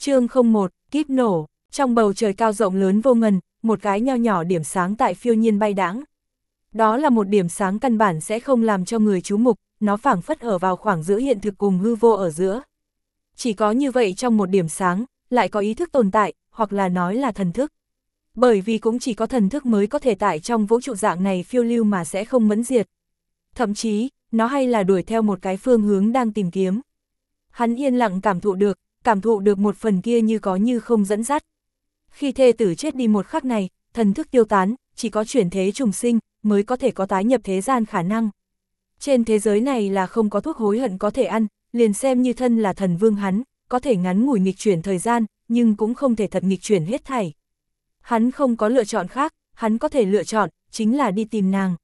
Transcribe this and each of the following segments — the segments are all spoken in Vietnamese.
chương 01, kíp nổ, trong bầu trời cao rộng lớn vô ngần, một cái nho nhỏ điểm sáng tại phiêu nhiên bay đãng. Đó là một điểm sáng căn bản sẽ không làm cho người chú mục, nó phảng phất ở vào khoảng giữa hiện thực cùng hư vô ở giữa. Chỉ có như vậy trong một điểm sáng, lại có ý thức tồn tại, hoặc là nói là thần thức. Bởi vì cũng chỉ có thần thức mới có thể tại trong vũ trụ dạng này phiêu lưu mà sẽ không mẫn diệt. Thậm chí, nó hay là đuổi theo một cái phương hướng đang tìm kiếm. Hắn yên lặng cảm thụ được, cảm thụ được một phần kia như có như không dẫn dắt. Khi thê tử chết đi một khắc này, thần thức tiêu tán, chỉ có chuyển thế trùng sinh, mới có thể có tái nhập thế gian khả năng. Trên thế giới này là không có thuốc hối hận có thể ăn, liền xem như thân là thần vương hắn, có thể ngắn ngủi nghịch chuyển thời gian, nhưng cũng không thể thật nghịch chuyển hết thảy. Hắn không có lựa chọn khác, hắn có thể lựa chọn, chính là đi tìm nàng.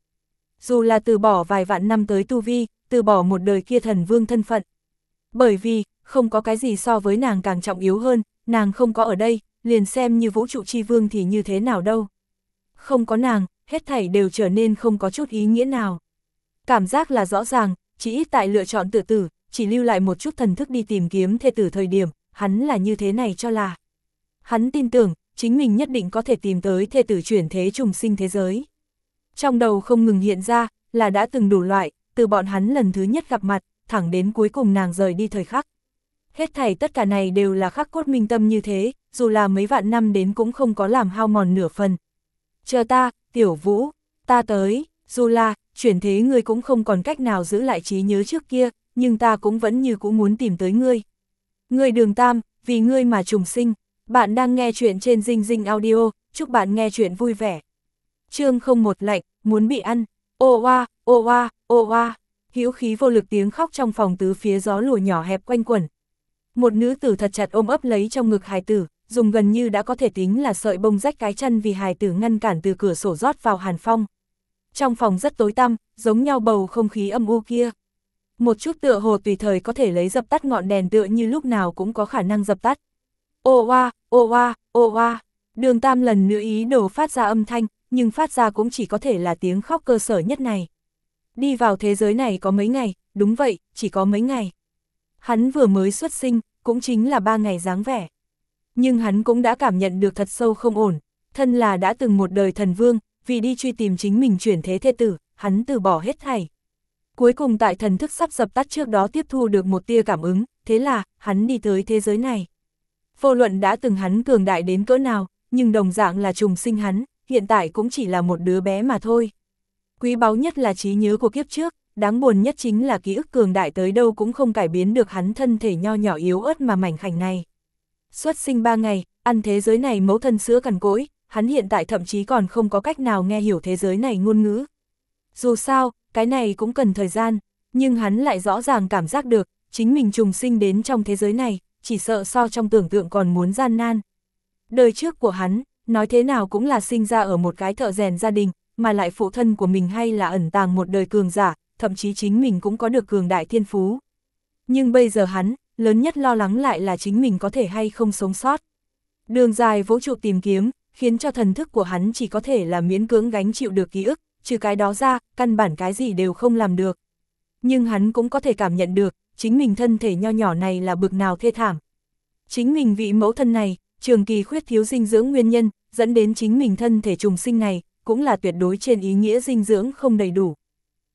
Dù là từ bỏ vài vạn năm tới tu vi, từ bỏ một đời kia thần vương thân phận. Bởi vì, không có cái gì so với nàng càng trọng yếu hơn, nàng không có ở đây, liền xem như vũ trụ chi vương thì như thế nào đâu. Không có nàng, hết thảy đều trở nên không có chút ý nghĩa nào. Cảm giác là rõ ràng, chỉ ít tại lựa chọn tự tử, chỉ lưu lại một chút thần thức đi tìm kiếm thê tử thời điểm, hắn là như thế này cho là. Hắn tin tưởng, chính mình nhất định có thể tìm tới thê tử chuyển thế trùng sinh thế giới. Trong đầu không ngừng hiện ra, là đã từng đủ loại, từ bọn hắn lần thứ nhất gặp mặt, thẳng đến cuối cùng nàng rời đi thời khắc. Hết thảy tất cả này đều là khắc cốt minh tâm như thế, dù là mấy vạn năm đến cũng không có làm hao mòn nửa phần. Chờ ta, tiểu vũ, ta tới, dù là, chuyển thế ngươi cũng không còn cách nào giữ lại trí nhớ trước kia, nhưng ta cũng vẫn như cũng muốn tìm tới ngươi. Ngươi đường tam, vì ngươi mà trùng sinh, bạn đang nghe chuyện trên Dinh Dinh Audio, chúc bạn nghe chuyện vui vẻ. Chương không một lạnh, muốn bị ăn, ô oa, ô oa, ô oa, hữu khí vô lực tiếng khóc trong phòng tứ phía gió lùa nhỏ hẹp quanh quẩn. Một nữ tử thật chặt ôm ấp lấy trong ngực hài tử, dùng gần như đã có thể tính là sợi bông rách cái chân vì hài tử ngăn cản từ cửa sổ rót vào hàn phong. Trong phòng rất tối tăm, giống nhau bầu không khí âm u kia. Một chút tựa hồ tùy thời có thể lấy dập tắt ngọn đèn tựa như lúc nào cũng có khả năng dập tắt. Ô oa, ô oa, ô oa. Đường tam lần nữa ý đồ phát ra âm thanh, nhưng phát ra cũng chỉ có thể là tiếng khóc cơ sở nhất này. Đi vào thế giới này có mấy ngày, đúng vậy, chỉ có mấy ngày. Hắn vừa mới xuất sinh, cũng chính là ba ngày dáng vẻ. Nhưng hắn cũng đã cảm nhận được thật sâu không ổn, thân là đã từng một đời thần vương, vì đi truy tìm chính mình chuyển thế thế tử, hắn từ bỏ hết thảy. Cuối cùng tại thần thức sắp dập tắt trước đó tiếp thu được một tia cảm ứng, thế là, hắn đi tới thế giới này. Vô luận đã từng hắn cường đại đến cỡ nào, nhưng đồng dạng là trùng sinh hắn, hiện tại cũng chỉ là một đứa bé mà thôi. Quý báu nhất là trí nhớ của kiếp trước, đáng buồn nhất chính là ký ức cường đại tới đâu cũng không cải biến được hắn thân thể nho nhỏ yếu ớt mà mảnh khảnh này. Xuất sinh ba ngày, ăn thế giới này mẫu thân sữa cằn cỗi, hắn hiện tại thậm chí còn không có cách nào nghe hiểu thế giới này ngôn ngữ. Dù sao, cái này cũng cần thời gian, nhưng hắn lại rõ ràng cảm giác được, chính mình trùng sinh đến trong thế giới này, chỉ sợ so trong tưởng tượng còn muốn gian nan. Đời trước của hắn, nói thế nào cũng là sinh ra ở một cái thợ rèn gia đình, mà lại phụ thân của mình hay là ẩn tàng một đời cường giả, thậm chí chính mình cũng có được cường đại thiên phú. Nhưng bây giờ hắn, lớn nhất lo lắng lại là chính mình có thể hay không sống sót. Đường dài vũ trụ tìm kiếm, khiến cho thần thức của hắn chỉ có thể là miễn cưỡng gánh chịu được ký ức, trừ cái đó ra, căn bản cái gì đều không làm được. Nhưng hắn cũng có thể cảm nhận được, chính mình thân thể nho nhỏ này là bực nào thê thảm. Chính mình vị mẫu thân này, trường kỳ khuyết thiếu dinh dưỡng nguyên nhân, dẫn đến chính mình thân thể trùng sinh này, cũng là tuyệt đối trên ý nghĩa dinh dưỡng không đầy đủ.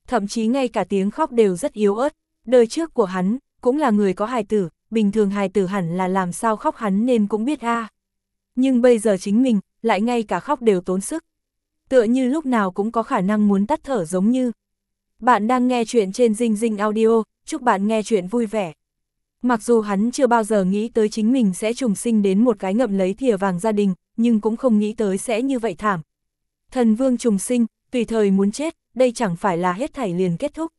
Thậm chí ngay cả tiếng khóc đều rất yếu ớt, đời trước của hắn, cũng là người có hài tử, bình thường hài tử hẳn là làm sao khóc hắn nên cũng biết a. Nhưng bây giờ chính mình, lại ngay cả khóc đều tốn sức. Tựa như lúc nào cũng có khả năng muốn tắt thở giống như. Bạn đang nghe chuyện trên Dinh Dinh Audio, chúc bạn nghe chuyện vui vẻ. Mặc dù hắn chưa bao giờ nghĩ tới chính mình sẽ trùng sinh đến một cái ngậm lấy thìa vàng gia đình, nhưng cũng không nghĩ tới sẽ như vậy thảm. Thần vương trùng sinh, tùy thời muốn chết, đây chẳng phải là hết thảy liền kết thúc.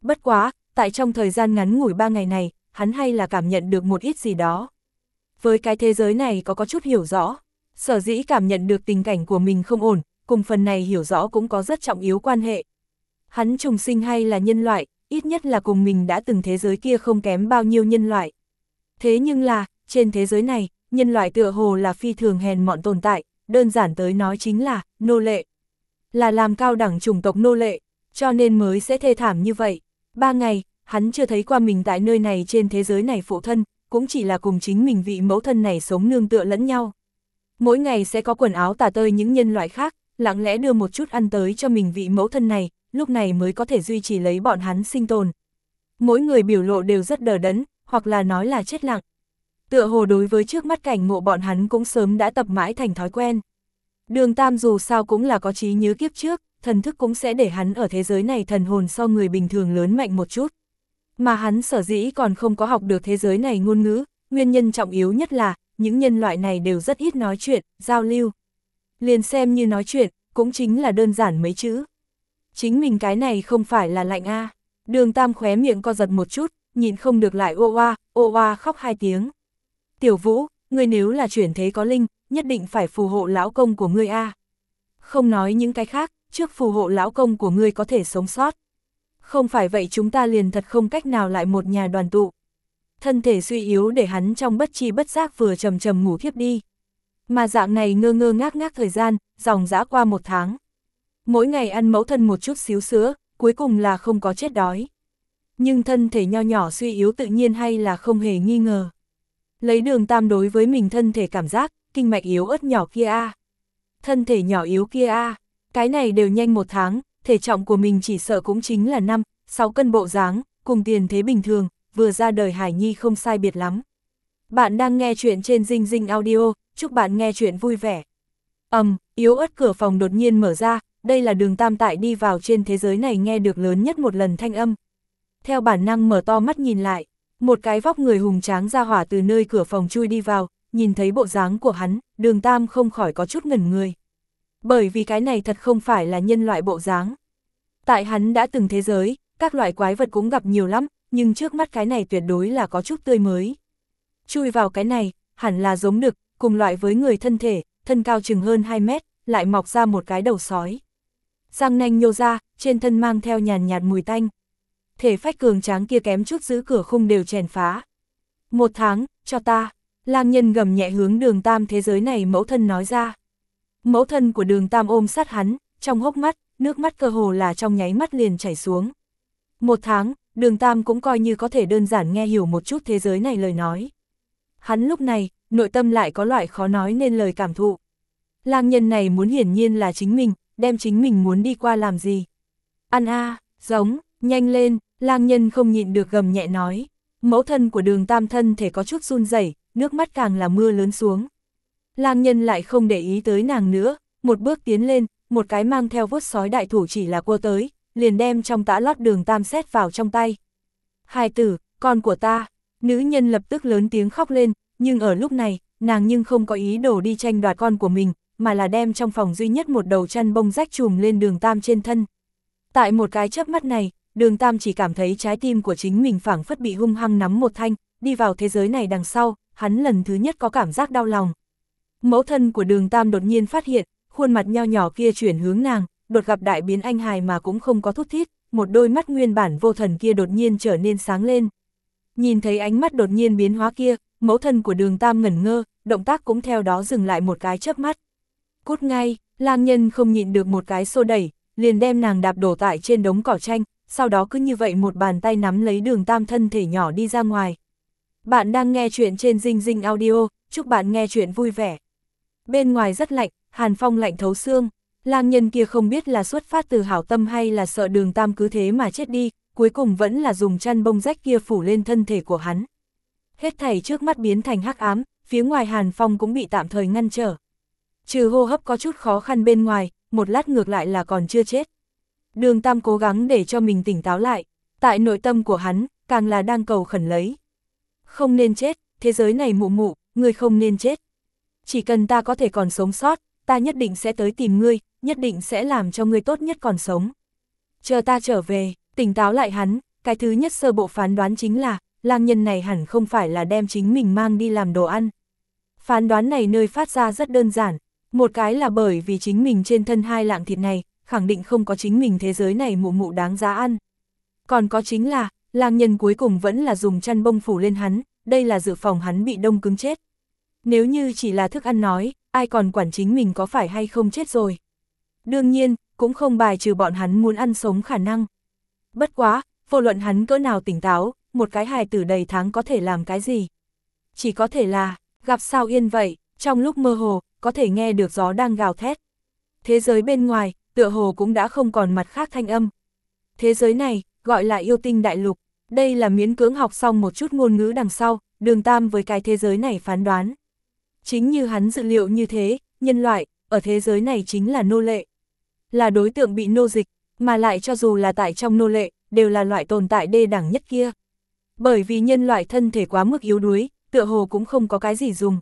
Bất quá, tại trong thời gian ngắn ngủi ba ngày này, hắn hay là cảm nhận được một ít gì đó. Với cái thế giới này có có chút hiểu rõ, sở dĩ cảm nhận được tình cảnh của mình không ổn, cùng phần này hiểu rõ cũng có rất trọng yếu quan hệ. Hắn trùng sinh hay là nhân loại, ít nhất là cùng mình đã từng thế giới kia không kém bao nhiêu nhân loại. Thế nhưng là, trên thế giới này, nhân loại tựa hồ là phi thường hèn mọn tồn tại, đơn giản tới nói chính là, nô lệ. Là làm cao đẳng chủng tộc nô lệ, cho nên mới sẽ thê thảm như vậy. Ba ngày, hắn chưa thấy qua mình tại nơi này trên thế giới này phụ thân, cũng chỉ là cùng chính mình vị mẫu thân này sống nương tựa lẫn nhau. Mỗi ngày sẽ có quần áo tả tơi những nhân loại khác, lặng lẽ đưa một chút ăn tới cho mình vị mẫu thân này, lúc này mới có thể duy trì lấy bọn hắn sinh tồn. Mỗi người biểu lộ đều rất đờ đẫn, hoặc là nói là chết lặng. Tựa hồ đối với trước mắt cảnh ngộ bọn hắn cũng sớm đã tập mãi thành thói quen. Đường Tam dù sao cũng là có trí nhớ kiếp trước, thần thức cũng sẽ để hắn ở thế giới này thần hồn so người bình thường lớn mạnh một chút. Mà hắn sở dĩ còn không có học được thế giới này ngôn ngữ, nguyên nhân trọng yếu nhất là, những nhân loại này đều rất ít nói chuyện, giao lưu. Liền xem như nói chuyện, cũng chính là đơn giản mấy chữ. Chính mình cái này không phải là lạnh a Đường Tam khóe miệng co giật một chút, nhìn không được lại ô oa, ô oa khóc hai tiếng. Tiểu Vũ, ngươi nếu là chuyển thế có linh, nhất định phải phù hộ lão công của ngươi a. Không nói những cái khác, trước phù hộ lão công của ngươi có thể sống sót. Không phải vậy chúng ta liền thật không cách nào lại một nhà đoàn tụ. Thân thể suy yếu để hắn trong bất chi bất giác vừa trầm trầm ngủ thiếp đi. Mà dạng này ngơ ngơ ngác ngác thời gian, dòng dã qua một tháng. Mỗi ngày ăn mẫu thân một chút xíu sữa, cuối cùng là không có chết đói. Nhưng thân thể nho nhỏ suy yếu tự nhiên hay là không hề nghi ngờ. Lấy đường tam đối với mình thân thể cảm giác, kinh mạch yếu ớt nhỏ kia a Thân thể nhỏ yếu kia a cái này đều nhanh một tháng, thể trọng của mình chỉ sợ cũng chính là 5, 6 cân bộ dáng, cùng tiền thế bình thường, vừa ra đời Hải Nhi không sai biệt lắm. Bạn đang nghe chuyện trên Dinh Dinh Audio, chúc bạn nghe chuyện vui vẻ. ầm, um, yếu ớt cửa phòng đột nhiên mở ra, đây là đường tam tại đi vào trên thế giới này nghe được lớn nhất một lần thanh âm. Theo bản năng mở to mắt nhìn lại, một cái vóc người hùng tráng ra hỏa từ nơi cửa phòng chui đi vào, nhìn thấy bộ dáng của hắn, đường tam không khỏi có chút ngẩn người. Bởi vì cái này thật không phải là nhân loại bộ dáng. Tại hắn đã từng thế giới, các loại quái vật cũng gặp nhiều lắm, nhưng trước mắt cái này tuyệt đối là có chút tươi mới. Chui vào cái này, hẳn là giống đực, cùng loại với người thân thể, thân cao chừng hơn 2 mét, lại mọc ra một cái đầu sói. Răng nanh nhô ra, trên thân mang theo nhàn nhạt mùi tanh. Thể phách cường tráng kia kém chút giữ cửa khung đều chèn phá. Một tháng, cho ta, lang nhân gầm nhẹ hướng đường tam thế giới này mẫu thân nói ra. Mẫu thân của đường tam ôm sát hắn, trong hốc mắt, nước mắt cơ hồ là trong nháy mắt liền chảy xuống. Một tháng, đường tam cũng coi như có thể đơn giản nghe hiểu một chút thế giới này lời nói. Hắn lúc này, nội tâm lại có loại khó nói nên lời cảm thụ. Lang nhân này muốn hiển nhiên là chính mình, đem chính mình muốn đi qua làm gì. Ăn a giống, nhanh lên, lang nhân không nhịn được gầm nhẹ nói. Mẫu thân của đường tam thân thể có chút run rẩy nước mắt càng là mưa lớn xuống. Lang nhân lại không để ý tới nàng nữa, một bước tiến lên, một cái mang theo vuốt sói đại thủ chỉ là cô tới, liền đem trong tã lót đường tam xét vào trong tay. Hai tử, con của ta, nữ nhân lập tức lớn tiếng khóc lên, nhưng ở lúc này, nàng nhưng không có ý đồ đi tranh đoạt con của mình, mà là đem trong phòng duy nhất một đầu chăn bông rách chùm lên đường tam trên thân. Tại một cái chớp mắt này, đường tam chỉ cảm thấy trái tim của chính mình phảng phất bị hung hăng nắm một thanh, đi vào thế giới này đằng sau, hắn lần thứ nhất có cảm giác đau lòng. Mẫu thân của đường tam đột nhiên phát hiện, khuôn mặt nho nhỏ kia chuyển hướng nàng, đột gặp đại biến anh hài mà cũng không có thút thít, một đôi mắt nguyên bản vô thần kia đột nhiên trở nên sáng lên. Nhìn thấy ánh mắt đột nhiên biến hóa kia, mẫu thân của đường tam ngẩn ngơ, động tác cũng theo đó dừng lại một cái chớp mắt. Cút ngay, lang nhân không nhịn được một cái xô đẩy, liền đem nàng đạp đổ tại trên đống cỏ tranh, sau đó cứ như vậy một bàn tay nắm lấy đường tam thân thể nhỏ đi ra ngoài. Bạn đang nghe chuyện trên Dinh Dinh Audio, chúc bạn nghe chuyện vui vẻ. Bên ngoài rất lạnh, hàn phong lạnh thấu xương, lang nhân kia không biết là xuất phát từ hảo tâm hay là sợ đường tam cứ thế mà chết đi, cuối cùng vẫn là dùng chăn bông rách kia phủ lên thân thể của hắn. Hết thảy trước mắt biến thành hắc ám, phía ngoài hàn phong cũng bị tạm thời ngăn trở. Trừ hô hấp có chút khó khăn bên ngoài, một lát ngược lại là còn chưa chết. Đường Tam cố gắng để cho mình tỉnh táo lại, tại nội tâm của hắn, càng là đang cầu khẩn lấy. Không nên chết, thế giới này mụ mụ, ngươi không nên chết. Chỉ cần ta có thể còn sống sót, ta nhất định sẽ tới tìm ngươi, nhất định sẽ làm cho ngươi tốt nhất còn sống. Chờ ta trở về, tỉnh táo lại hắn, cái thứ nhất sơ bộ phán đoán chính là, lang nhân này hẳn không phải là đem chính mình mang đi làm đồ ăn. Phán đoán này nơi phát ra rất đơn giản, một cái là bởi vì chính mình trên thân hai lạng thịt này, khẳng định không có chính mình thế giới này mụ mụ đáng giá ăn. Còn có chính là, lang nhân cuối cùng vẫn là dùng chăn bông phủ lên hắn, đây là dự phòng hắn bị đông cứng chết. Nếu như chỉ là thức ăn nói, ai còn quản chính mình có phải hay không chết rồi. Đương nhiên, cũng không bài trừ bọn hắn muốn ăn sống khả năng. Bất quá, vô luận hắn cỡ nào tỉnh táo, một cái hài tử đầy tháng có thể làm cái gì. chỉ có thể là, gặp sao yên vậy, trong lúc mơ hồ, có thể nghe được gió đang gào thét. Thế giới bên ngoài, tựa hồ cũng đã không còn mặt khác thanh âm. Thế giới này, gọi là yêu tinh đại lục, đây là miễn cưỡng học xong một chút ngôn ngữ đằng sau, đường tam với cái thế giới này phán đoán. Chính như hắn dự liệu như thế, nhân loại, ở thế giới này chính là nô lệ. Là đối tượng bị nô dịch, mà lại cho dù là tại trong nô lệ, đều là loại tồn tại đê đẳng nhất kia. Bởi vì nhân loại thân thể quá mức yếu đuối, tựa hồ cũng không có cái gì dùng.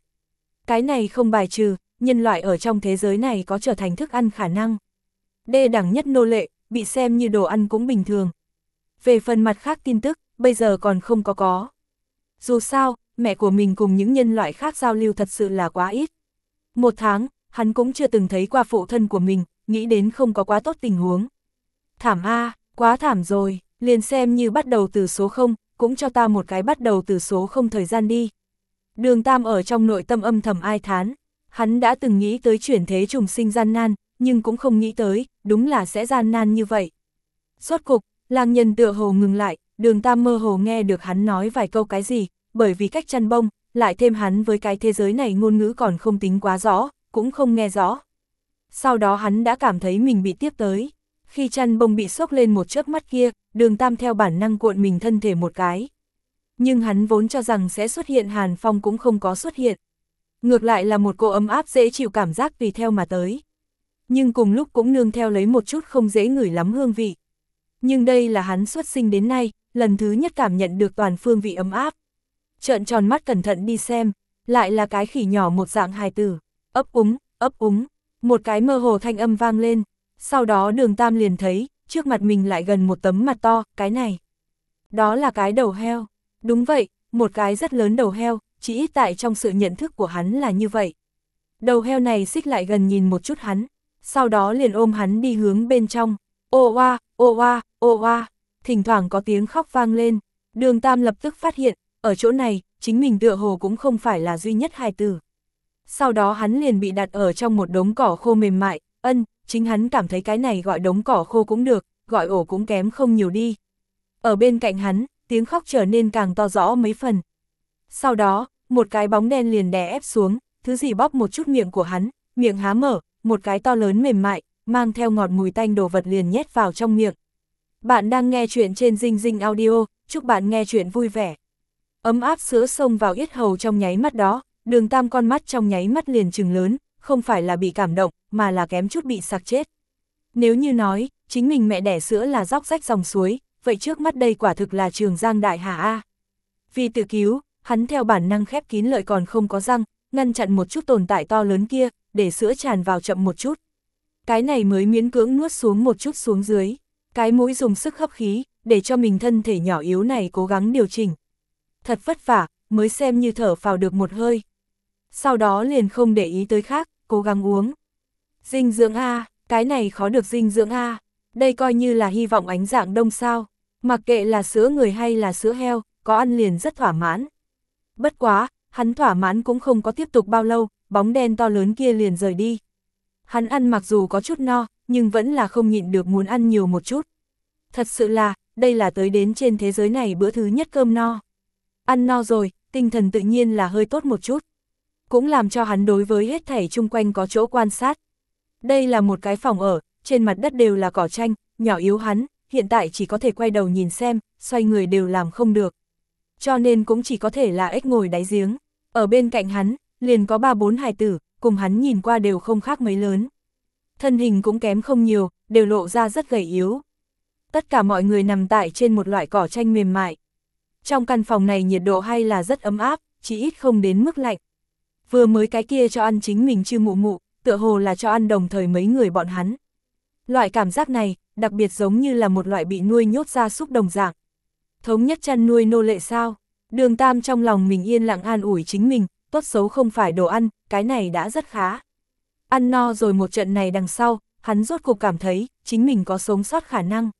Cái này không bài trừ, nhân loại ở trong thế giới này có trở thành thức ăn khả năng. Đê đẳng nhất nô lệ, bị xem như đồ ăn cũng bình thường. Về phần mặt khác tin tức, bây giờ còn không có có. Dù sao, mẹ của mình cùng những nhân loại khác giao lưu thật sự là quá ít. Một tháng, hắn cũng chưa từng thấy qua phụ thân của mình, nghĩ đến không có quá tốt tình huống. Thảm A, quá thảm rồi, liền xem như bắt đầu từ số 0, cũng cho ta một cái bắt đầu từ số 0 thời gian đi. Đường Tam ở trong nội tâm âm thầm ai thán, hắn đã từng nghĩ tới chuyển thế trùng sinh gian nan, nhưng cũng không nghĩ tới, đúng là sẽ gian nan như vậy. Suốt cục, lang nhân tựa hồ ngừng lại, đường Tam mơ hồ nghe được hắn nói vài câu cái gì, bởi vì cách chăn bông, lại thêm hắn với cái thế giới này ngôn ngữ còn không tính quá rõ, cũng không nghe rõ. Sau đó hắn đã cảm thấy mình bị tiếp tới. Khi chăn bông bị sốc lên một chớp mắt kia, đường tam theo bản năng cuộn mình thân thể một cái. Nhưng hắn vốn cho rằng sẽ xuất hiện hàn phong cũng không có xuất hiện. Ngược lại là một cô ấm áp dễ chịu cảm giác tùy theo mà tới. Nhưng cùng lúc cũng nương theo lấy một chút không dễ ngửi lắm hương vị. Nhưng đây là hắn xuất sinh đến nay, lần thứ nhất cảm nhận được toàn phương vị ấm áp. Trợn tròn mắt cẩn thận đi xem, lại là cái khỉ nhỏ một dạng hài tử, ấp úng, ấp úng, một cái mơ hồ thanh âm vang lên, sau đó đường tam liền thấy, trước mặt mình lại gần một tấm mặt to, cái này. Đó là cái đầu heo. Đúng vậy, một cái rất lớn đầu heo, chỉ ít tại trong sự nhận thức của hắn là như vậy. Đầu heo này xích lại gần nhìn một chút hắn, sau đó liền ôm hắn đi hướng bên trong. Ô oa, ô oa, ô oa, thỉnh thoảng có tiếng khóc vang lên. Đường Tam lập tức phát hiện, ở chỗ này, chính mình tựa hồ cũng không phải là duy nhất hài tử. Sau đó hắn liền bị đặt ở trong một đống cỏ khô mềm mại, ân, chính hắn cảm thấy cái này gọi đống cỏ khô cũng được, gọi ổ cũng kém không nhiều đi. Ở bên cạnh hắn, tiếng khóc trở nên càng to rõ mấy phần. Sau đó, một cái bóng đen liền đè ép xuống, thứ gì bóp một chút miệng của hắn, miệng há mở, một cái to lớn mềm mại, mang theo ngọt mùi tanh đồ vật liền nhét vào trong miệng. Bạn đang nghe chuyện trên Dinh Dinh Audio, chúc bạn nghe chuyện vui vẻ. Ấm áp sữa xông vào yết hầu trong nháy mắt đó, đường tam con mắt trong nháy mắt liền trừng lớn, không phải là bị cảm động, mà là kém chút bị sặc chết. Nếu như nói, chính mình mẹ đẻ sữa là róc rách dòng suối, vậy trước mắt đây quả thực là trường giang đại hà A. Vì tự cứu, hắn theo bản năng khép kín lợi còn không có răng, ngăn chặn một chút tồn tại to lớn kia, để sữa tràn vào chậm một chút. Cái này mới miễn cưỡng nuốt xuống một chút xuống dưới, cái mũi dùng sức hấp khí, để cho mình thân thể nhỏ yếu này cố gắng điều chỉnh. Thật vất vả, mới xem như thở vào được một hơi. Sau đó liền không để ý tới khác, cố gắng uống. Dinh dưỡng A, cái này khó được dinh dưỡng A, đây coi như là hy vọng ánh dạng đông sao. Mặc kệ là sữa người hay là sữa heo, có ăn liền rất thỏa mãn. Bất quá, hắn thỏa mãn cũng không có tiếp tục bao lâu, bóng đen to lớn kia liền rời đi. Hắn ăn mặc dù có chút no, nhưng vẫn là không nhịn được muốn ăn nhiều một chút. Thật sự là, đây là tới đến trên thế giới này bữa thứ nhất cơm no. Ăn no rồi, tinh thần tự nhiên là hơi tốt một chút. Cũng làm cho hắn đối với hết thảy chung quanh có chỗ quan sát. Đây là một cái phòng ở, trên mặt đất đều là cỏ tranh, nhỏ yếu hắn, hiện tại chỉ có thể quay đầu nhìn xem, xoay người đều làm không được. Cho nên cũng chỉ có thể là ếch ngồi đáy giếng. Ở bên cạnh hắn, liền có ba bốn hài tử, cùng hắn nhìn qua đều không khác mấy lớn. Thân hình cũng kém không nhiều, đều lộ ra rất gầy yếu. Tất cả mọi người nằm tại trên một loại cỏ tranh mềm mại. Trong căn phòng này nhiệt độ hay là rất ấm áp, chỉ ít không đến mức lạnh. Vừa mới cái kia cho ăn chính mình chưa mụ mụ, tựa hồ là cho ăn đồng thời mấy người bọn hắn. Loại cảm giác này, đặc biệt giống như là một loại bị nuôi nhốt ra súc đồng dạng. Thống nhất chăn nuôi nô lệ sao? Đường Tam trong lòng mình yên lặng an ủi chính mình, tốt xấu không phải đồ ăn, cái này đã rất khá. Ăn no rồi một trận này đằng sau, hắn rốt cuộc cảm thấy, chính mình có sống sót khả năng.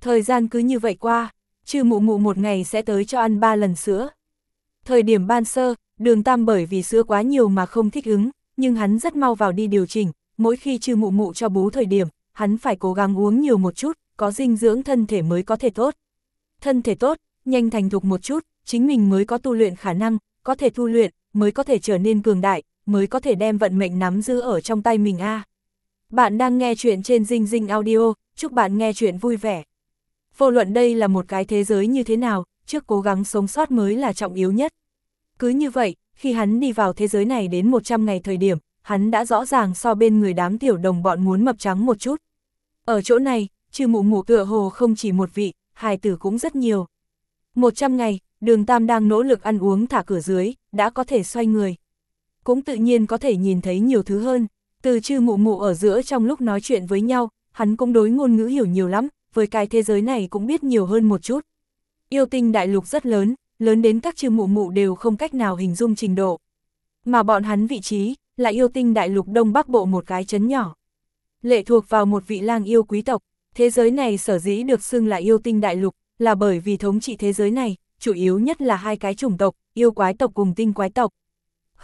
Thời gian cứ như vậy qua, chư mụ mụ một ngày sẽ tới cho ăn ba lần sữa. Thời điểm ban sơ, đường tam bởi vì sữa quá nhiều mà không thích ứng, nhưng hắn rất mau vào đi điều chỉnh, mỗi khi chư mụ mụ cho bú thời điểm, hắn phải cố gắng uống nhiều một chút, có dinh dưỡng thân thể mới có thể tốt. Thân thể tốt, nhanh thành thục một chút, chính mình mới có tu luyện khả năng, có thể tu luyện, mới có thể trở nên cường đại, mới có thể đem vận mệnh nắm giữ ở trong tay mình a. Bạn đang nghe chuyện trên Dinh Dinh Audio, chúc bạn nghe chuyện vui vẻ. Vô luận đây là một cái thế giới như thế nào, trước cố gắng sống sót mới là trọng yếu nhất. Cứ như vậy, khi hắn đi vào thế giới này đến 100 ngày thời điểm, hắn đã rõ ràng so bên người đám tiểu đồng bọn muốn mập trắng một chút. Ở chỗ này, trừ mụ mụ tựa hồ không chỉ một vị, hài tử cũng rất nhiều. 100 ngày, đường Tam đang nỗ lực ăn uống thả cửa dưới, đã có thể xoay người. Cũng tự nhiên có thể nhìn thấy nhiều thứ hơn, từ chư mụ mụ ở giữa trong lúc nói chuyện với nhau, hắn cũng đối ngôn ngữ hiểu nhiều lắm, với cái thế giới này cũng biết nhiều hơn một chút. Yêu tinh đại lục rất lớn, lớn đến các chư mụ mụ đều không cách nào hình dung trình độ. Mà bọn hắn vị trí, là yêu tinh đại lục đông bắc bộ một cái chấn nhỏ. Lệ thuộc vào một vị lang yêu quý tộc, thế giới này sở dĩ được xưng là yêu tinh đại lục, là bởi vì thống trị thế giới này, chủ yếu nhất là hai cái chủng tộc, yêu quái tộc cùng tinh quái tộc.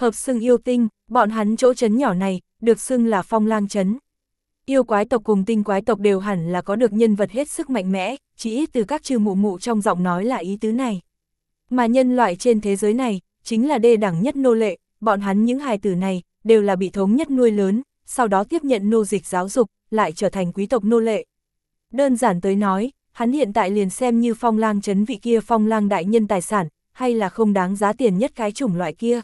Hợp xưng yêu tinh, bọn hắn chỗ chấn nhỏ này, được xưng là phong lang chấn. Yêu quái tộc cùng tinh quái tộc đều hẳn là có được nhân vật hết sức mạnh mẽ, chỉ ít từ các chư mụ mụ trong giọng nói là ý tứ này. Mà nhân loại trên thế giới này, chính là đê đẳng nhất nô lệ, bọn hắn những hài tử này, đều là bị thống nhất nuôi lớn, sau đó tiếp nhận nô dịch giáo dục, lại trở thành quý tộc nô lệ. Đơn giản tới nói, hắn hiện tại liền xem như phong lang chấn vị kia phong lang đại nhân tài sản, hay là không đáng giá tiền nhất cái chủng loại kia.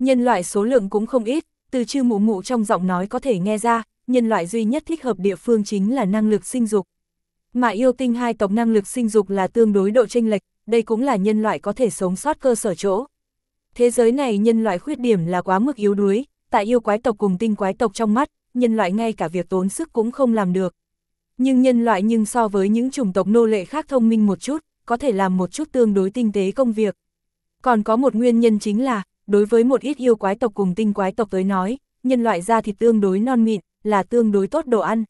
Nhân loại số lượng cũng không ít, từ chư mụ mụ trong giọng nói có thể nghe ra, nhân loại duy nhất thích hợp địa phương chính là năng lực sinh dục. Mà yêu tinh hai tộc năng lực sinh dục là tương đối độ chênh lệch, đây cũng là nhân loại có thể sống sót cơ sở chỗ. Thế giới này nhân loại khuyết điểm là quá mức yếu đuối, tại yêu quái tộc cùng tinh quái tộc trong mắt, nhân loại ngay cả việc tốn sức cũng không làm được. Nhưng nhân loại nhưng so với những chủng tộc nô lệ khác thông minh một chút, có thể làm một chút tương đối tinh tế công việc. Còn có một nguyên nhân chính là, đối với một ít yêu quái tộc cùng tinh quái tộc tới nói, nhân loại da thịt tương đối non mịn, là tương đối tốt đồ ăn.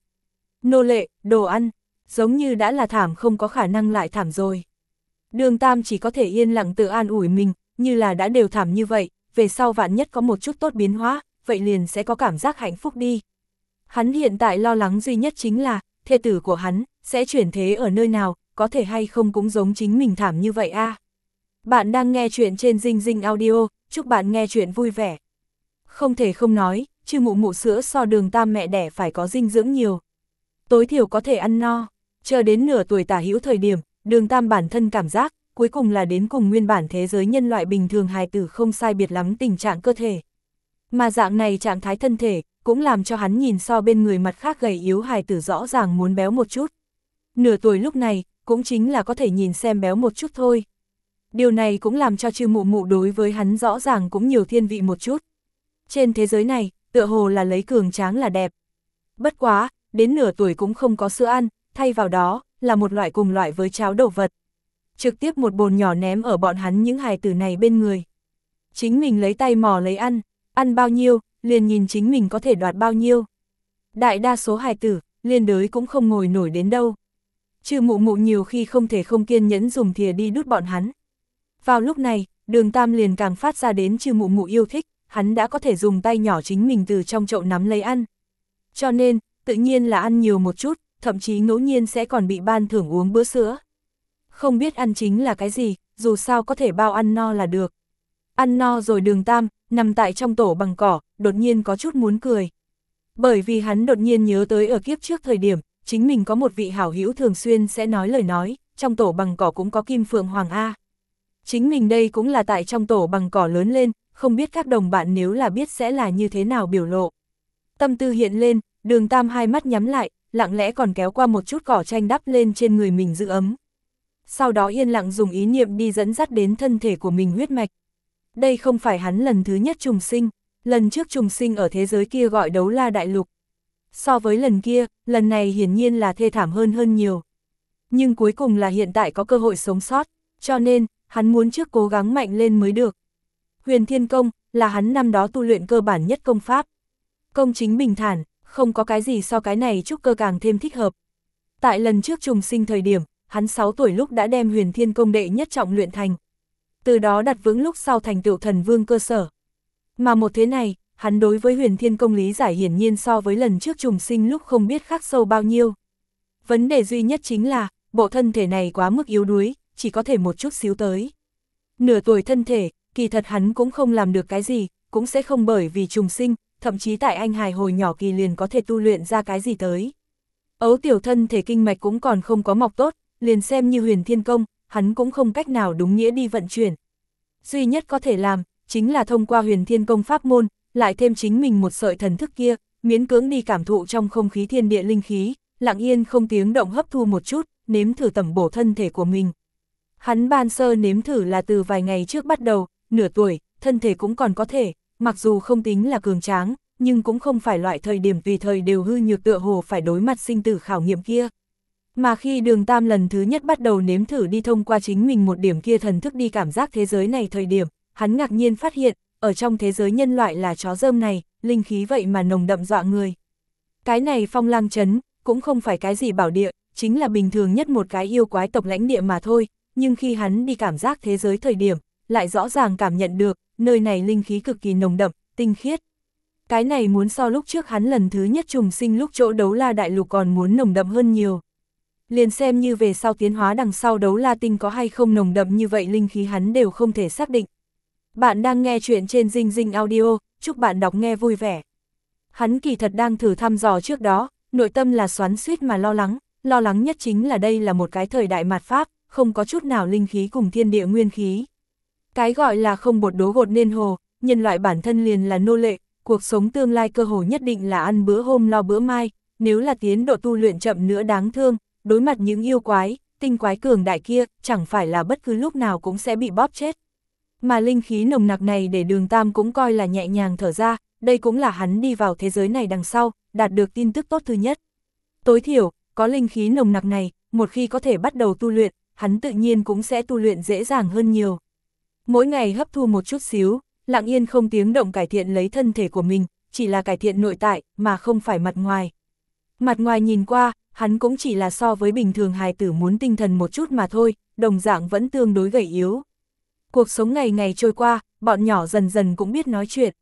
Nô lệ, đồ ăn, giống như đã là thảm không có khả năng lại thảm rồi. Đường Tam chỉ có thể yên lặng tự an ủi mình, như là đã đều thảm như vậy, về sau vạn nhất có một chút tốt biến hóa, vậy liền sẽ có cảm giác hạnh phúc đi. Hắn hiện tại lo lắng duy nhất chính là, thê tử của hắn, sẽ chuyển thế ở nơi nào, có thể hay không cũng giống chính mình thảm như vậy a. Bạn đang nghe chuyện trên Dinh Dinh Audio, chúc bạn nghe chuyện vui vẻ. Không thể không nói, chứ mụ mụ sữa so đường tam mẹ đẻ phải có dinh dưỡng nhiều. Tối thiểu có thể ăn no, chờ đến nửa tuổi tả hữu thời điểm, đường tam bản thân cảm giác, cuối cùng là đến cùng nguyên bản thế giới nhân loại bình thường hài tử không sai biệt lắm tình trạng cơ thể. Mà dạng này trạng thái thân thể, cũng làm cho hắn nhìn so bên người mặt khác gầy yếu hài tử rõ ràng muốn béo một chút. Nửa tuổi lúc này, cũng chính là có thể nhìn xem béo một chút thôi. Điều này cũng làm cho chư mụ mụ đối với hắn rõ ràng cũng nhiều thiên vị một chút. Trên thế giới này, tựa hồ là lấy cường tráng là đẹp. Bất quá, đến nửa tuổi cũng không có sữa ăn, thay vào đó, là một loại cùng loại với cháo đồ vật. Trực tiếp một bồn nhỏ ném ở bọn hắn những hài tử này bên người. Chính mình lấy tay mò lấy ăn, ăn bao nhiêu, liền nhìn chính mình có thể đoạt bao nhiêu. Đại đa số hài tử, liên đới cũng không ngồi nổi đến đâu. chư mụ mụ nhiều khi không thể không kiên nhẫn dùng thìa đi đút bọn hắn. Vào lúc này, đường tam liền càng phát ra đến trừ mụ mụ yêu thích, hắn đã có thể dùng tay nhỏ chính mình từ trong chậu nắm lấy ăn. Cho nên, tự nhiên là ăn nhiều một chút, thậm chí ngẫu nhiên sẽ còn bị ban thưởng uống bữa sữa. Không biết ăn chính là cái gì, dù sao có thể bao ăn no là được. Ăn no rồi đường tam, nằm tại trong tổ bằng cỏ, đột nhiên có chút muốn cười. Bởi vì hắn đột nhiên nhớ tới ở kiếp trước thời điểm, chính mình có một vị hảo hữu thường xuyên sẽ nói lời nói, trong tổ bằng cỏ cũng có kim phượng hoàng A. Chính mình đây cũng là tại trong tổ bằng cỏ lớn lên, không biết các đồng bạn nếu là biết sẽ là như thế nào biểu lộ. Tâm tư hiện lên, đường tam hai mắt nhắm lại, lặng lẽ còn kéo qua một chút cỏ tranh đắp lên trên người mình giữ ấm. Sau đó yên lặng dùng ý niệm đi dẫn dắt đến thân thể của mình huyết mạch. Đây không phải hắn lần thứ nhất trùng sinh, lần trước trùng sinh ở thế giới kia gọi đấu la đại lục. So với lần kia, lần này hiển nhiên là thê thảm hơn hơn nhiều. Nhưng cuối cùng là hiện tại có cơ hội sống sót, cho nên, hắn muốn trước cố gắng mạnh lên mới được. Huyền Thiên Công, là hắn năm đó tu luyện cơ bản nhất công pháp. Công chính bình thản, không có cái gì so cái này trúc cơ càng thêm thích hợp. Tại lần trước trùng sinh thời điểm, hắn 6 tuổi lúc đã đem huyền thiên công đệ nhất trọng luyện thành. Từ đó đặt vững lúc sau thành tựu thần vương cơ sở. Mà một thế này, hắn đối với huyền thiên công lý giải hiển nhiên so với lần trước trùng sinh lúc không biết khắc sâu bao nhiêu. Vấn đề duy nhất chính là, bộ thân thể này quá mức yếu đuối, chỉ có thể một chút xíu tới. Nửa tuổi thân thể, kỳ thật hắn cũng không làm được cái gì, cũng sẽ không bởi vì trùng sinh, thậm chí tại anh hài hồi nhỏ kỳ liền có thể tu luyện ra cái gì tới. Ấu tiểu thân thể kinh mạch cũng còn không có mọc tốt, liền xem như huyền thiên công, hắn cũng không cách nào đúng nghĩa đi vận chuyển. Duy nhất có thể làm, chính là thông qua huyền thiên công pháp môn, lại thêm chính mình một sợi thần thức kia, miễn cưỡng đi cảm thụ trong không khí thiên địa linh khí, lặng yên không tiếng động hấp thu một chút, nếm thử tẩm bổ thân thể của mình. Hắn ban sơ nếm thử là từ vài ngày trước bắt đầu, nửa tuổi, thân thể cũng còn có thể, mặc dù không tính là cường tráng, nhưng cũng không phải loại thời điểm tùy thời đều hư nhược tựa hồ phải đối mặt sinh tử khảo nghiệm kia. Mà khi đường tam lần thứ nhất bắt đầu nếm thử đi thông qua chính mình một điểm kia thần thức đi cảm giác thế giới này thời điểm, hắn ngạc nhiên phát hiện, ở trong thế giới nhân loại là chó rơm này, linh khí vậy mà nồng đậm dọa người. Cái này phong lang chấn, cũng không phải cái gì bảo địa, chính là bình thường nhất một cái yêu quái tộc lãnh địa mà thôi, nhưng khi hắn đi cảm giác thế giới thời điểm, lại rõ ràng cảm nhận được, nơi này linh khí cực kỳ nồng đậm, tinh khiết. Cái này muốn so lúc trước hắn lần thứ nhất trùng sinh lúc chỗ đấu la đại lục còn muốn nồng đậm hơn nhiều. Liền xem như về sau tiến hóa đằng sau đấu la tinh có hay không nồng đậm như vậy linh khí hắn đều không thể xác định. Bạn đang nghe chuyện trên Dinh Dinh Audio, chúc bạn đọc nghe vui vẻ. Hắn kỳ thật đang thử thăm dò trước đó, nội tâm là xoắn suýt mà lo lắng, lo lắng nhất chính là đây là một cái thời đại mạt pháp, không có chút nào linh khí cùng thiên địa nguyên khí. Cái gọi là không bột đố gột nên hồ, nhân loại bản thân liền là nô lệ, cuộc sống tương lai cơ hồ nhất định là ăn bữa hôm lo bữa mai, nếu là tiến độ tu luyện chậm nữa đáng thương, đối mặt những yêu quái, tinh quái cường đại kia, chẳng phải là bất cứ lúc nào cũng sẽ bị bóp chết. Mà linh khí nồng nặc này để đường tam cũng coi là nhẹ nhàng thở ra, đây cũng là hắn đi vào thế giới này đằng sau, đạt được tin tức tốt thứ nhất. Tối thiểu, có linh khí nồng nặc này, một khi có thể bắt đầu tu luyện, hắn tự nhiên cũng sẽ tu luyện dễ dàng hơn nhiều. Mỗi ngày hấp thu một chút xíu, lặng yên không tiếng động cải thiện lấy thân thể của mình, chỉ là cải thiện nội tại, mà không phải mặt ngoài. Mặt ngoài nhìn qua, hắn cũng chỉ là so với bình thường hài tử muốn tinh thần một chút mà thôi, đồng dạng vẫn tương đối gầy yếu. Cuộc sống ngày ngày trôi qua, bọn nhỏ dần dần cũng biết nói chuyện.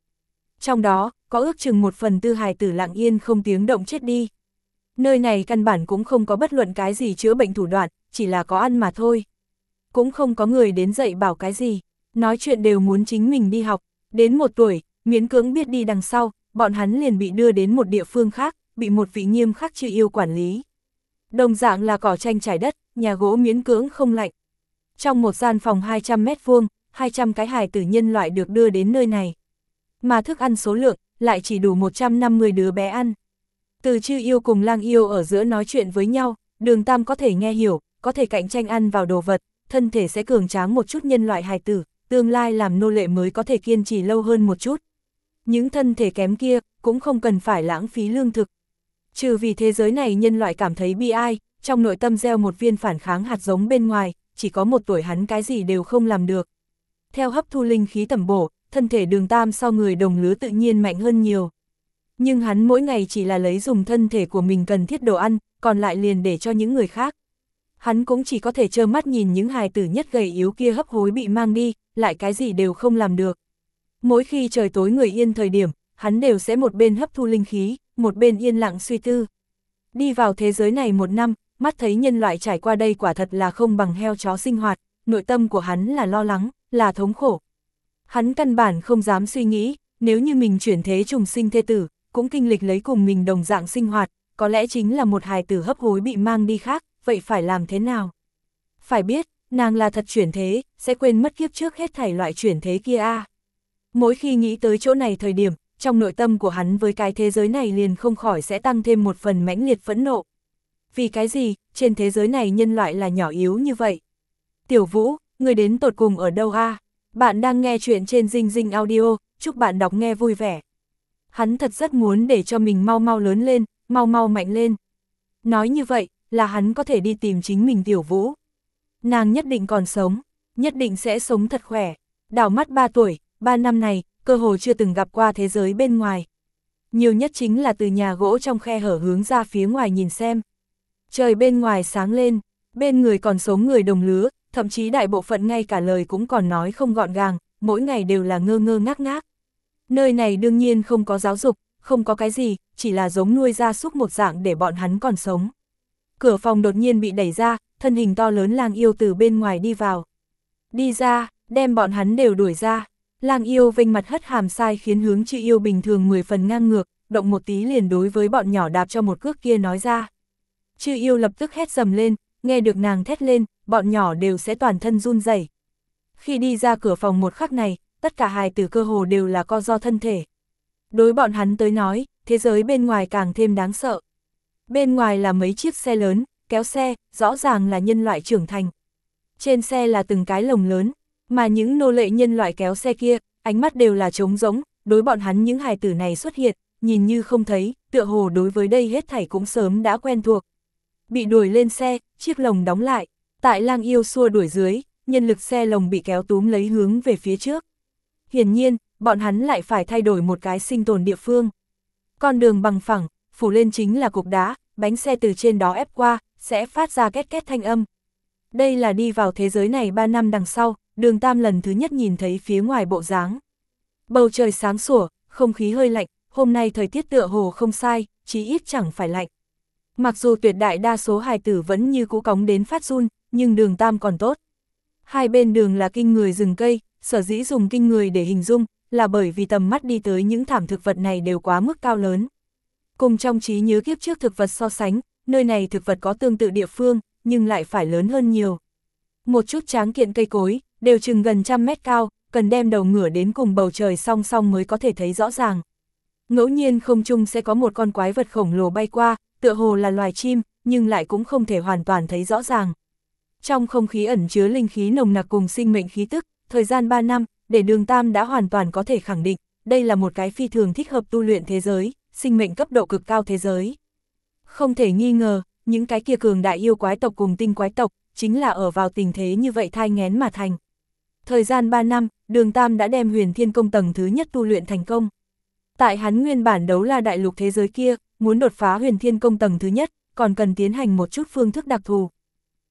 Trong đó, có ước chừng một phần tư hài tử lặng yên không tiếng động chết đi. Nơi này căn bản cũng không có bất luận cái gì chữa bệnh thủ đoạn, chỉ là có ăn mà thôi. Cũng không có người đến dạy bảo cái gì, nói chuyện đều muốn chính mình đi học. Đến một tuổi, miễn cưỡng biết đi đằng sau, bọn hắn liền bị đưa đến một địa phương khác, bị một vị nghiêm khắc chịu yêu quản lý. Đồng dạng là cỏ tranh trải đất, nhà gỗ miễn cưỡng không lạnh. Trong một gian phòng 200 mét vuông, 200 cái hài tử nhân loại được đưa đến nơi này. Mà thức ăn số lượng, lại chỉ đủ 150 đứa bé ăn. Từ chư yêu cùng lang yêu ở giữa nói chuyện với nhau, đường tam có thể nghe hiểu, có thể cạnh tranh ăn vào đồ vật, thân thể sẽ cường tráng một chút nhân loại hài tử, tương lai làm nô lệ mới có thể kiên trì lâu hơn một chút. Những thân thể kém kia, cũng không cần phải lãng phí lương thực. Trừ vì thế giới này nhân loại cảm thấy bi ai, trong nội tâm gieo một viên phản kháng hạt giống bên ngoài, chỉ có một tuổi hắn cái gì đều không làm được. Theo hấp thu linh khí tẩm bổ, thân thể đường tam so người đồng lứa tự nhiên mạnh hơn nhiều. Nhưng hắn mỗi ngày chỉ là lấy dùng thân thể của mình cần thiết đồ ăn, còn lại liền để cho những người khác. Hắn cũng chỉ có thể trơ mắt nhìn những hài tử nhất gầy yếu kia hấp hối bị mang đi, lại cái gì đều không làm được. Mỗi khi trời tối người yên thời điểm, hắn đều sẽ một bên hấp thu linh khí, một bên yên lặng suy tư. Đi vào thế giới này một năm, mắt thấy nhân loại trải qua đây quả thật là không bằng heo chó sinh hoạt, nội tâm của hắn là lo lắng, là thống khổ. Hắn căn bản không dám suy nghĩ, nếu như mình chuyển thế trùng sinh thê tử, cũng kinh lịch lấy cùng mình đồng dạng sinh hoạt, có lẽ chính là một hài tử hấp hối bị mang đi khác, vậy phải làm thế nào? Phải biết, nàng là thật chuyển thế, sẽ quên mất kiếp trước hết thảy loại chuyển thế kia a. Mỗi khi nghĩ tới chỗ này thời điểm, trong nội tâm của hắn với cái thế giới này liền không khỏi sẽ tăng thêm một phần mãnh liệt phẫn nộ. Vì cái gì, trên thế giới này nhân loại là nhỏ yếu như vậy? Tiểu Vũ, người đến tột cùng ở đâu a? Bạn đang nghe chuyện trên Dinh Dinh Audio, chúc bạn đọc nghe vui vẻ. Hắn thật rất muốn để cho mình mau mau lớn lên, mau mau mạnh lên. Nói như vậy, là hắn có thể đi tìm chính mình Tiểu Vũ. Nàng nhất định còn sống, nhất định sẽ sống thật khỏe. Đảo mắt 3 tuổi, 3 năm này, cơ hồ chưa từng gặp qua thế giới bên ngoài. Nhiều nhất chính là từ nhà gỗ trong khe hở hướng ra phía ngoài nhìn xem. Trời bên ngoài sáng lên, bên người còn sống người đồng lứa, thậm chí đại bộ phận ngay cả lời cũng còn nói không gọn gàng, mỗi ngày đều là ngơ ngơ ngác ngác. Nơi này đương nhiên không có giáo dục, không có cái gì, chỉ là giống nuôi ra súc một dạng để bọn hắn còn sống. Cửa phòng đột nhiên bị đẩy ra, thân hình to lớn lang yêu từ bên ngoài đi vào. Đi ra, đem bọn hắn đều đuổi ra. Lang yêu vênh mặt hất hàm sai khiến hướng chữ yêu bình thường 10 phần ngang ngược, động một tí liền đối với bọn nhỏ đạp cho một cước kia nói ra. Chư yêu lập tức hét dầm lên, nghe được nàng thét lên, bọn nhỏ đều sẽ toàn thân run rẩy. Khi đi ra cửa phòng một khắc này, tất cả hài tử cơ hồ đều là co do thân thể. Đối bọn hắn tới nói, thế giới bên ngoài càng thêm đáng sợ. Bên ngoài là mấy chiếc xe lớn, kéo xe, rõ ràng là nhân loại trưởng thành. Trên xe là từng cái lồng lớn, mà những nô lệ nhân loại kéo xe kia, ánh mắt đều là trống rỗng, đối bọn hắn những hài tử này xuất hiện, nhìn như không thấy, tựa hồ đối với đây hết thảy cũng sớm đã quen thuộc. Bị đuổi lên xe, chiếc lồng đóng lại, tại lang yêu xua đuổi dưới, nhân lực xe lồng bị kéo túm lấy hướng về phía trước. Hiển nhiên, bọn hắn lại phải thay đổi một cái sinh tồn địa phương. Con đường bằng phẳng, phủ lên chính là cục đá, bánh xe từ trên đó ép qua, sẽ phát ra két két thanh âm. Đây là đi vào thế giới này 3 năm đằng sau, đường tam lần thứ nhất nhìn thấy phía ngoài bộ dáng. Bầu trời sáng sủa, không khí hơi lạnh, hôm nay thời tiết tựa hồ không sai, chí ít chẳng phải lạnh. Mặc dù tuyệt đại đa số hài tử vẫn như cũ cóng đến phát run, nhưng đường tam còn tốt. Hai bên đường là kinh người rừng cây, sở dĩ dùng kinh người để hình dung, là bởi vì tầm mắt đi tới những thảm thực vật này đều quá mức cao lớn. Cùng trong trí nhớ kiếp trước thực vật so sánh, nơi này thực vật có tương tự địa phương, nhưng lại phải lớn hơn nhiều. Một chút tráng kiện cây cối, đều chừng gần trăm mét cao, cần đem đầu ngửa đến cùng bầu trời song song mới có thể thấy rõ ràng. Ngẫu nhiên không chung sẽ có một con quái vật khổng lồ bay qua, tựa hồ là loài chim, nhưng lại cũng không thể hoàn toàn thấy rõ ràng. Trong không khí ẩn chứa linh khí nồng nặc cùng sinh mệnh khí tức, thời gian 3 năm, để đường Tam đã hoàn toàn có thể khẳng định, đây là một cái phi thường thích hợp tu luyện thế giới, sinh mệnh cấp độ cực cao thế giới. Không thể nghi ngờ, những cái kia cường đại yêu quái tộc cùng tinh quái tộc, chính là ở vào tình thế như vậy thai ngén mà thành. Thời gian 3 năm, đường Tam đã đem huyền thiên công tầng thứ nhất tu luyện thành công. Tại hắn nguyên bản đấu la đại lục thế giới kia, muốn đột phá huyền thiên công tầng thứ nhất, còn cần tiến hành một chút phương thức đặc thù.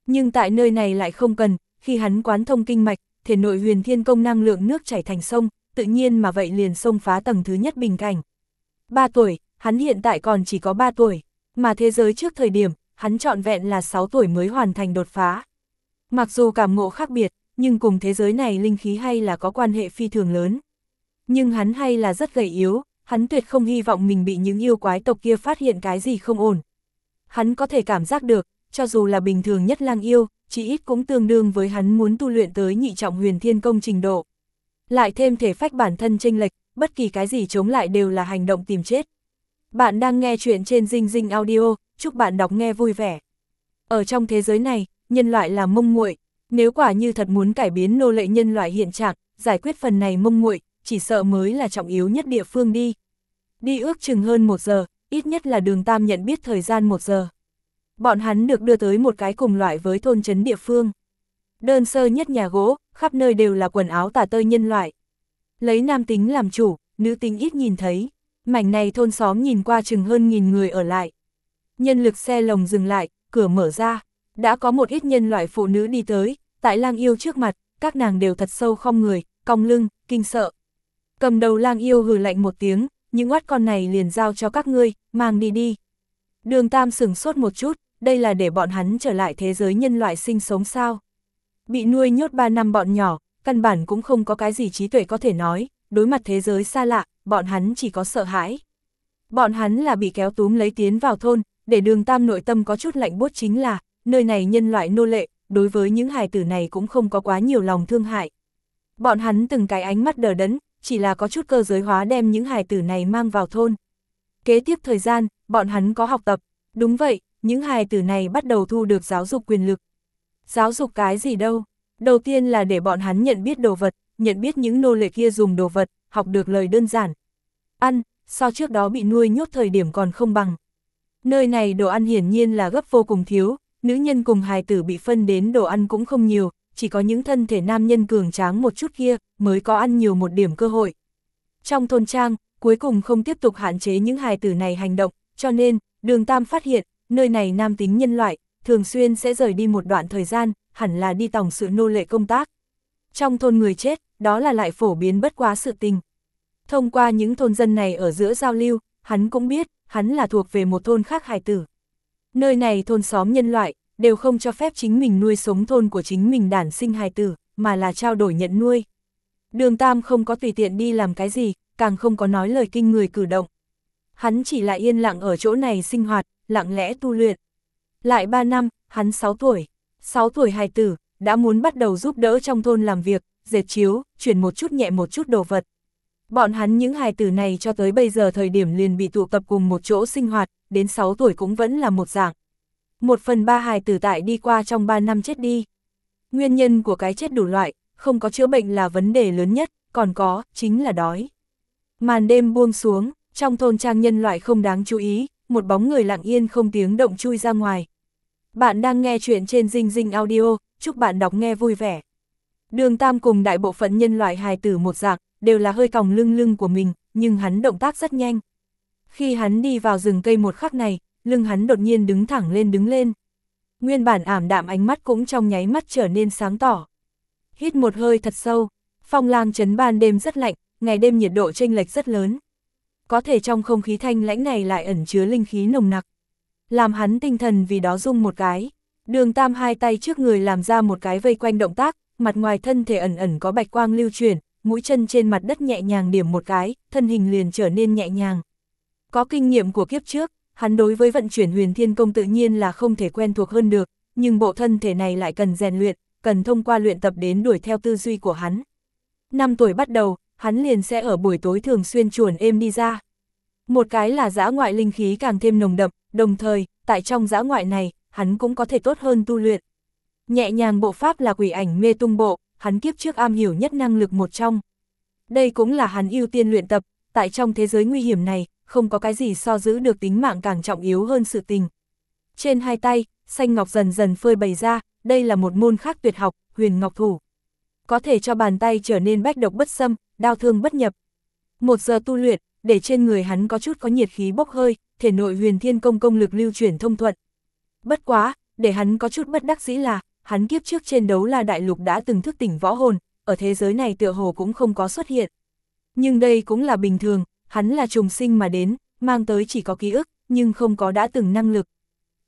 Nhưng tại nơi này lại không cần, khi hắn quán thông kinh mạch, thể nội huyền thiên công năng lượng nước chảy thành sông, tự nhiên mà vậy liền sông phá tầng thứ nhất bình cảnh. 3 tuổi, hắn hiện tại còn chỉ có 3 tuổi, mà thế giới trước thời điểm, hắn trọn vẹn là 6 tuổi mới hoàn thành đột phá. Mặc dù cảm ngộ khác biệt, nhưng cùng thế giới này linh khí hay là có quan hệ phi thường lớn. Nhưng hắn hay là rất gầy yếu, hắn tuyệt không hy vọng mình bị những yêu quái tộc kia phát hiện cái gì không ổn. Hắn có thể cảm giác được, cho dù là bình thường nhất lang yêu, chỉ ít cũng tương đương với hắn muốn tu luyện tới nhị trọng huyền thiên công trình độ. Lại thêm thể phách bản thân tranh lệch, bất kỳ cái gì chống lại đều là hành động tìm chết. Bạn đang nghe chuyện trên Dinh Dinh Audio, chúc bạn đọc nghe vui vẻ. Ở trong thế giới này, nhân loại là mông muội, nếu quả như thật muốn cải biến nô lệ nhân loại hiện trạng, giải quyết phần này mông muội, chỉ sợ mới là trọng yếu nhất địa phương đi. Đi ước chừng hơn một giờ, ít nhất là đường Tam nhận biết thời gian một giờ. Bọn hắn được đưa tới một cái cùng loại với thôn trấn địa phương. Đơn sơ nhất nhà gỗ, khắp nơi đều là quần áo tả tơi nhân loại. Lấy nam tính làm chủ, nữ tính ít nhìn thấy. Mảnh này thôn xóm nhìn qua chừng hơn nghìn người ở lại. Nhân lực xe lồng dừng lại, cửa mở ra. Đã có một ít nhân loại phụ nữ đi tới, tại lang yêu trước mặt, các nàng đều thật sâu không người, cong lưng, kinh sợ. Cầm đầu lang yêu hừ lạnh một tiếng, những oát con này liền giao cho các ngươi, mang đi đi. Đường Tam sừng sốt một chút, đây là để bọn hắn trở lại thế giới nhân loại sinh sống sao. Bị nuôi nhốt 3 năm bọn nhỏ, căn bản cũng không có cái gì trí tuệ có thể nói, đối mặt thế giới xa lạ, bọn hắn chỉ có sợ hãi. Bọn hắn là bị kéo túm lấy tiến vào thôn, để đường Tam nội tâm có chút lạnh bốt chính là, nơi này nhân loại nô lệ, đối với những hài tử này cũng không có quá nhiều lòng thương hại. Bọn hắn từng cái ánh mắt đờ đẫn, chỉ là có chút cơ giới hóa đem những hài tử này mang vào thôn. Kế tiếp thời gian, bọn hắn có học tập, đúng vậy, những hài tử này bắt đầu thu được giáo dục quyền lực. Giáo dục cái gì đâu? Đầu tiên là để bọn hắn nhận biết đồ vật, nhận biết những nô lệ kia dùng đồ vật, học được lời đơn giản. Ăn, so trước đó bị nuôi nhốt thời điểm còn không bằng. Nơi này đồ ăn hiển nhiên là gấp vô cùng thiếu, nữ nhân cùng hài tử bị phân đến đồ ăn cũng không nhiều, chỉ có những thân thể nam nhân cường tráng một chút kia mới có ăn nhiều một điểm cơ hội. Trong thôn trang, cuối cùng không tiếp tục hạn chế những hài tử này hành động, cho nên, đường Tam phát hiện, nơi này nam tính nhân loại, thường xuyên sẽ rời đi một đoạn thời gian, hẳn là đi tổng sự nô lệ công tác. Trong thôn người chết, đó là lại phổ biến bất quá sự tình. Thông qua những thôn dân này ở giữa giao lưu, hắn cũng biết, hắn là thuộc về một thôn khác hài tử. Nơi này thôn xóm nhân loại, đều không cho phép chính mình nuôi sống thôn của chính mình đản sinh hài tử, mà là trao đổi nhận nuôi. Đường Tam không có tùy tiện đi làm cái gì, càng không có nói lời kinh người cử động. Hắn chỉ là yên lặng ở chỗ này sinh hoạt, lặng lẽ tu luyện. Lại 3 năm, hắn 6 tuổi. 6 tuổi hài tử, đã muốn bắt đầu giúp đỡ trong thôn làm việc, dệt chiếu, chuyển một chút nhẹ một chút đồ vật. Bọn hắn những hài tử này cho tới bây giờ thời điểm liền bị tụ tập cùng một chỗ sinh hoạt, đến 6 tuổi cũng vẫn là một dạng. Một phần ba hài tử tại đi qua trong 3 năm chết đi. Nguyên nhân của cái chết đủ loại, không có chữa bệnh là vấn đề lớn nhất, còn có, chính là đói. Màn đêm buông xuống, trong thôn trang nhân loại không đáng chú ý, một bóng người lặng yên không tiếng động chui ra ngoài. Bạn đang nghe chuyện trên Dinh Dinh Audio, chúc bạn đọc nghe vui vẻ. Đường Tam cùng đại bộ phận nhân loại hài tử một dạng, đều là hơi còng lưng lưng của mình, nhưng hắn động tác rất nhanh. Khi hắn đi vào rừng cây một khắc này, lưng hắn đột nhiên đứng thẳng lên đứng lên. Nguyên bản ảm đạm ánh mắt cũng trong nháy mắt trở nên sáng tỏ. Hít một hơi thật sâu, phong lang chấn ban đêm rất lạnh, ngày đêm nhiệt độ chênh lệch rất lớn. Có thể trong không khí thanh lãnh này lại ẩn chứa linh khí nồng nặc. Làm hắn tinh thần vì đó rung một cái. Đường tam hai tay trước người làm ra một cái vây quanh động tác, mặt ngoài thân thể ẩn ẩn có bạch quang lưu chuyển, mũi chân trên mặt đất nhẹ nhàng điểm một cái, thân hình liền trở nên nhẹ nhàng. Có kinh nghiệm của kiếp trước, hắn đối với vận chuyển huyền thiên công tự nhiên là không thể quen thuộc hơn được, nhưng bộ thân thể này lại cần rèn luyện, cần thông qua luyện tập đến đuổi theo tư duy của hắn. Năm tuổi bắt đầu, hắn liền sẽ ở buổi tối thường xuyên chuồn êm đi ra. Một cái là giã ngoại linh khí càng thêm nồng đậm, đồng thời, tại trong giã ngoại này, hắn cũng có thể tốt hơn tu luyện. Nhẹ nhàng bộ pháp là quỷ ảnh mê tung bộ, hắn kiếp trước am hiểu nhất năng lực một trong. Đây cũng là hắn ưu tiên luyện tập, tại trong thế giới nguy hiểm này, không có cái gì so giữ được tính mạng càng trọng yếu hơn sự tình. Trên hai tay, xanh ngọc dần dần phơi bày ra, đây là một môn khác tuyệt học, huyền ngọc thủ. Có thể cho bàn tay trở nên bách độc bất xâm, đau thương bất nhập. Một giờ tu luyện, để trên người hắn có chút có nhiệt khí bốc hơi, thể nội huyền thiên công công lực lưu chuyển thông thuận. Bất quá, để hắn có chút bất đắc dĩ là, hắn kiếp trước trên đấu là đại lục đã từng thức tỉnh võ hồn, ở thế giới này tựa hồ cũng không có xuất hiện. Nhưng đây cũng là bình thường, hắn là trùng sinh mà đến, mang tới chỉ có ký ức, nhưng không có đã từng năng lực.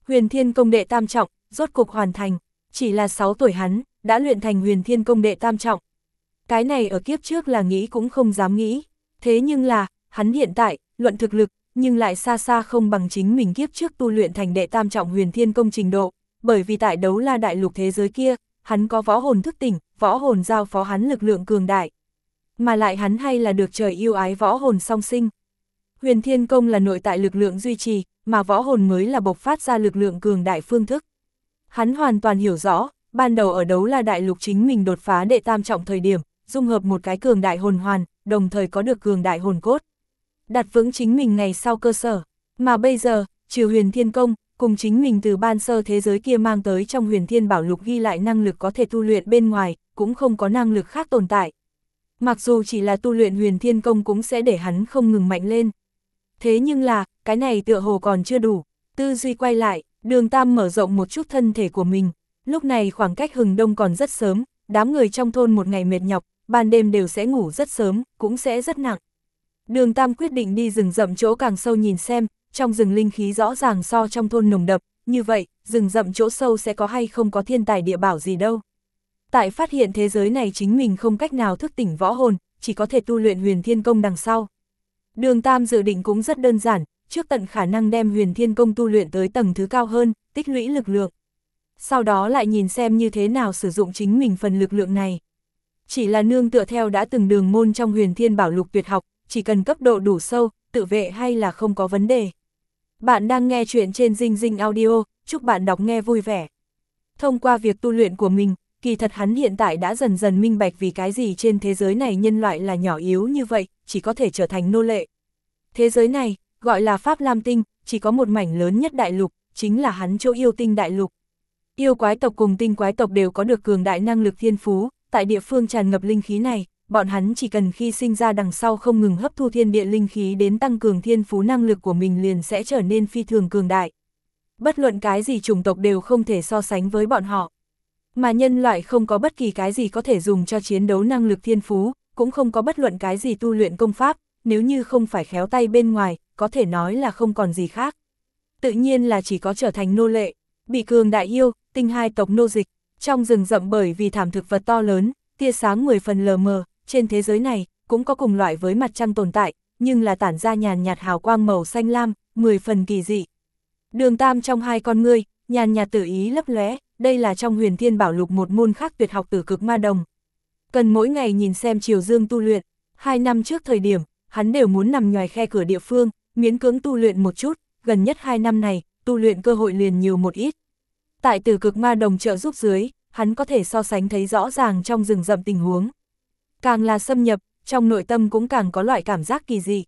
Huyền thiên công đệ tam trọng, rốt cục hoàn thành, chỉ là 6 tuổi hắn, đã luyện thành huyền thiên công đệ tam trọng. Cái này ở kiếp trước là nghĩ cũng không dám nghĩ, thế nhưng là, hắn hiện tại, luận thực lực, nhưng lại xa xa không bằng chính mình kiếp trước tu luyện thành đệ tam trọng huyền thiên công trình độ, bởi vì tại đấu la đại lục thế giới kia, hắn có võ hồn thức tỉnh, võ hồn giao phó hắn lực lượng cường đại. Mà lại hắn hay là được trời yêu ái võ hồn song sinh. Huyền thiên công là nội tại lực lượng duy trì, mà võ hồn mới là bộc phát ra lực lượng cường đại phương thức. Hắn hoàn toàn hiểu rõ, ban đầu ở đấu la đại lục chính mình đột phá đệ tam trọng thời điểm, dung hợp một cái cường đại hồn hoàn, đồng thời có được cường đại hồn cốt. Đặt vững chính mình ngày sau cơ sở, mà bây giờ, trừ huyền thiên công, cùng chính mình từ ban sơ thế giới kia mang tới trong huyền thiên bảo lục ghi lại năng lực có thể tu luyện bên ngoài, cũng không có năng lực khác tồn tại. Mặc dù chỉ là tu luyện huyền thiên công cũng sẽ để hắn không ngừng mạnh lên. Thế nhưng là, cái này tựa hồ còn chưa đủ, tư duy quay lại, đường tam mở rộng một chút thân thể của mình, lúc này khoảng cách hừng đông còn rất sớm, đám người trong thôn một ngày mệt nhọc, ban đêm đều sẽ ngủ rất sớm, cũng sẽ rất nặng. Đường Tam quyết định đi rừng rậm chỗ càng sâu nhìn xem, trong rừng linh khí rõ ràng so trong thôn nồng đậm, như vậy, rừng rậm chỗ sâu sẽ có hay không có thiên tài địa bảo gì đâu. Tại phát hiện thế giới này chính mình không cách nào thức tỉnh võ hồn, chỉ có thể tu luyện huyền thiên công đằng sau. Đường Tam dự định cũng rất đơn giản, trước tận khả năng đem huyền thiên công tu luyện tới tầng thứ cao hơn, tích lũy lực lượng. Sau đó lại nhìn xem như thế nào sử dụng chính mình phần lực lượng này. Chỉ là nương tựa theo đã từng đường môn trong huyền thiên bảo lục tuyệt học, chỉ cần cấp độ đủ sâu, tự vệ hay là không có vấn đề. Bạn đang nghe chuyện trên Dinh Dinh Audio, chúc bạn đọc nghe vui vẻ. Thông qua việc tu luyện của mình, kỳ thật hắn hiện tại đã dần dần minh bạch vì cái gì trên thế giới này nhân loại là nhỏ yếu như vậy, chỉ có thể trở thành nô lệ. Thế giới này, gọi là Pháp Lam Tinh, chỉ có một mảnh lớn nhất đại lục, chính là hắn chỗ yêu tinh đại lục. Yêu quái tộc cùng tinh quái tộc đều có được cường đại năng lực thiên phú, tại địa phương tràn ngập linh khí này, bọn hắn chỉ cần khi sinh ra đằng sau không ngừng hấp thu thiên địa linh khí đến tăng cường thiên phú năng lực của mình liền sẽ trở nên phi thường cường đại. Bất luận cái gì chủng tộc đều không thể so sánh với bọn họ. Mà nhân loại không có bất kỳ cái gì có thể dùng cho chiến đấu năng lực thiên phú, cũng không có bất luận cái gì tu luyện công pháp, nếu như không phải khéo tay bên ngoài, có thể nói là không còn gì khác. Tự nhiên là chỉ có trở thành nô lệ, bị cường đại yêu, tinh hai tộc nô dịch, trong rừng rậm bởi vì thảm thực vật to lớn, tia sáng 10 phần lờ mờ, trên thế giới này, cũng có cùng loại với mặt trăng tồn tại, nhưng là tản ra nhàn nhạt hào quang màu xanh lam, 10 phần kỳ dị. Đường tam trong hai con ngươi, nhàn nhạt tự ý lấp lóe, đây là trong huyền thiên bảo lục một môn khác tuyệt học tử cực ma đồng. Cần mỗi ngày nhìn xem chiều dương tu luyện, hai năm trước thời điểm, hắn đều muốn nằm ngoài khe cửa địa phương, miễn cưỡng tu luyện một chút, gần nhất hai năm này, tu luyện cơ hội liền nhiều một ít. Tại tử cực ma đồng trợ giúp dưới, hắn có thể so sánh thấy rõ ràng trong rừng rậm tình huống. Càng là xâm nhập, trong nội tâm cũng càng có loại cảm giác kỳ dị.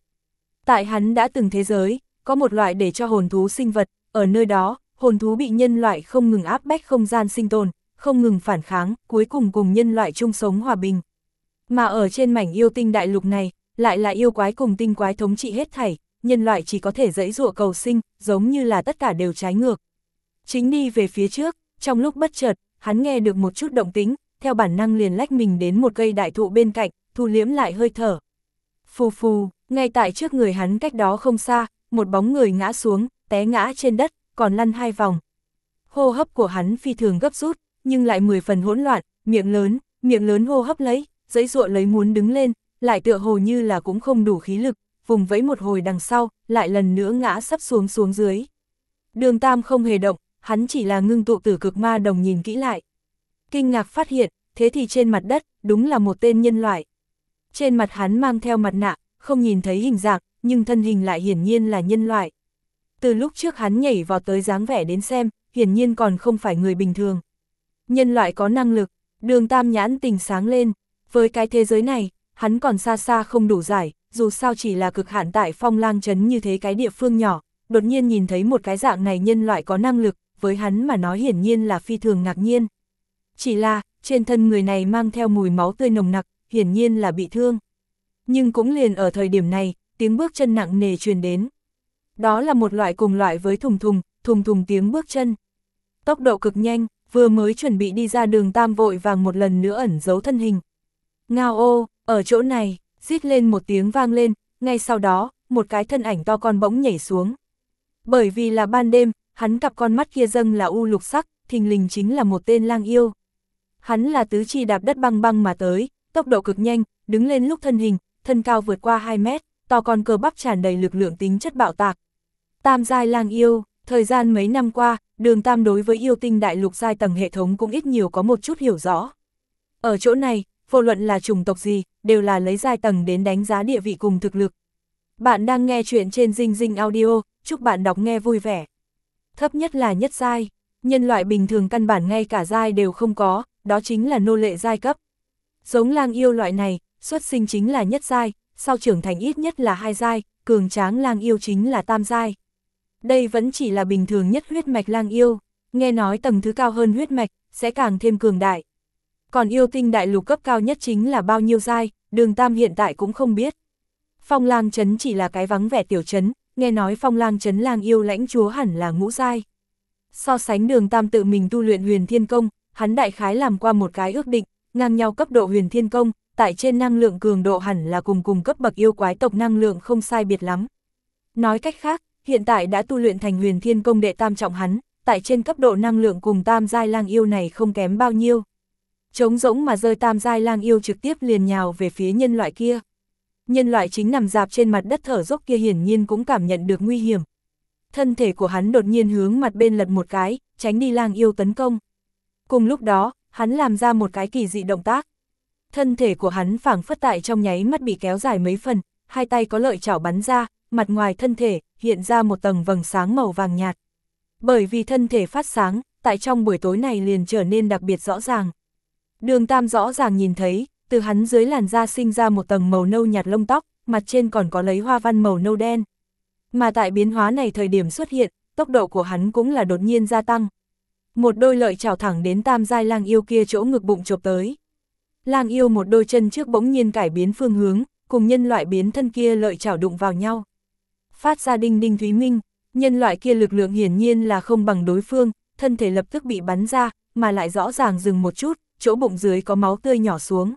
Tại hắn đã từng thế giới, có một loại để cho hồn thú sinh vật, ở nơi đó, hồn thú bị nhân loại không ngừng áp bách không gian sinh tồn, không ngừng phản kháng, cuối cùng cùng nhân loại chung sống hòa bình. Mà ở trên mảnh yêu tinh đại lục này, lại là yêu quái cùng tinh quái thống trị hết thảy, nhân loại chỉ có thể dẫy dụa cầu sinh, giống như là tất cả đều trái ngược. Chính đi về phía trước, trong lúc bất chợt, hắn nghe được một chút động tính, theo bản năng liền lách mình đến một cây đại thụ bên cạnh, thu liếm lại hơi thở. Phù phù, ngay tại trước người hắn cách đó không xa, một bóng người ngã xuống, té ngã trên đất, còn lăn hai vòng. Hô hấp của hắn phi thường gấp rút, nhưng lại mười phần hỗn loạn, miệng lớn, miệng lớn hô hấp lấy, dãy ruộng lấy muốn đứng lên, lại tựa hồ như là cũng không đủ khí lực, vùng vẫy một hồi đằng sau, lại lần nữa ngã sắp xuống xuống dưới. Đường Tam không hề động, hắn chỉ là ngưng tụ tử cực ma đồng nhìn kỹ lại. Kinh ngạc phát hiện, thế thì trên mặt đất, đúng là một tên nhân loại. Trên mặt hắn mang theo mặt nạ, không nhìn thấy hình dạng, nhưng thân hình lại hiển nhiên là nhân loại. Từ lúc trước hắn nhảy vào tới dáng vẻ đến xem, hiển nhiên còn không phải người bình thường. Nhân loại có năng lực, đường tam nhãn tình sáng lên, với cái thế giới này, hắn còn xa xa không đủ giải, dù sao chỉ là cực hạn tại phong lang chấn như thế cái địa phương nhỏ, đột nhiên nhìn thấy một cái dạng này nhân loại có năng lực, với hắn mà nói hiển nhiên là phi thường ngạc nhiên. Chỉ là, trên thân người này mang theo mùi máu tươi nồng nặc, hiển nhiên là bị thương. Nhưng cũng liền ở thời điểm này, tiếng bước chân nặng nề truyền đến. Đó là một loại cùng loại với thùng thùng, thùng thùng tiếng bước chân. Tốc độ cực nhanh, vừa mới chuẩn bị đi ra đường tam vội vàng một lần nữa ẩn giấu thân hình. Ngao ô, ở chỗ này, rít lên một tiếng vang lên, ngay sau đó, một cái thân ảnh to con bỗng nhảy xuống. Bởi vì là ban đêm, hắn cặp con mắt kia dâng là u lục sắc, thình lình chính là một tên lang yêu. Hắn là tứ chi đạp đất băng băng mà tới, tốc độ cực nhanh, đứng lên lúc thân hình, thân cao vượt qua 2 mét, to con cơ bắp tràn đầy lực lượng tính chất bạo tạc. Tam giai lang yêu, thời gian mấy năm qua, đường tam đối với yêu tinh đại lục giai tầng hệ thống cũng ít nhiều có một chút hiểu rõ. Ở chỗ này, vô luận là chủng tộc gì, đều là lấy giai tầng đến đánh giá địa vị cùng thực lực. Bạn đang nghe chuyện trên Dinh Dinh Audio, chúc bạn đọc nghe vui vẻ. Thấp nhất là nhất giai, nhân loại bình thường căn bản ngay cả giai đều không có, đó chính là nô lệ giai cấp. Giống lang yêu loại này, xuất sinh chính là nhất giai, sau trưởng thành ít nhất là hai giai, cường tráng lang yêu chính là tam giai. Đây vẫn chỉ là bình thường nhất huyết mạch lang yêu, nghe nói tầng thứ cao hơn huyết mạch, sẽ càng thêm cường đại. Còn yêu tinh đại lục cấp cao nhất chính là bao nhiêu giai, đường tam hiện tại cũng không biết. Phong lang chấn chỉ là cái vắng vẻ tiểu chấn, nghe nói phong lang chấn lang yêu lãnh chúa hẳn là ngũ giai. So sánh đường tam tự mình tu luyện huyền thiên công, hắn đại khái làm qua một cái ước định, ngang nhau cấp độ huyền thiên công, tại trên năng lượng cường độ hẳn là cùng cùng cấp bậc yêu quái tộc năng lượng không sai biệt lắm. Nói cách khác, hiện tại đã tu luyện thành huyền thiên công đệ tam trọng hắn, tại trên cấp độ năng lượng cùng tam giai lang yêu này không kém bao nhiêu. Trống rỗng mà rơi tam giai lang yêu trực tiếp liền nhào về phía nhân loại kia. Nhân loại chính nằm dạp trên mặt đất thở dốc kia hiển nhiên cũng cảm nhận được nguy hiểm. Thân thể của hắn đột nhiên hướng mặt bên lật một cái, tránh đi lang yêu tấn công. Cùng lúc đó, hắn làm ra một cái kỳ dị động tác. Thân thể của hắn phảng phất tại trong nháy mắt bị kéo dài mấy phần, hai tay có lợi chảo bắn ra, mặt ngoài thân thể hiện ra một tầng vầng sáng màu vàng nhạt. Bởi vì thân thể phát sáng, tại trong buổi tối này liền trở nên đặc biệt rõ ràng. Đường Tam rõ ràng nhìn thấy, từ hắn dưới làn da sinh ra một tầng màu nâu nhạt lông tóc, mặt trên còn có lấy hoa văn màu nâu đen. Mà tại biến hóa này thời điểm xuất hiện, tốc độ của hắn cũng là đột nhiên gia tăng. Một đôi lợi chào thẳng đến tam giai lang yêu kia chỗ ngực bụng chộp tới. Lang yêu một đôi chân trước bỗng nhiên cải biến phương hướng, cùng nhân loại biến thân kia lợi chảo đụng vào nhau. Phát ra đinh đinh thúy minh, nhân loại kia lực lượng hiển nhiên là không bằng đối phương, thân thể lập tức bị bắn ra, mà lại rõ ràng dừng một chút, chỗ bụng dưới có máu tươi nhỏ xuống.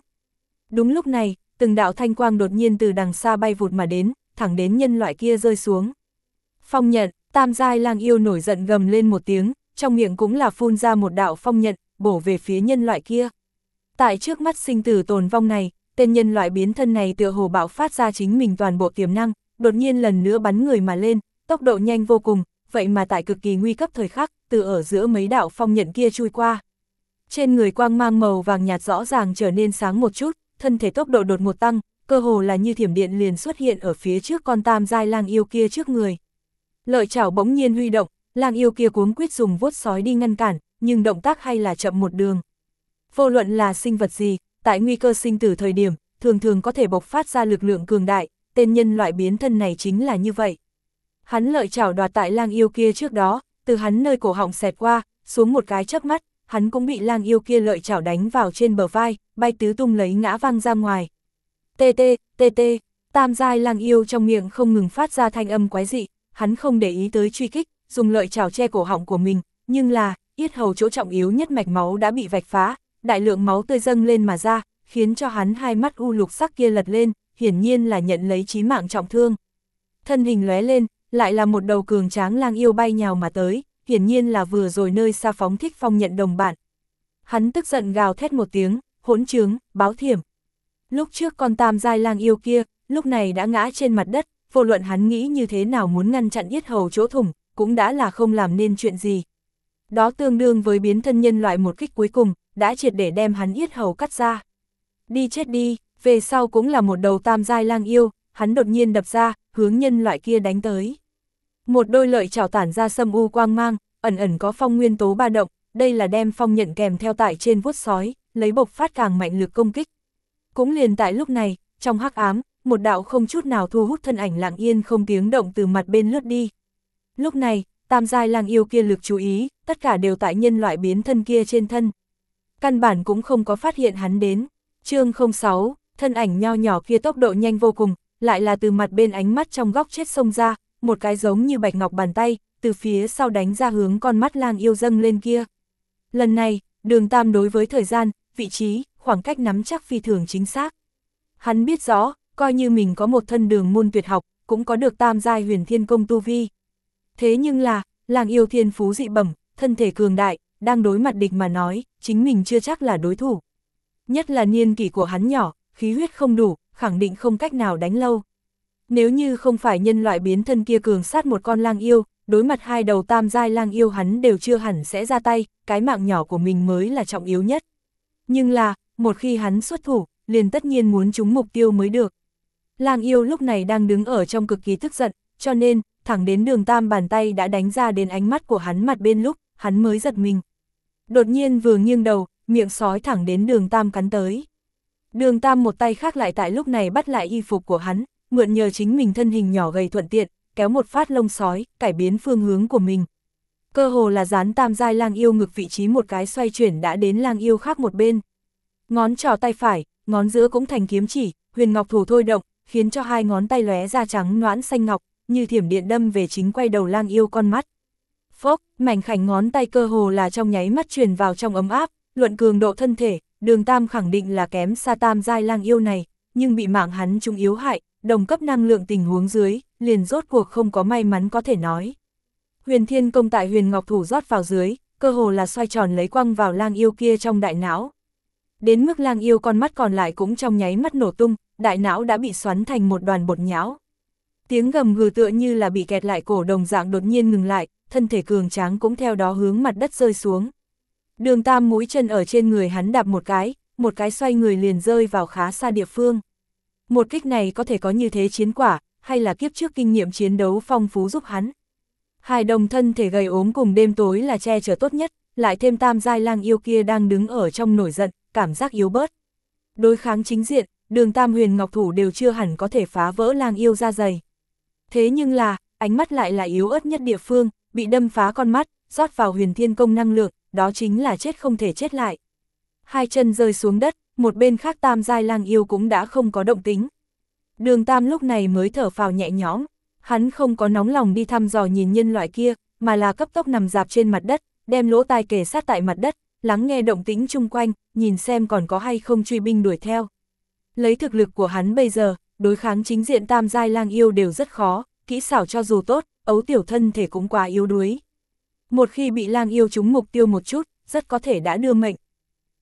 Đúng lúc này, từng đạo thanh quang đột nhiên từ đằng xa bay vụt mà đến, thẳng đến nhân loại kia rơi xuống. Phong nhận, tam giai lang yêu nổi giận gầm lên một tiếng, trong miệng cũng là phun ra một đạo phong nhận, bổ về phía nhân loại kia. Tại trước mắt sinh tử tồn vong này, tên nhân loại biến thân này tựa hồ bạo phát ra chính mình toàn bộ tiềm năng, đột nhiên lần nữa bắn người mà lên, tốc độ nhanh vô cùng, vậy mà tại cực kỳ nguy cấp thời khắc, từ ở giữa mấy đạo phong nhận kia chui qua. Trên người quang mang màu vàng nhạt rõ ràng trở nên sáng một chút, thân thể tốc độ đột một tăng, cơ hồ là như thiểm điện liền xuất hiện ở phía trước con tam giai lang yêu kia trước người. Lợi chảo bỗng nhiên huy động, lang yêu kia cuống quyết dùng vuốt sói đi ngăn cản, nhưng động tác hay là chậm một đường. Vô luận là sinh vật gì, tại nguy cơ sinh tử thời điểm, thường thường có thể bộc phát ra lực lượng cường đại, tên nhân loại biến thân này chính là như vậy. Hắn lợi chảo đoạt tại lang yêu kia trước đó, từ hắn nơi cổ họng xẹt qua, xuống một cái chớp mắt, hắn cũng bị lang yêu kia lợi chảo đánh vào trên bờ vai, bay tứ tung lấy ngã văng ra ngoài. Tê tê, tê tê, tam giai lang yêu trong miệng không ngừng phát ra thanh âm quái dị, hắn không để ý tới truy kích, dùng lợi chảo che cổ họng của mình, nhưng là, yết hầu chỗ trọng yếu nhất mạch máu đã bị vạch phá, đại lượng máu tươi dâng lên mà ra, khiến cho hắn hai mắt u lục sắc kia lật lên, hiển nhiên là nhận lấy chí mạng trọng thương. Thân hình lóe lên, lại là một đầu cường tráng lang yêu bay nhào mà tới, hiển nhiên là vừa rồi nơi xa phóng thích phong nhận đồng bạn. Hắn tức giận gào thét một tiếng, hỗn trướng, báo thiểm. Lúc trước con tam giai lang yêu kia, lúc này đã ngã trên mặt đất, vô luận hắn nghĩ như thế nào muốn ngăn chặn yết hầu chỗ thủng, cũng đã là không làm nên chuyện gì. Đó tương đương với biến thân nhân loại một kích cuối cùng, đã triệt để đem hắn yết hầu cắt ra. Đi chết đi, về sau cũng là một đầu tam giai lang yêu, hắn đột nhiên đập ra, hướng nhân loại kia đánh tới. Một đôi lợi chảo tản ra sâm u quang mang, ẩn ẩn có phong nguyên tố ba động, đây là đem phong nhận kèm theo tại trên vuốt sói, lấy bộc phát càng mạnh lực công kích. Cũng liền tại lúc này, trong hắc ám, một đạo không chút nào thu hút thân ảnh lặng yên không tiếng động từ mặt bên lướt đi. Lúc này, tam giai lang yêu kia lực chú ý, tất cả đều tại nhân loại biến thân kia trên thân. Căn bản cũng không có phát hiện hắn đến. chương 06, thân ảnh nho nhỏ kia tốc độ nhanh vô cùng, lại là từ mặt bên ánh mắt trong góc chết sông ra, một cái giống như bạch ngọc bàn tay, từ phía sau đánh ra hướng con mắt lang yêu dâng lên kia. Lần này, đường tam đối với thời gian, vị trí, khoảng cách nắm chắc phi thường chính xác. Hắn biết rõ, coi như mình có một thân đường môn tuyệt học, cũng có được tam giai huyền thiên công tu vi. Thế nhưng là, làng yêu thiên phú dị bẩm, thân thể cường đại, đang đối mặt địch mà nói, chính mình chưa chắc là đối thủ. Nhất là niên kỷ của hắn nhỏ, khí huyết không đủ, khẳng định không cách nào đánh lâu. Nếu như không phải nhân loại biến thân kia cường sát một con lang yêu, đối mặt hai đầu tam giai lang yêu hắn đều chưa hẳn sẽ ra tay, cái mạng nhỏ của mình mới là trọng yếu nhất. Nhưng là, một khi hắn xuất thủ, liền tất nhiên muốn trúng mục tiêu mới được. Lang yêu lúc này đang đứng ở trong cực kỳ tức giận, cho nên, thẳng đến đường tam bàn tay đã đánh ra đến ánh mắt của hắn mặt bên lúc, hắn mới giật mình. Đột nhiên vừa nghiêng đầu, miệng sói thẳng đến đường tam cắn tới. Đường tam một tay khác lại tại lúc này bắt lại y phục của hắn, mượn nhờ chính mình thân hình nhỏ gầy thuận tiện, kéo một phát lông sói, cải biến phương hướng của mình. Cơ hồ là dán tam giai lang yêu ngực vị trí một cái xoay chuyển đã đến lang yêu khác một bên. Ngón trỏ tay phải, ngón giữa cũng thành kiếm chỉ, huyền ngọc thủ thôi động, khiến cho hai ngón tay lóe ra trắng noãn xanh ngọc, như thiểm điện đâm về chính quay đầu lang yêu con mắt. Phốc, mảnh khảnh ngón tay cơ hồ là trong nháy mắt truyền vào trong ấm áp, luận cường độ thân thể, đường tam khẳng định là kém xa tam giai lang yêu này, nhưng bị mạng hắn trung yếu hại, đồng cấp năng lượng tình huống dưới, liền rốt cuộc không có may mắn có thể nói. Huyền thiên công tại huyền ngọc thủ rót vào dưới, cơ hồ là xoay tròn lấy quăng vào lang yêu kia trong đại não. Đến mức lang yêu con mắt còn lại cũng trong nháy mắt nổ tung, đại não đã bị xoắn thành một đoàn bột nhão. Tiếng gầm gừ tựa như là bị kẹt lại cổ đồng dạng đột nhiên ngừng lại, thân thể cường tráng cũng theo đó hướng mặt đất rơi xuống. Đường tam mũi chân ở trên người hắn đạp một cái, một cái xoay người liền rơi vào khá xa địa phương. Một kích này có thể có như thế chiến quả, hay là kiếp trước kinh nghiệm chiến đấu phong phú giúp hắn. Hai đồng thân thể gầy ốm cùng đêm tối là che chở tốt nhất, lại thêm tam giai lang yêu kia đang đứng ở trong nổi giận, cảm giác yếu bớt. Đối kháng chính diện, đường tam huyền ngọc thủ đều chưa hẳn có thể phá vỡ lang yêu ra dày. Thế nhưng là, ánh mắt lại là yếu ớt nhất địa phương, bị đâm phá con mắt, rót vào huyền thiên công năng lượng, đó chính là chết không thể chết lại. Hai chân rơi xuống đất, một bên khác tam giai lang yêu cũng đã không có động tính. Đường tam lúc này mới thở phào nhẹ nhõm, hắn không có nóng lòng đi thăm dò nhìn nhân loại kia, mà là cấp tốc nằm dạp trên mặt đất, đem lỗ tai kề sát tại mặt đất, lắng nghe động tĩnh chung quanh, nhìn xem còn có hay không truy binh đuổi theo. Lấy thực lực của hắn bây giờ, đối kháng chính diện tam giai lang yêu đều rất khó, kỹ xảo cho dù tốt, ấu tiểu thân thể cũng quá yếu đuối. Một khi bị lang yêu trúng mục tiêu một chút, rất có thể đã đưa mệnh.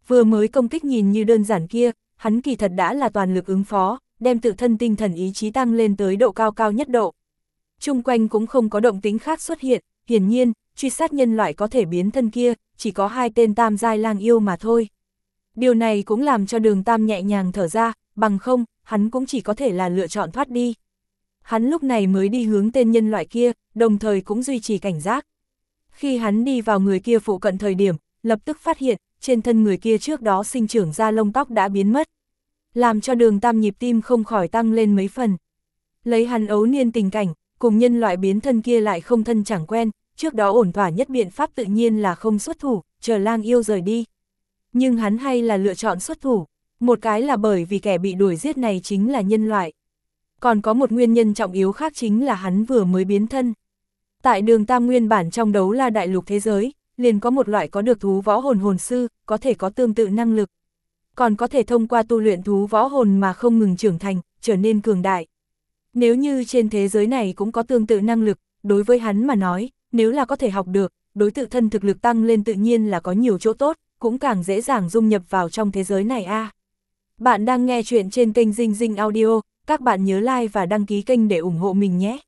vừa mới công kích nhìn như đơn giản kia, hắn kỳ thật đã là toàn lực ứng phó, đem tự thân tinh thần ý chí tăng lên tới độ cao cao nhất độ. Trung quanh cũng không có động tính khác xuất hiện, hiển nhiên, truy sát nhân loại có thể biến thân kia, chỉ có hai tên tam giai lang yêu mà thôi. Điều này cũng làm cho đường tam nhẹ nhàng thở ra, bằng không, hắn cũng chỉ có thể là lựa chọn thoát đi. Hắn lúc này mới đi hướng tên nhân loại kia, đồng thời cũng duy trì cảnh giác. Khi hắn đi vào người kia phụ cận thời điểm, lập tức phát hiện, trên thân người kia trước đó sinh trưởng ra lông tóc đã biến mất. Làm cho đường tam nhịp tim không khỏi tăng lên mấy phần. Lấy hắn ấu niên tình cảnh, cùng nhân loại biến thân kia lại không thân chẳng quen, trước đó ổn thỏa nhất biện pháp tự nhiên là không xuất thủ, chờ lang yêu rời đi. Nhưng hắn hay là lựa chọn xuất thủ, một cái là bởi vì kẻ bị đuổi giết này chính là nhân loại. Còn có một nguyên nhân trọng yếu khác chính là hắn vừa mới biến thân. Tại đường tam nguyên bản trong đấu la đại lục thế giới, liền có một loại có được thú võ hồn hồn sư, có thể có tương tự năng lực. Còn có thể thông qua tu luyện thú võ hồn mà không ngừng trưởng thành, trở nên cường đại. Nếu như trên thế giới này cũng có tương tự năng lực, đối với hắn mà nói, nếu là có thể học được, đối tự thân thực lực tăng lên tự nhiên là có nhiều chỗ tốt, cũng càng dễ dàng dung nhập vào trong thế giới này a. Bạn đang nghe chuyện trên kênh Dinh Dinh Audio, các bạn nhớ like và đăng ký kênh để ủng hộ mình nhé.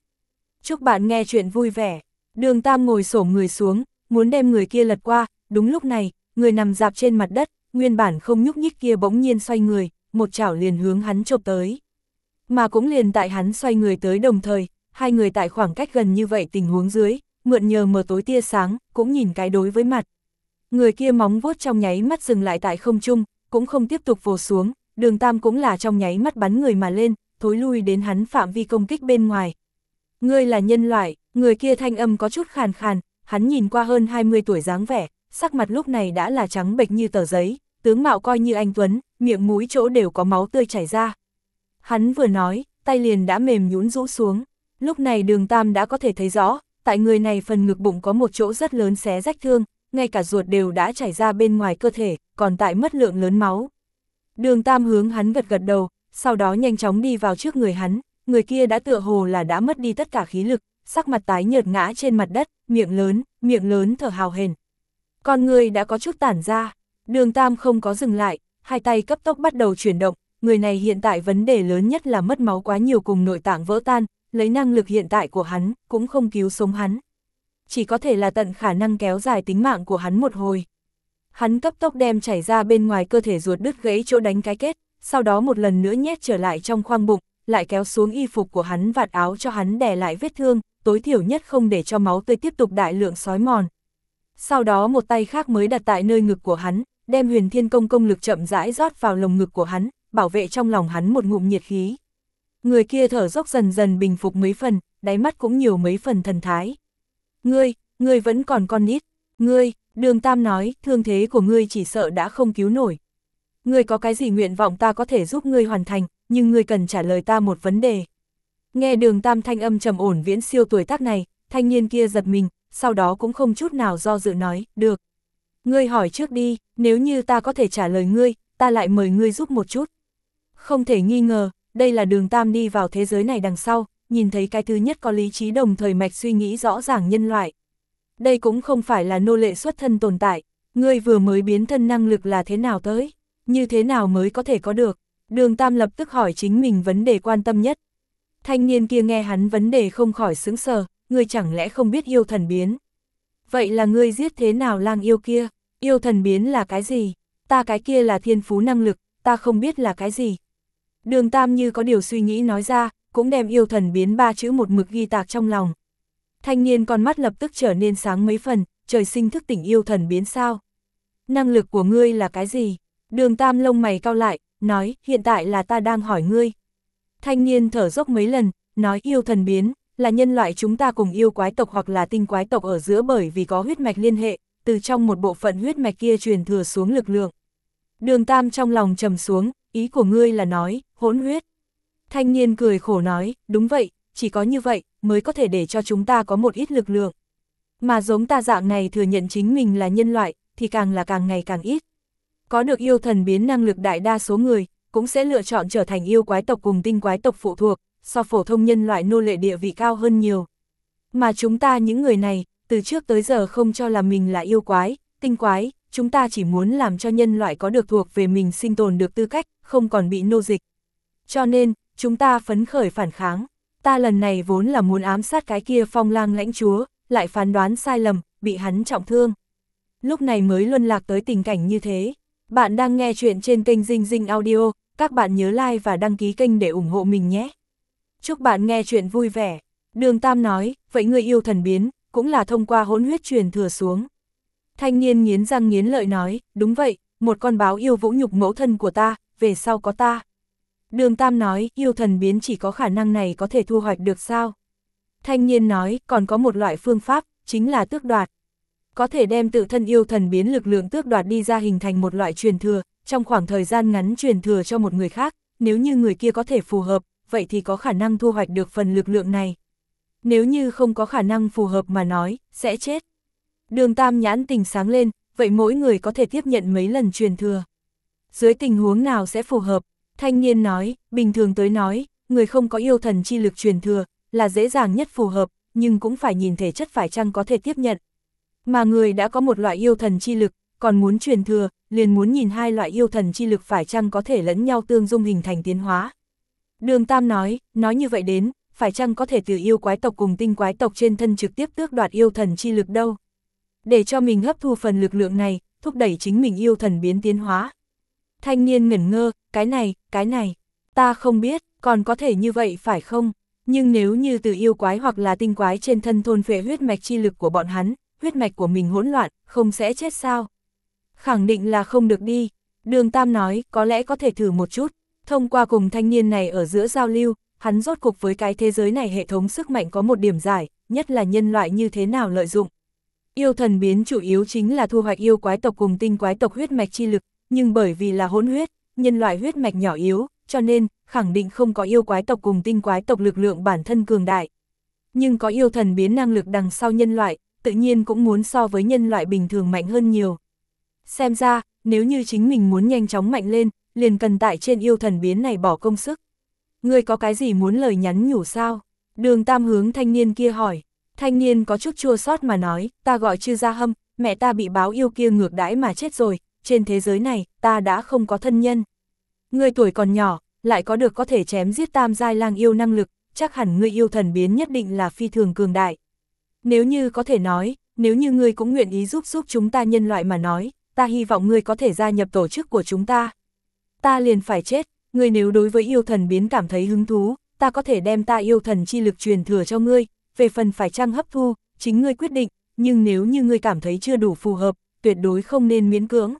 Chúc bạn nghe chuyện vui vẻ. Đường Tam ngồi xổm người xuống, muốn đem người kia lật qua, đúng lúc này, người nằm dạp trên mặt đất, nguyên bản không nhúc nhích kia bỗng nhiên xoay người, một chảo liền hướng hắn chộp tới. Mà cũng liền tại hắn xoay người tới đồng thời, hai người tại khoảng cách gần như vậy tình huống dưới, mượn nhờ mờ tối tia sáng, cũng nhìn cái đối với mặt. Người kia móng vuốt trong nháy mắt dừng lại tại không trung, cũng không tiếp tục vồ xuống, đường tam cũng là trong nháy mắt bắn người mà lên, thối lui đến hắn phạm vi công kích bên ngoài. Ngươi là nhân loại, người kia thanh âm có chút khàn khàn, hắn nhìn qua hơn 20 tuổi dáng vẻ, sắc mặt lúc này đã là trắng bệch như tờ giấy, tướng mạo coi như anh Tuấn, miệng mũi chỗ đều có máu tươi chảy ra. Hắn vừa nói, tay liền đã mềm nhũn rũ xuống, lúc này đường tam đã có thể thấy rõ, tại người này phần ngực bụng có một chỗ rất lớn xé rách thương, ngay cả ruột đều đã chảy ra bên ngoài cơ thể, còn tại mất lượng lớn máu. Đường tam hướng hắn gật gật đầu, sau đó nhanh chóng đi vào trước người hắn, người kia đã tựa hồ là đã mất đi tất cả khí lực, sắc mặt tái nhợt ngã trên mặt đất, miệng lớn, miệng lớn thở hào hền. Con người đã có chút tản ra, đường tam không có dừng lại, hai tay cấp tốc bắt đầu chuyển động, người này hiện tại vấn đề lớn nhất là mất máu quá nhiều cùng nội tạng vỡ tan, lấy năng lực hiện tại của hắn, cũng không cứu sống hắn. Chỉ có thể là tận khả năng kéo dài tính mạng của hắn một hồi. Hắn cấp tốc đem chảy ra bên ngoài cơ thể ruột đứt gãy chỗ đánh cái kết, sau đó một lần nữa nhét trở lại trong khoang bụng, lại kéo xuống y phục của hắn vạt áo cho hắn đè lại vết thương, tối thiểu nhất không để cho máu tươi tiếp tục đại lượng sói mòn. Sau đó một tay khác mới đặt tại nơi ngực của hắn, đem huyền thiên công công lực chậm rãi rót vào lồng ngực của hắn, bảo vệ trong lòng hắn một ngụm nhiệt khí. Người kia thở dốc dần dần bình phục mấy phần, đáy mắt cũng nhiều mấy phần thần thái. Ngươi, ngươi vẫn còn con nít. Ngươi, đường Tam nói, thương thế của ngươi chỉ sợ đã không cứu nổi. Ngươi có cái gì nguyện vọng ta có thể giúp ngươi hoàn thành, nhưng ngươi cần trả lời ta một vấn đề. Nghe đường Tam thanh âm trầm ổn viễn siêu tuổi tác này, thanh niên kia giật mình, sau đó cũng không chút nào do dự nói, được. Ngươi hỏi trước đi, nếu như ta có thể trả lời ngươi, ta lại mời ngươi giúp một chút. Không thể nghi ngờ, đây là đường Tam đi vào thế giới này đằng sau, nhìn thấy cái thứ nhất có lý trí đồng thời mạch suy nghĩ rõ ràng nhân loại. Đây cũng không phải là nô lệ xuất thân tồn tại, ngươi vừa mới biến thân năng lực là thế nào tới, như thế nào mới có thể có được. Đường Tam lập tức hỏi chính mình vấn đề quan tâm nhất. Thanh niên kia nghe hắn vấn đề không khỏi sững sờ, ngươi chẳng lẽ không biết yêu thần biến. Vậy là ngươi giết thế nào lang yêu kia, yêu thần biến là cái gì, ta cái kia là thiên phú năng lực, ta không biết là cái gì. Đường Tam như có điều suy nghĩ nói ra, cũng đem yêu thần biến ba chữ một mực ghi tạc trong lòng. Thanh niên con mắt lập tức trở nên sáng mấy phần, trời sinh thức tỉnh yêu thần biến sao. Năng lực của ngươi là cái gì? Đường Tam lông mày cao lại, nói, hiện tại là ta đang hỏi ngươi. Thanh niên thở dốc mấy lần, nói yêu thần biến, là nhân loại chúng ta cùng yêu quái tộc hoặc là tinh quái tộc ở giữa bởi vì có huyết mạch liên hệ, từ trong một bộ phận huyết mạch kia truyền thừa xuống lực lượng. Đường Tam trong lòng trầm xuống, ý của ngươi là nói, hỗn huyết. Thanh niên cười khổ nói, đúng vậy, chỉ có như vậy, mới có thể để cho chúng ta có một ít lực lượng. Mà giống ta dạng này thừa nhận chính mình là nhân loại, thì càng là càng ngày càng ít. Có được yêu thần biến năng lực đại đa số người, cũng sẽ lựa chọn trở thành yêu quái tộc cùng tinh quái tộc phụ thuộc, so phổ thông nhân loại nô lệ địa vị cao hơn nhiều. Mà chúng ta những người này, từ trước tới giờ không cho là mình là yêu quái, tinh quái, chúng ta chỉ muốn làm cho nhân loại có được thuộc về mình sinh tồn được tư cách, không còn bị nô dịch. Cho nên, chúng ta phấn khởi phản kháng. Ta lần này vốn là muốn ám sát cái kia phong lang lãnh chúa, lại phán đoán sai lầm, bị hắn trọng thương. Lúc này mới luân lạc tới tình cảnh như thế. Bạn đang nghe chuyện trên kênh Dinh Dinh Audio, các bạn nhớ like và đăng ký kênh để ủng hộ mình nhé. Chúc bạn nghe chuyện vui vẻ. Đường Tam nói, vậy người yêu thần biến, cũng là thông qua hỗn huyết truyền thừa xuống. Thanh niên nghiến răng nghiến lợi nói, đúng vậy, một con báo yêu vũ nhục mẫu thân của ta, về sau có ta. Đường Tam nói, yêu thần biến chỉ có khả năng này có thể thu hoạch được sao? Thanh niên nói, còn có một loại phương pháp, chính là tước đoạt. Có thể đem tự thân yêu thần biến lực lượng tước đoạt đi ra hình thành một loại truyền thừa, trong khoảng thời gian ngắn truyền thừa cho một người khác, nếu như người kia có thể phù hợp, vậy thì có khả năng thu hoạch được phần lực lượng này. Nếu như không có khả năng phù hợp mà nói, sẽ chết. Đường Tam nhãn tình sáng lên, vậy mỗi người có thể tiếp nhận mấy lần truyền thừa. Dưới tình huống nào sẽ phù hợp? Thanh niên nói, bình thường tới nói, người không có yêu thần chi lực truyền thừa, là dễ dàng nhất phù hợp, nhưng cũng phải nhìn thể chất phải chăng có thể tiếp nhận. Mà người đã có một loại yêu thần chi lực, còn muốn truyền thừa, liền muốn nhìn hai loại yêu thần chi lực phải chăng có thể lẫn nhau tương dung hình thành tiến hóa. Đường Tam nói, nói như vậy đến, phải chăng có thể từ yêu quái tộc cùng tinh quái tộc trên thân trực tiếp tước đoạt yêu thần chi lực đâu. Để cho mình hấp thu phần lực lượng này, thúc đẩy chính mình yêu thần biến tiến hóa. Thanh niên ngẩn ngơ, cái này, cái này, ta không biết, còn có thể như vậy phải không? Nhưng nếu như từ yêu quái hoặc là tinh quái trên thân thôn phệ huyết mạch chi lực của bọn hắn, huyết mạch của mình hỗn loạn, không sẽ chết sao? Khẳng định là không được đi. Đường Tam nói, có lẽ có thể thử một chút. Thông qua cùng thanh niên này ở giữa giao lưu, hắn rốt cuộc với cái thế giới này hệ thống sức mạnh có một điểm giải, nhất là nhân loại như thế nào lợi dụng. Yêu thần biến chủ yếu chính là thu hoạch yêu quái tộc cùng tinh quái tộc huyết mạch chi lực, nhưng bởi vì là hỗn huyết, nhân loại huyết mạch nhỏ yếu, cho nên, khẳng định không có yêu quái tộc cùng tinh quái tộc lực lượng bản thân cường đại. Nhưng có yêu thần biến năng lực đằng sau nhân loại, tự nhiên cũng muốn so với nhân loại bình thường mạnh hơn nhiều. Xem ra, nếu như chính mình muốn nhanh chóng mạnh lên, liền cần tại trên yêu thần biến này bỏ công sức. Ngươi có cái gì muốn lời nhắn nhủ sao? Đường tam hướng thanh niên kia hỏi. Thanh niên có chút chua sót mà nói, ta gọi chư gia hâm, mẹ ta bị báo yêu kia ngược đãi mà chết rồi, trên thế giới này, ta đã không có thân nhân. Ngươi tuổi còn nhỏ, lại có được có thể chém giết tam giai lang yêu năng lực, chắc hẳn ngươi yêu thần biến nhất định là phi thường cường đại. Nếu như có thể nói, nếu như ngươi cũng nguyện ý giúp giúp chúng ta nhân loại mà nói, ta hy vọng ngươi có thể gia nhập tổ chức của chúng ta. Ta liền phải chết, ngươi nếu đối với yêu thần biến cảm thấy hứng thú, ta có thể đem ta yêu thần chi lực truyền thừa cho ngươi, về phần phải chăng hấp thu, chính ngươi quyết định, nhưng nếu như ngươi cảm thấy chưa đủ phù hợp, tuyệt đối không nên miễn cưỡng.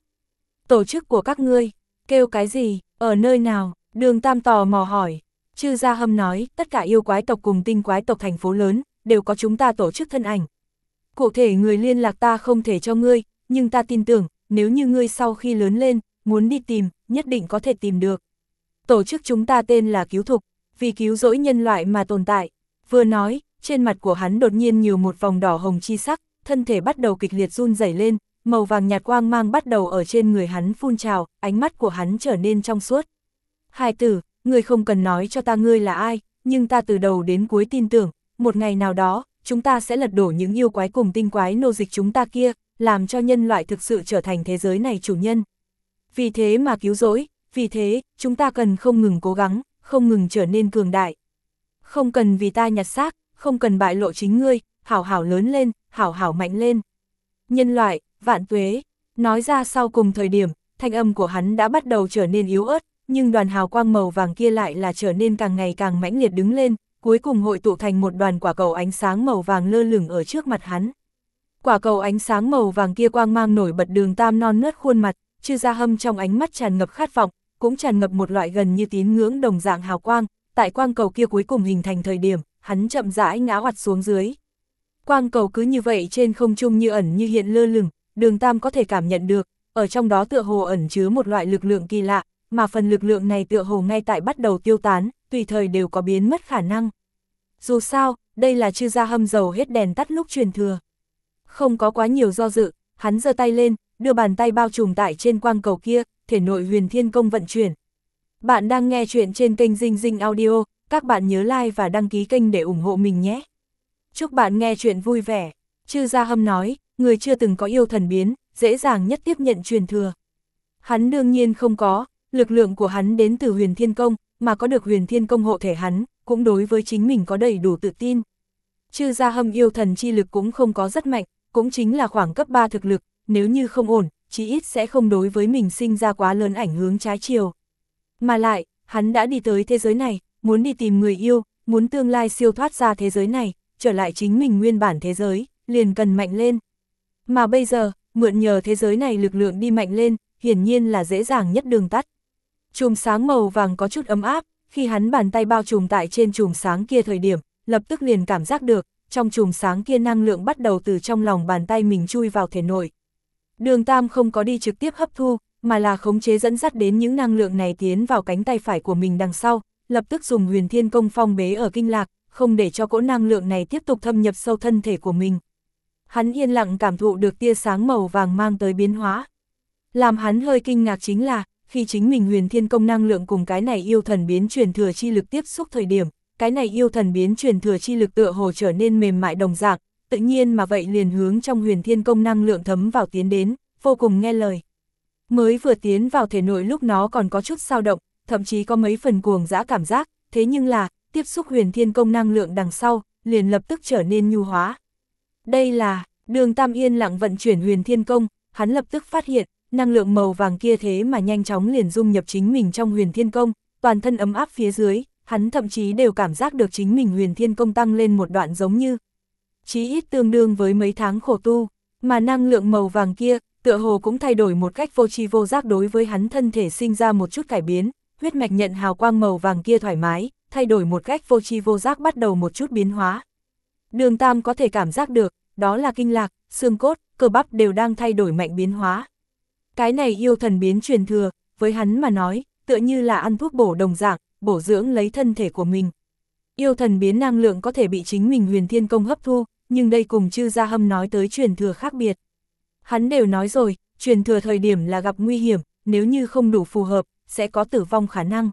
Tổ chức của các ngươi, kêu cái gì, ở nơi nào, đường tam tò mò hỏi. Chư Gia Hâm nói, tất cả yêu quái tộc cùng tinh quái tộc thành phố lớn, đều có chúng ta tổ chức thân ảnh. Cụ thể người liên lạc ta không thể cho ngươi, nhưng ta tin tưởng, nếu như ngươi sau khi lớn lên, muốn đi tìm, nhất định có thể tìm được. Tổ chức chúng ta tên là Cứu Thục, vì cứu rỗi nhân loại mà tồn tại. Vừa nói, trên mặt của hắn đột nhiên nhiều một vòng đỏ hồng chi sắc, thân thể bắt đầu kịch liệt run rẩy lên, màu vàng nhạt quang mang bắt đầu ở trên người hắn phun trào, ánh mắt của hắn trở nên trong suốt. Hai tử, ngươi không cần nói cho ta ngươi là ai, nhưng ta từ đầu đến cuối tin tưởng, một ngày nào đó, chúng ta sẽ lật đổ những yêu quái cùng tinh quái nô dịch chúng ta kia, làm cho nhân loại thực sự trở thành thế giới này chủ nhân. Vì thế mà cứu rỗi, vì thế, chúng ta cần không ngừng cố gắng, không ngừng trở nên cường đại. Không cần vì ta nhặt xác, không cần bại lộ chính ngươi, hảo hảo lớn lên, hảo hảo mạnh lên. Nhân loại, vạn tuế, nói ra sau cùng thời điểm, thanh âm của hắn đã bắt đầu trở nên yếu ớt, nhưng đoàn hào quang màu vàng kia lại là trở nên càng ngày càng mãnh liệt đứng lên, cuối cùng hội tụ thành một đoàn quả cầu ánh sáng màu vàng lơ lửng ở trước mặt hắn. Quả cầu ánh sáng màu vàng kia quang mang nổi bật đường tam non nớt khuôn mặt, chư ra hâm trong ánh mắt tràn ngập khát vọng, cũng tràn ngập một loại gần như tín ngưỡng đồng dạng hào quang, tại quang cầu kia cuối cùng hình thành thời điểm, hắn chậm rãi ngã hoạt xuống dưới. Quang cầu cứ như vậy trên không trung như ẩn như hiện lơ lửng, đường tam có thể cảm nhận được, ở trong đó tựa hồ ẩn chứa một loại lực lượng kỳ lạ, mà phần lực lượng này tựa hồ ngay tại bắt đầu tiêu tán, tùy thời đều có biến mất khả năng. Dù sao, đây là chư gia hâm dầu hết đèn tắt lúc truyền thừa. Không có quá nhiều do dự, hắn giơ tay lên, đưa bàn tay bao trùm tại trên quang cầu kia, thể nội huyền thiên công vận chuyển. Bạn đang nghe chuyện trên kênh Dinh Dinh Audio, các bạn nhớ like và đăng ký kênh để ủng hộ mình nhé. Chúc bạn nghe chuyện vui vẻ. Chư Gia Hâm nói, người chưa từng có yêu thần biến, dễ dàng nhất tiếp nhận truyền thừa. Hắn đương nhiên không có, lực lượng của hắn đến từ huyền thiên công, mà có được huyền thiên công hộ thể hắn, cũng đối với chính mình có đầy đủ tự tin. Chư gia hâm yêu thần chi lực cũng không có rất mạnh, cũng chính là khoảng cấp 3 thực lực, nếu như không ổn, chí ít sẽ không đối với mình sinh ra quá lớn ảnh hướng trái chiều. Mà lại, hắn đã đi tới thế giới này, muốn đi tìm người yêu, muốn tương lai siêu thoát ra thế giới này, trở lại chính mình nguyên bản thế giới, liền cần mạnh lên. Mà bây giờ, mượn nhờ thế giới này lực lượng đi mạnh lên, hiển nhiên là dễ dàng nhất đường tắt. Chùm sáng màu vàng có chút ấm áp, khi hắn bàn tay bao trùm tại trên chùm sáng kia thời điểm, lập tức liền cảm giác được, trong chùm sáng kia năng lượng bắt đầu từ trong lòng bàn tay mình chui vào thể nội. Đường Tam không có đi trực tiếp hấp thu, mà là khống chế dẫn dắt đến những năng lượng này tiến vào cánh tay phải của mình đằng sau, lập tức dùng huyền thiên công phong bế ở kinh lạc, không để cho cỗ năng lượng này tiếp tục thâm nhập sâu thân thể của mình. Hắn yên lặng cảm thụ được tia sáng màu vàng mang tới biến hóa. Làm hắn hơi kinh ngạc chính là, khi chính mình huyền thiên công năng lượng cùng cái này yêu thần biến truyền thừa chi lực tiếp xúc thời điểm, cái này yêu thần biến truyền thừa chi lực tựa hồ trở nên mềm mại đồng dạng, tự nhiên mà vậy liền hướng trong huyền thiên công năng lượng thấm vào tiến đến, vô cùng nghe lời. Mới vừa tiến vào thể nội lúc nó còn có chút sao động, thậm chí có mấy phần cuồng dã cảm giác, thế nhưng là, tiếp xúc huyền thiên công năng lượng đằng sau, liền lập tức trở nên nhu hóa. Đây là, đường Tam Yên lặng vận chuyển huyền thiên công, hắn lập tức phát hiện, năng lượng màu vàng kia thế mà nhanh chóng liền dung nhập chính mình trong huyền thiên công, toàn thân ấm áp phía dưới, hắn thậm chí đều cảm giác được chính mình huyền thiên công tăng lên một đoạn giống như. Chí ít tương đương với mấy tháng khổ tu, mà năng lượng màu vàng kia, tựa hồ cũng thay đổi một cách vô tri vô giác đối với hắn thân thể sinh ra một chút cải biến, huyết mạch nhận hào quang màu vàng kia thoải mái, thay đổi một cách vô tri vô giác bắt đầu một chút biến hóa. Đường Tam có thể cảm giác được, đó là kinh lạc, xương cốt, cơ bắp đều đang thay đổi mạnh biến hóa. Cái này yêu thần biến truyền thừa, với hắn mà nói, tựa như là ăn thuốc bổ đồng dạng, bổ dưỡng lấy thân thể của mình. Yêu thần biến năng lượng có thể bị chính mình huyền thiên công hấp thu, nhưng đây cùng chư gia hâm nói tới truyền thừa khác biệt. Hắn đều nói rồi, truyền thừa thời điểm là gặp nguy hiểm, nếu như không đủ phù hợp, sẽ có tử vong khả năng.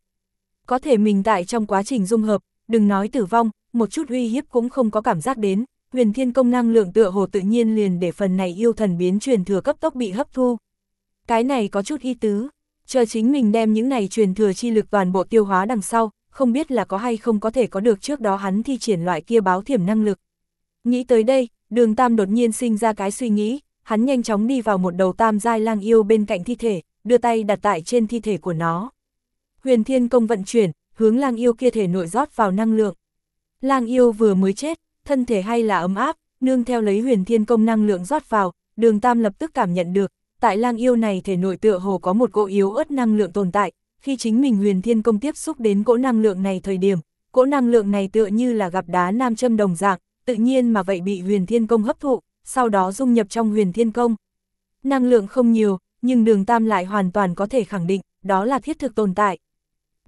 Có thể mình tại trong quá trình dung hợp, đừng nói tử vong, một chút uy hiếp cũng không có cảm giác đến, huyền thiên công năng lượng tựa hồ tự nhiên liền để phần này yêu thần biến truyền thừa cấp tốc bị hấp thu. Cái này có chút y tứ, chờ chính mình đem những này truyền thừa chi lực toàn bộ tiêu hóa đằng sau, không biết là có hay không có thể có được trước đó hắn thi triển loại kia báo thiểm năng lực. Nghĩ tới đây, đường Tam đột nhiên sinh ra cái suy nghĩ, hắn nhanh chóng đi vào một đầu tam giai lang yêu bên cạnh thi thể, đưa tay đặt tại trên thi thể của nó. Huyền Thiên Công vận chuyển, hướng lang yêu kia thể nội rót vào năng lượng. Lang yêu vừa mới chết, thân thể hay là ấm áp, nương theo lấy huyền thiên công năng lượng rót vào, đường tam lập tức cảm nhận được, tại lang yêu này thể nội tựa hồ có một cỗ yếu ớt năng lượng tồn tại, khi chính mình huyền thiên công tiếp xúc đến cỗ năng lượng này thời điểm, cỗ năng lượng này tựa như là gặp đá nam châm đồng dạng, tự nhiên mà vậy bị huyền thiên công hấp thụ, sau đó dung nhập trong huyền thiên công. Năng lượng không nhiều, nhưng đường tam lại hoàn toàn có thể khẳng định, đó là thiết thực tồn tại.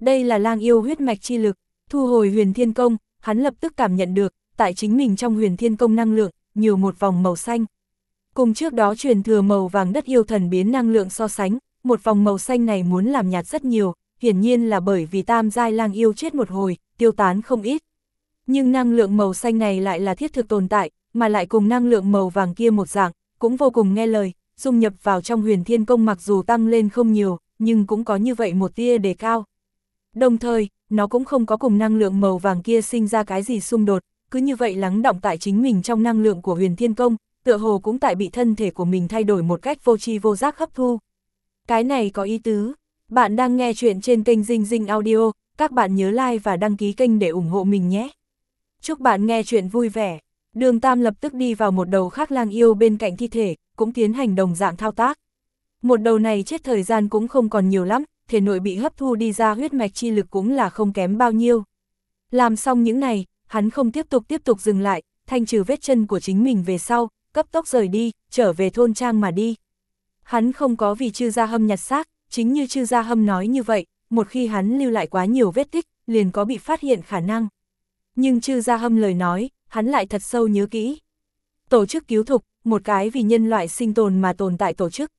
Đây là lang yêu huyết mạch chi lực, thu hồi huyền thiên công, hắn lập tức cảm nhận được, tại chính mình trong huyền thiên công năng lượng, nhiều một vòng màu xanh. Cùng trước đó truyền thừa màu vàng đất yêu thần biến năng lượng so sánh, một vòng màu xanh này muốn làm nhạt rất nhiều, hiển nhiên là bởi vì tam giai lang yêu chết một hồi, tiêu tán không ít. Nhưng năng lượng màu xanh này lại là thiết thực tồn tại, mà lại cùng năng lượng màu vàng kia một dạng, cũng vô cùng nghe lời, dung nhập vào trong huyền thiên công mặc dù tăng lên không nhiều, nhưng cũng có như vậy một tia đề cao. Đồng thời, nó cũng không có cùng năng lượng màu vàng kia sinh ra cái gì xung đột, cứ như vậy lắng động tại chính mình trong năng lượng của huyền thiên công, tựa hồ cũng tại bị thân thể của mình thay đổi một cách vô tri vô giác hấp thu. Cái này có ý tứ, bạn đang nghe chuyện trên kênh Dinh Dinh Audio, các bạn nhớ like và đăng ký kênh để ủng hộ mình nhé. Chúc bạn nghe chuyện vui vẻ. Đường Tam lập tức đi vào một đầu khác lang yêu bên cạnh thi thể, cũng tiến hành đồng dạng thao tác. Một đầu này chết thời gian cũng không còn nhiều lắm, thể nội bị hấp thu đi ra huyết mạch chi lực cũng là không kém bao nhiêu. Làm xong những này, hắn không tiếp tục tiếp tục dừng lại, thanh trừ vết chân của chính mình về sau, cấp tốc rời đi, trở về thôn trang mà đi. Hắn không có vì chư gia hâm nhặt xác, chính như chư gia hâm nói như vậy, một khi hắn lưu lại quá nhiều vết tích, liền có bị phát hiện khả năng. Nhưng chư gia hâm lời nói, hắn lại thật sâu nhớ kỹ. Tổ chức cứu thục, một cái vì nhân loại sinh tồn mà tồn tại tổ chức.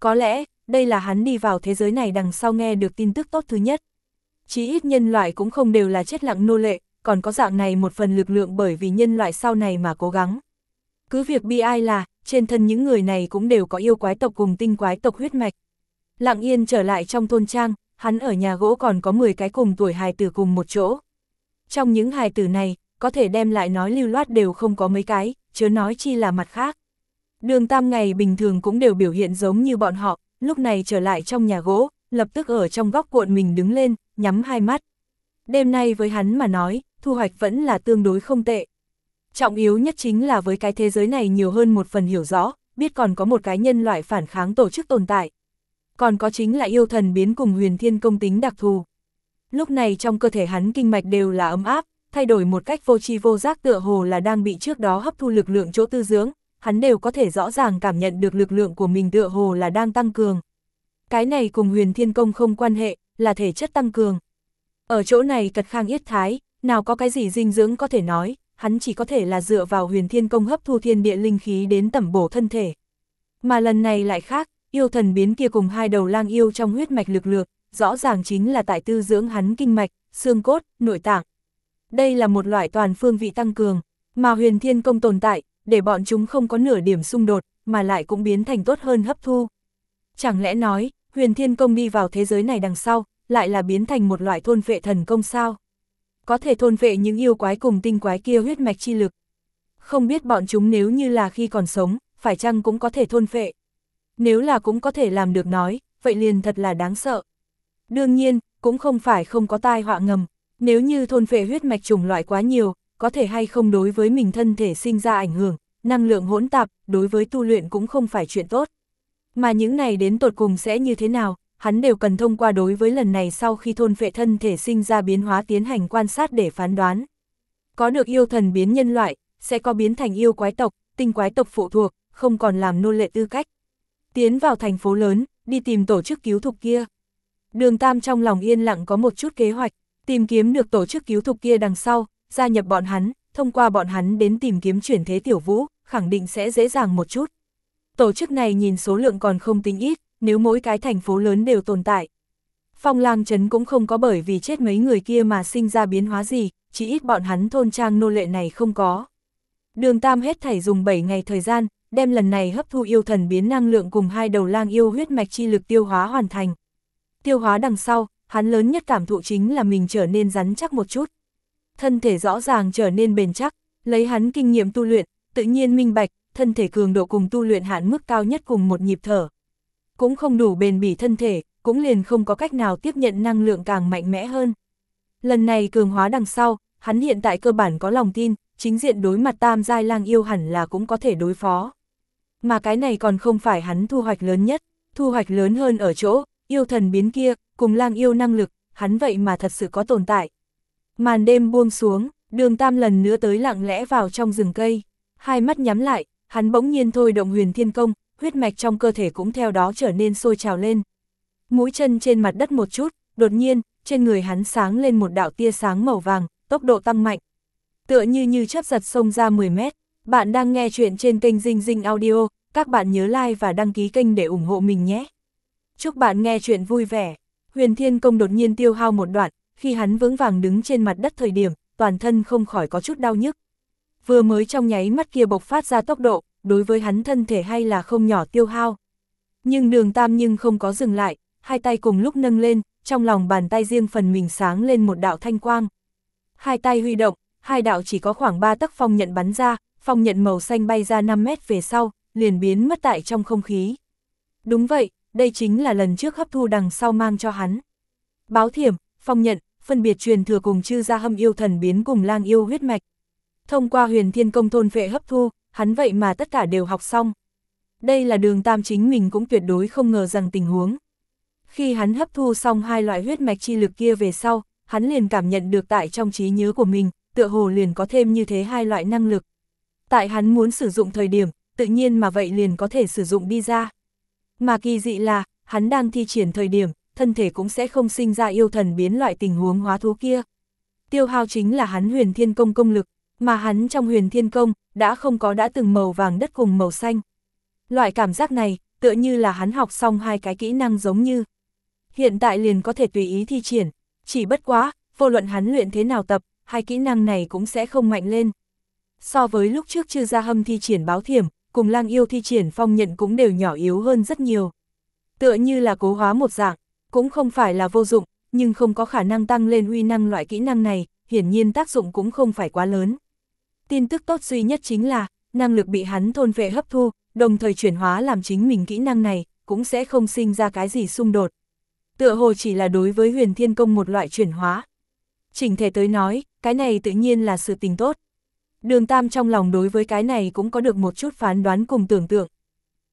Có lẽ, đây là hắn đi vào thế giới này đằng sau nghe được tin tức tốt thứ nhất. Chí ít nhân loại cũng không đều là chết lặng nô lệ, còn có dạng này một phần lực lượng bởi vì nhân loại sau này mà cố gắng. Cứ việc bi ai là, trên thân những người này cũng đều có yêu quái tộc cùng tinh quái tộc huyết mạch. Lặng yên trở lại trong thôn trang, hắn ở nhà gỗ còn có 10 cái cùng tuổi hài tử cùng một chỗ. Trong những hài tử này, có thể đem lại nói lưu loát đều không có mấy cái, chớ nói chi là mặt khác. Đường tam ngày bình thường cũng đều biểu hiện giống như bọn họ, lúc này trở lại trong nhà gỗ, lập tức ở trong góc cuộn mình đứng lên, nhắm hai mắt. Đêm nay với hắn mà nói, thu hoạch vẫn là tương đối không tệ. Trọng yếu nhất chính là với cái thế giới này nhiều hơn một phần hiểu rõ, biết còn có một cái nhân loại phản kháng tổ chức tồn tại. Còn có chính là yêu thần biến cùng huyền thiên công tính đặc thù. Lúc này trong cơ thể hắn kinh mạch đều là ấm áp, thay đổi một cách vô tri vô giác tựa hồ là đang bị trước đó hấp thu lực lượng chỗ tư dưỡng, hắn đều có thể rõ ràng cảm nhận được lực lượng của mình tựa hồ là đang tăng cường. Cái này cùng huyền thiên công không quan hệ, là thể chất tăng cường. Ở chỗ này cật khang yết thái, nào có cái gì dinh dưỡng có thể nói, hắn chỉ có thể là dựa vào huyền thiên công hấp thu thiên địa linh khí đến tẩm bổ thân thể. Mà lần này lại khác, yêu thần biến kia cùng hai đầu lang yêu trong huyết mạch lực lượng, rõ ràng chính là tại tư dưỡng hắn kinh mạch, xương cốt, nội tạng. Đây là một loại toàn phương vị tăng cường, mà huyền thiên công tồn tại, để bọn chúng không có nửa điểm xung đột, mà lại cũng biến thành tốt hơn hấp thu. Chẳng lẽ nói, huyền thiên công đi vào thế giới này đằng sau, lại là biến thành một loại thôn vệ thần công sao? Có thể thôn vệ những yêu quái cùng tinh quái kia huyết mạch chi lực. Không biết bọn chúng nếu như là khi còn sống, phải chăng cũng có thể thôn vệ. Nếu là cũng có thể làm được nói, vậy liền thật là đáng sợ. Đương nhiên, cũng không phải không có tai họa ngầm, nếu như thôn vệ huyết mạch chủng loại quá nhiều, có thể hay không đối với mình thân thể sinh ra ảnh hưởng, năng lượng hỗn tạp, đối với tu luyện cũng không phải chuyện tốt. Mà những này đến tột cùng sẽ như thế nào, hắn đều cần thông qua đối với lần này sau khi thôn vệ thân thể sinh ra biến hóa tiến hành quan sát để phán đoán. Có được yêu thần biến nhân loại, sẽ có biến thành yêu quái tộc, tinh quái tộc phụ thuộc, không còn làm nô lệ tư cách. Tiến vào thành phố lớn, đi tìm tổ chức cứu thục kia. Đường Tam trong lòng yên lặng có một chút kế hoạch, tìm kiếm được tổ chức cứu thục kia đằng sau, gia nhập bọn hắn, thông qua bọn hắn đến tìm kiếm chuyển thế tiểu vũ, khẳng định sẽ dễ dàng một chút. Tổ chức này nhìn số lượng còn không tính ít, nếu mỗi cái thành phố lớn đều tồn tại. Phong lang trấn cũng không có bởi vì chết mấy người kia mà sinh ra biến hóa gì, chỉ ít bọn hắn thôn trang nô lệ này không có. Đường Tam hết thảy dùng 7 ngày thời gian, đem lần này hấp thu yêu thần biến năng lượng cùng hai đầu lang yêu huyết mạch chi lực tiêu hóa hoàn thành. Tiêu hóa đằng sau, hắn lớn nhất cảm thụ chính là mình trở nên rắn chắc một chút. Thân thể rõ ràng trở nên bền chắc, lấy hắn kinh nghiệm tu luyện, tự nhiên minh bạch, thân thể cường độ cùng tu luyện hạn mức cao nhất cùng một nhịp thở. Cũng không đủ bền bỉ thân thể, cũng liền không có cách nào tiếp nhận năng lượng càng mạnh mẽ hơn. Lần này cường hóa đằng sau, hắn hiện tại cơ bản có lòng tin, chính diện đối mặt tam giai lang yêu hẳn là cũng có thể đối phó. Mà cái này còn không phải hắn thu hoạch lớn nhất, thu hoạch lớn hơn ở chỗ, yêu thần biến kia, cùng lang yêu năng lực, hắn vậy mà thật sự có tồn tại. Màn đêm buông xuống, đường tam lần nữa tới lặng lẽ vào trong rừng cây, hai mắt nhắm lại, hắn bỗng nhiên thôi động huyền thiên công, huyết mạch trong cơ thể cũng theo đó trở nên sôi trào lên. Mũi chân trên mặt đất một chút, đột nhiên, trên người hắn sáng lên một đạo tia sáng màu vàng, tốc độ tăng mạnh. Tựa như như chấp giật sông ra 10 mét. Bạn đang nghe chuyện trên kênh Dinh Dinh Audio, các bạn nhớ like và đăng ký kênh để ủng hộ mình nhé. Chúc bạn nghe chuyện vui vẻ. Huyền Thiên Công đột nhiên tiêu hao một đoạn, khi hắn vững vàng đứng trên mặt đất thời điểm, toàn thân không khỏi có chút đau nhức. Vừa mới trong nháy mắt kia bộc phát ra tốc độ, đối với hắn thân thể hay là không nhỏ tiêu hao. Nhưng đường tam nhưng không có dừng lại, hai tay cùng lúc nâng lên, trong lòng bàn tay riêng phần mình sáng lên một đạo thanh quang. Hai tay huy động, hai đạo chỉ có khoảng 3 tấc phong nhận bắn ra, phong nhận màu xanh bay ra 5 mét về sau, liền biến mất tại trong không khí. Đúng vậy, đây chính là lần trước hấp thu đằng sau mang cho hắn. Báo thiểm, phong nhận, phân biệt truyền thừa cùng chư gia hâm yêu thần biến cùng lang yêu huyết mạch. Thông qua huyền thiên công thôn vệ hấp thu, hắn vậy mà tất cả đều học xong. Đây là đường tam chính mình cũng tuyệt đối không ngờ rằng tình huống. Khi hắn hấp thu xong hai loại huyết mạch chi lực kia về sau, hắn liền cảm nhận được tại trong trí nhớ của mình, tựa hồ liền có thêm như thế hai loại năng lực. Tại hắn muốn sử dụng thời điểm, tự nhiên mà vậy liền có thể sử dụng đi ra. Mà kỳ dị là, hắn đang thi triển thời điểm, thân thể cũng sẽ không sinh ra yêu thần biến loại tình huống hóa thú kia. Tiêu hao chính là hắn huyền thiên công công lực, mà hắn trong huyền thiên công, đã không có đã từng màu vàng đất cùng màu xanh. Loại cảm giác này, tựa như là hắn học xong hai cái kỹ năng giống như. Hiện tại liền có thể tùy ý thi triển, chỉ bất quá, vô luận hắn luyện thế nào tập, hai kỹ năng này cũng sẽ không mạnh lên. So với lúc trước chưa ra hâm thi triển báo thiểm, cùng lang yêu thi triển phong nhận cũng đều nhỏ yếu hơn rất nhiều. Tựa như là cố hóa một dạng, cũng không phải là vô dụng, nhưng không có khả năng tăng lên uy năng loại kỹ năng này, hiển nhiên tác dụng cũng không phải quá lớn. Tin tức tốt duy nhất chính là, năng lực bị hắn thôn vệ hấp thu, đồng thời chuyển hóa làm chính mình kỹ năng này, cũng sẽ không sinh ra cái gì xung đột. Tựa hồ chỉ là đối với huyền thiên công một loại chuyển hóa. Chỉnh thể tới nói, cái này tự nhiên là sự tình tốt. Đường Tam trong lòng đối với cái này cũng có được một chút phán đoán cùng tưởng tượng.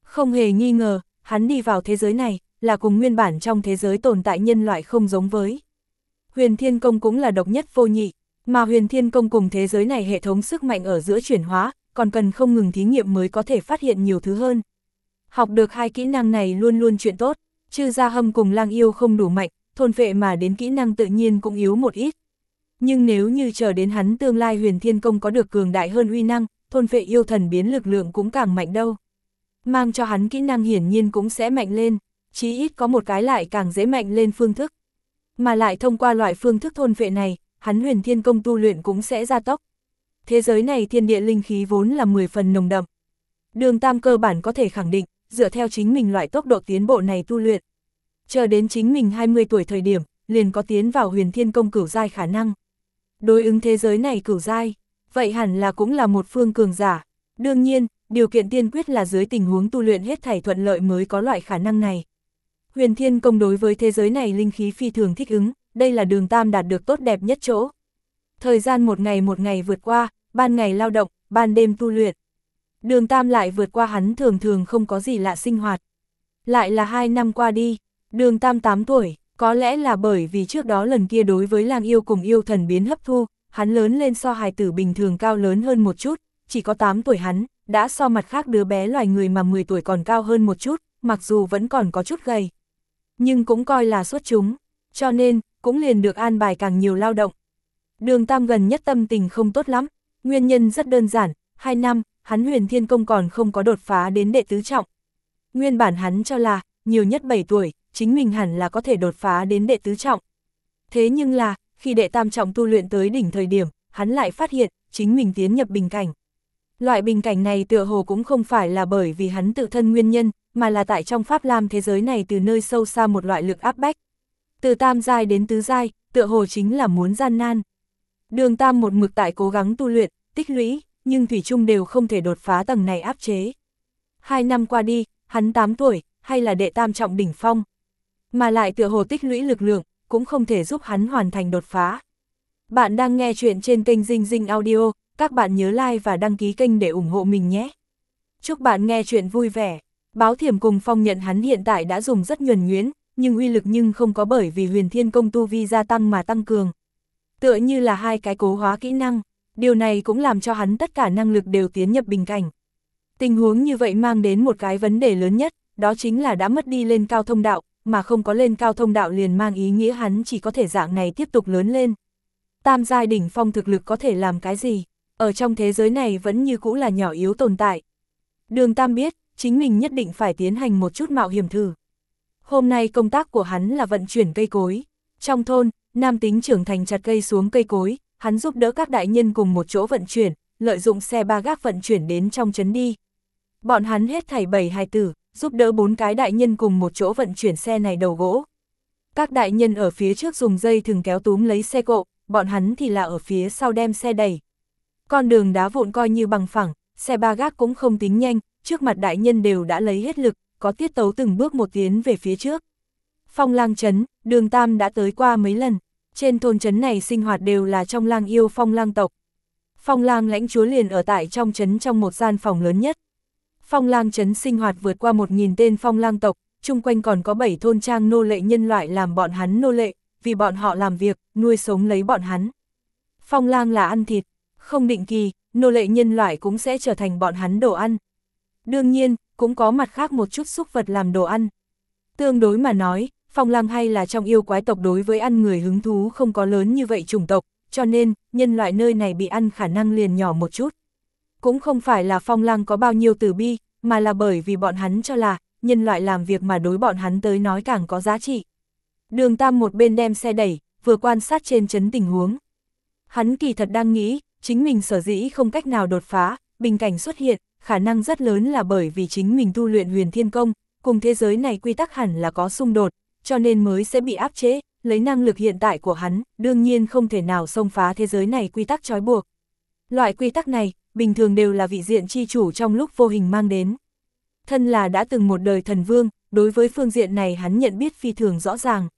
Không hề nghi ngờ, hắn đi vào thế giới này, là cùng nguyên bản trong thế giới tồn tại nhân loại không giống với. Huyền Thiên Công cũng là độc nhất vô nhị, mà Huyền Thiên Công cùng thế giới này hệ thống sức mạnh ở giữa chuyển hóa, còn cần không ngừng thí nghiệm mới có thể phát hiện nhiều thứ hơn. Học được hai kỹ năng này luôn luôn chuyện tốt, chư gia hâm cùng lang yêu không đủ mạnh, thôn vệ mà đến kỹ năng tự nhiên cũng yếu một ít. Nhưng nếu như chờ đến hắn tương lai huyền thiên công có được cường đại hơn uy năng, thôn vệ yêu thần biến lực lượng cũng càng mạnh đâu. Mang cho hắn kỹ năng hiển nhiên cũng sẽ mạnh lên, chí ít có một cái lại càng dễ mạnh lên phương thức. Mà lại thông qua loại phương thức thôn vệ này, hắn huyền thiên công tu luyện cũng sẽ gia tốc. Thế giới này thiên địa linh khí vốn là 10 phần nồng đậm. Đường Tam cơ bản có thể khẳng định, dựa theo chính mình loại tốc độ tiến bộ này tu luyện. Chờ đến chính mình 20 tuổi thời điểm, liền có tiến vào huyền thiên công cửu giai khả năng. Đối ứng thế giới này cửu giai, vậy hẳn là cũng là một phương cường giả. Đương nhiên, điều kiện tiên quyết là dưới tình huống tu luyện hết thảy thuận lợi mới có loại khả năng này. Huyền thiên công đối với thế giới này linh khí phi thường thích ứng, đây là đường tam đạt được tốt đẹp nhất chỗ. Thời gian một ngày một ngày vượt qua, ban ngày lao động, ban đêm tu luyện. Đường Tam lại vượt qua hắn thường thường không có gì lạ sinh hoạt. Lại là hai năm qua đi, đường Tam 8 tuổi, có lẽ là bởi vì trước đó lần kia đối với lang yêu cùng yêu thần biến hấp thu, hắn lớn lên so hài tử bình thường cao lớn hơn một chút, chỉ có 8 tuổi hắn, đã so mặt khác đứa bé loài người mà 10 tuổi còn cao hơn một chút, mặc dù vẫn còn có chút gầy. Nhưng cũng coi là xuất chúng, cho nên, cũng liền được an bài càng nhiều lao động. Đường Tam gần nhất tâm tình không tốt lắm, nguyên nhân rất đơn giản, hai năm, hắn huyền thiên công còn không có đột phá đến đệ tứ trọng. Nguyên bản hắn cho là, nhiều nhất 7 tuổi, chính mình hẳn là có thể đột phá đến đệ tứ trọng. Thế nhưng là, khi đệ tam trọng tu luyện tới đỉnh thời điểm, hắn lại phát hiện, chính mình tiến nhập bình cảnh. Loại bình cảnh này tựa hồ cũng không phải là bởi vì hắn tự thân nguyên nhân, mà là tại trong Pháp Lam thế giới này từ nơi sâu xa một loại lực áp bách. Từ tam giai đến tứ giai, tựa hồ chính là muốn gian nan. Đường tam một mực tại cố gắng tu luyện, tích lũy, nhưng Thủy Trung đều không thể đột phá tầng này áp chế. Hai năm qua đi, hắn 8 tuổi, hay là đệ tam trọng đỉnh phong. Mà lại tựa hồ tích lũy lực lượng, cũng không thể giúp hắn hoàn thành đột phá. Bạn đang nghe chuyện trên kênh Dinh Dinh Audio, các bạn nhớ like và đăng ký kênh để ủng hộ mình nhé. Chúc bạn nghe chuyện vui vẻ. Báo thiểm cùng phong nhận hắn hiện tại đã dùng rất nhuần nhuyễn, nhưng uy lực nhưng không có bởi vì huyền thiên công tu vi gia tăng mà tăng cường. Tựa như là hai cái cố hóa kỹ năng, điều này cũng làm cho hắn tất cả năng lực đều tiến nhập bình cảnh. Tình huống như vậy mang đến một cái vấn đề lớn nhất, đó chính là đã mất đi lên cao thông đạo, mà không có lên cao thông đạo liền mang ý nghĩa hắn chỉ có thể dạng này tiếp tục lớn lên. Tam giai đỉnh phong thực lực có thể làm cái gì, ở trong thế giới này vẫn như cũ là nhỏ yếu tồn tại. Đường Tam biết, chính mình nhất định phải tiến hành một chút mạo hiểm thử. Hôm nay công tác của hắn là vận chuyển cây cối. Trong thôn, nam tính trưởng thành chặt cây xuống cây cối, hắn giúp đỡ các đại nhân cùng một chỗ vận chuyển, lợi dụng xe ba gác vận chuyển đến trong trấn đi. Bọn hắn hết thảy bảy hài tử, giúp đỡ bốn cái đại nhân cùng một chỗ vận chuyển xe này đầu gỗ. Các đại nhân ở phía trước dùng dây thường kéo túm lấy xe cộ, bọn hắn thì là ở phía sau đem xe đẩy. Con đường đá vụn coi như bằng phẳng, xe ba gác cũng không tính nhanh, trước mặt đại nhân đều đã lấy hết lực, có tiết tấu từng bước một tiến về phía trước. Phong lang trấn, đường Tam đã tới qua mấy lần, trên thôn trấn này sinh hoạt đều là trong lang yêu phong lang tộc. Phong lang lãnh chúa liền ở tại trong trấn trong một gian phòng lớn nhất. Phong lang trấn sinh hoạt vượt qua 1.000 tên phong lang tộc, chung quanh còn có 7 thôn trang nô lệ nhân loại làm bọn hắn nô lệ, vì bọn họ làm việc, nuôi sống lấy bọn hắn. Phong lang là ăn thịt, không định kỳ, nô lệ nhân loại cũng sẽ trở thành bọn hắn đồ ăn. Đương nhiên, cũng có mặt khác một chút xúc vật làm đồ ăn. Tương đối mà nói, phong lang hay là trong yêu quái tộc đối với ăn người hứng thú không có lớn như vậy chủng tộc, cho nên, nhân loại nơi này bị ăn khả năng liền nhỏ một chút. Cũng không phải là phong lang có bao nhiêu từ bi, mà là bởi vì bọn hắn cho là, nhân loại làm việc mà đối bọn hắn tới nói càng có giá trị. Đường Tam một bên đem xe đẩy, vừa quan sát trên chấn tình huống. Hắn kỳ thật đang nghĩ, chính mình sở dĩ không cách nào đột phá, bình cảnh xuất hiện, khả năng rất lớn là bởi vì chính mình tu luyện huyền thiên công, cùng thế giới này quy tắc hẳn là có xung đột, cho nên mới sẽ bị áp chế, lấy năng lực hiện tại của hắn, đương nhiên không thể nào xông phá thế giới này quy tắc trói buộc. Loại quy tắc này, bình thường đều là vị diện chi chủ trong lúc vô hình mang đến. Thân là đã từng một đời thần vương, đối với phương diện này hắn nhận biết phi thường rõ ràng.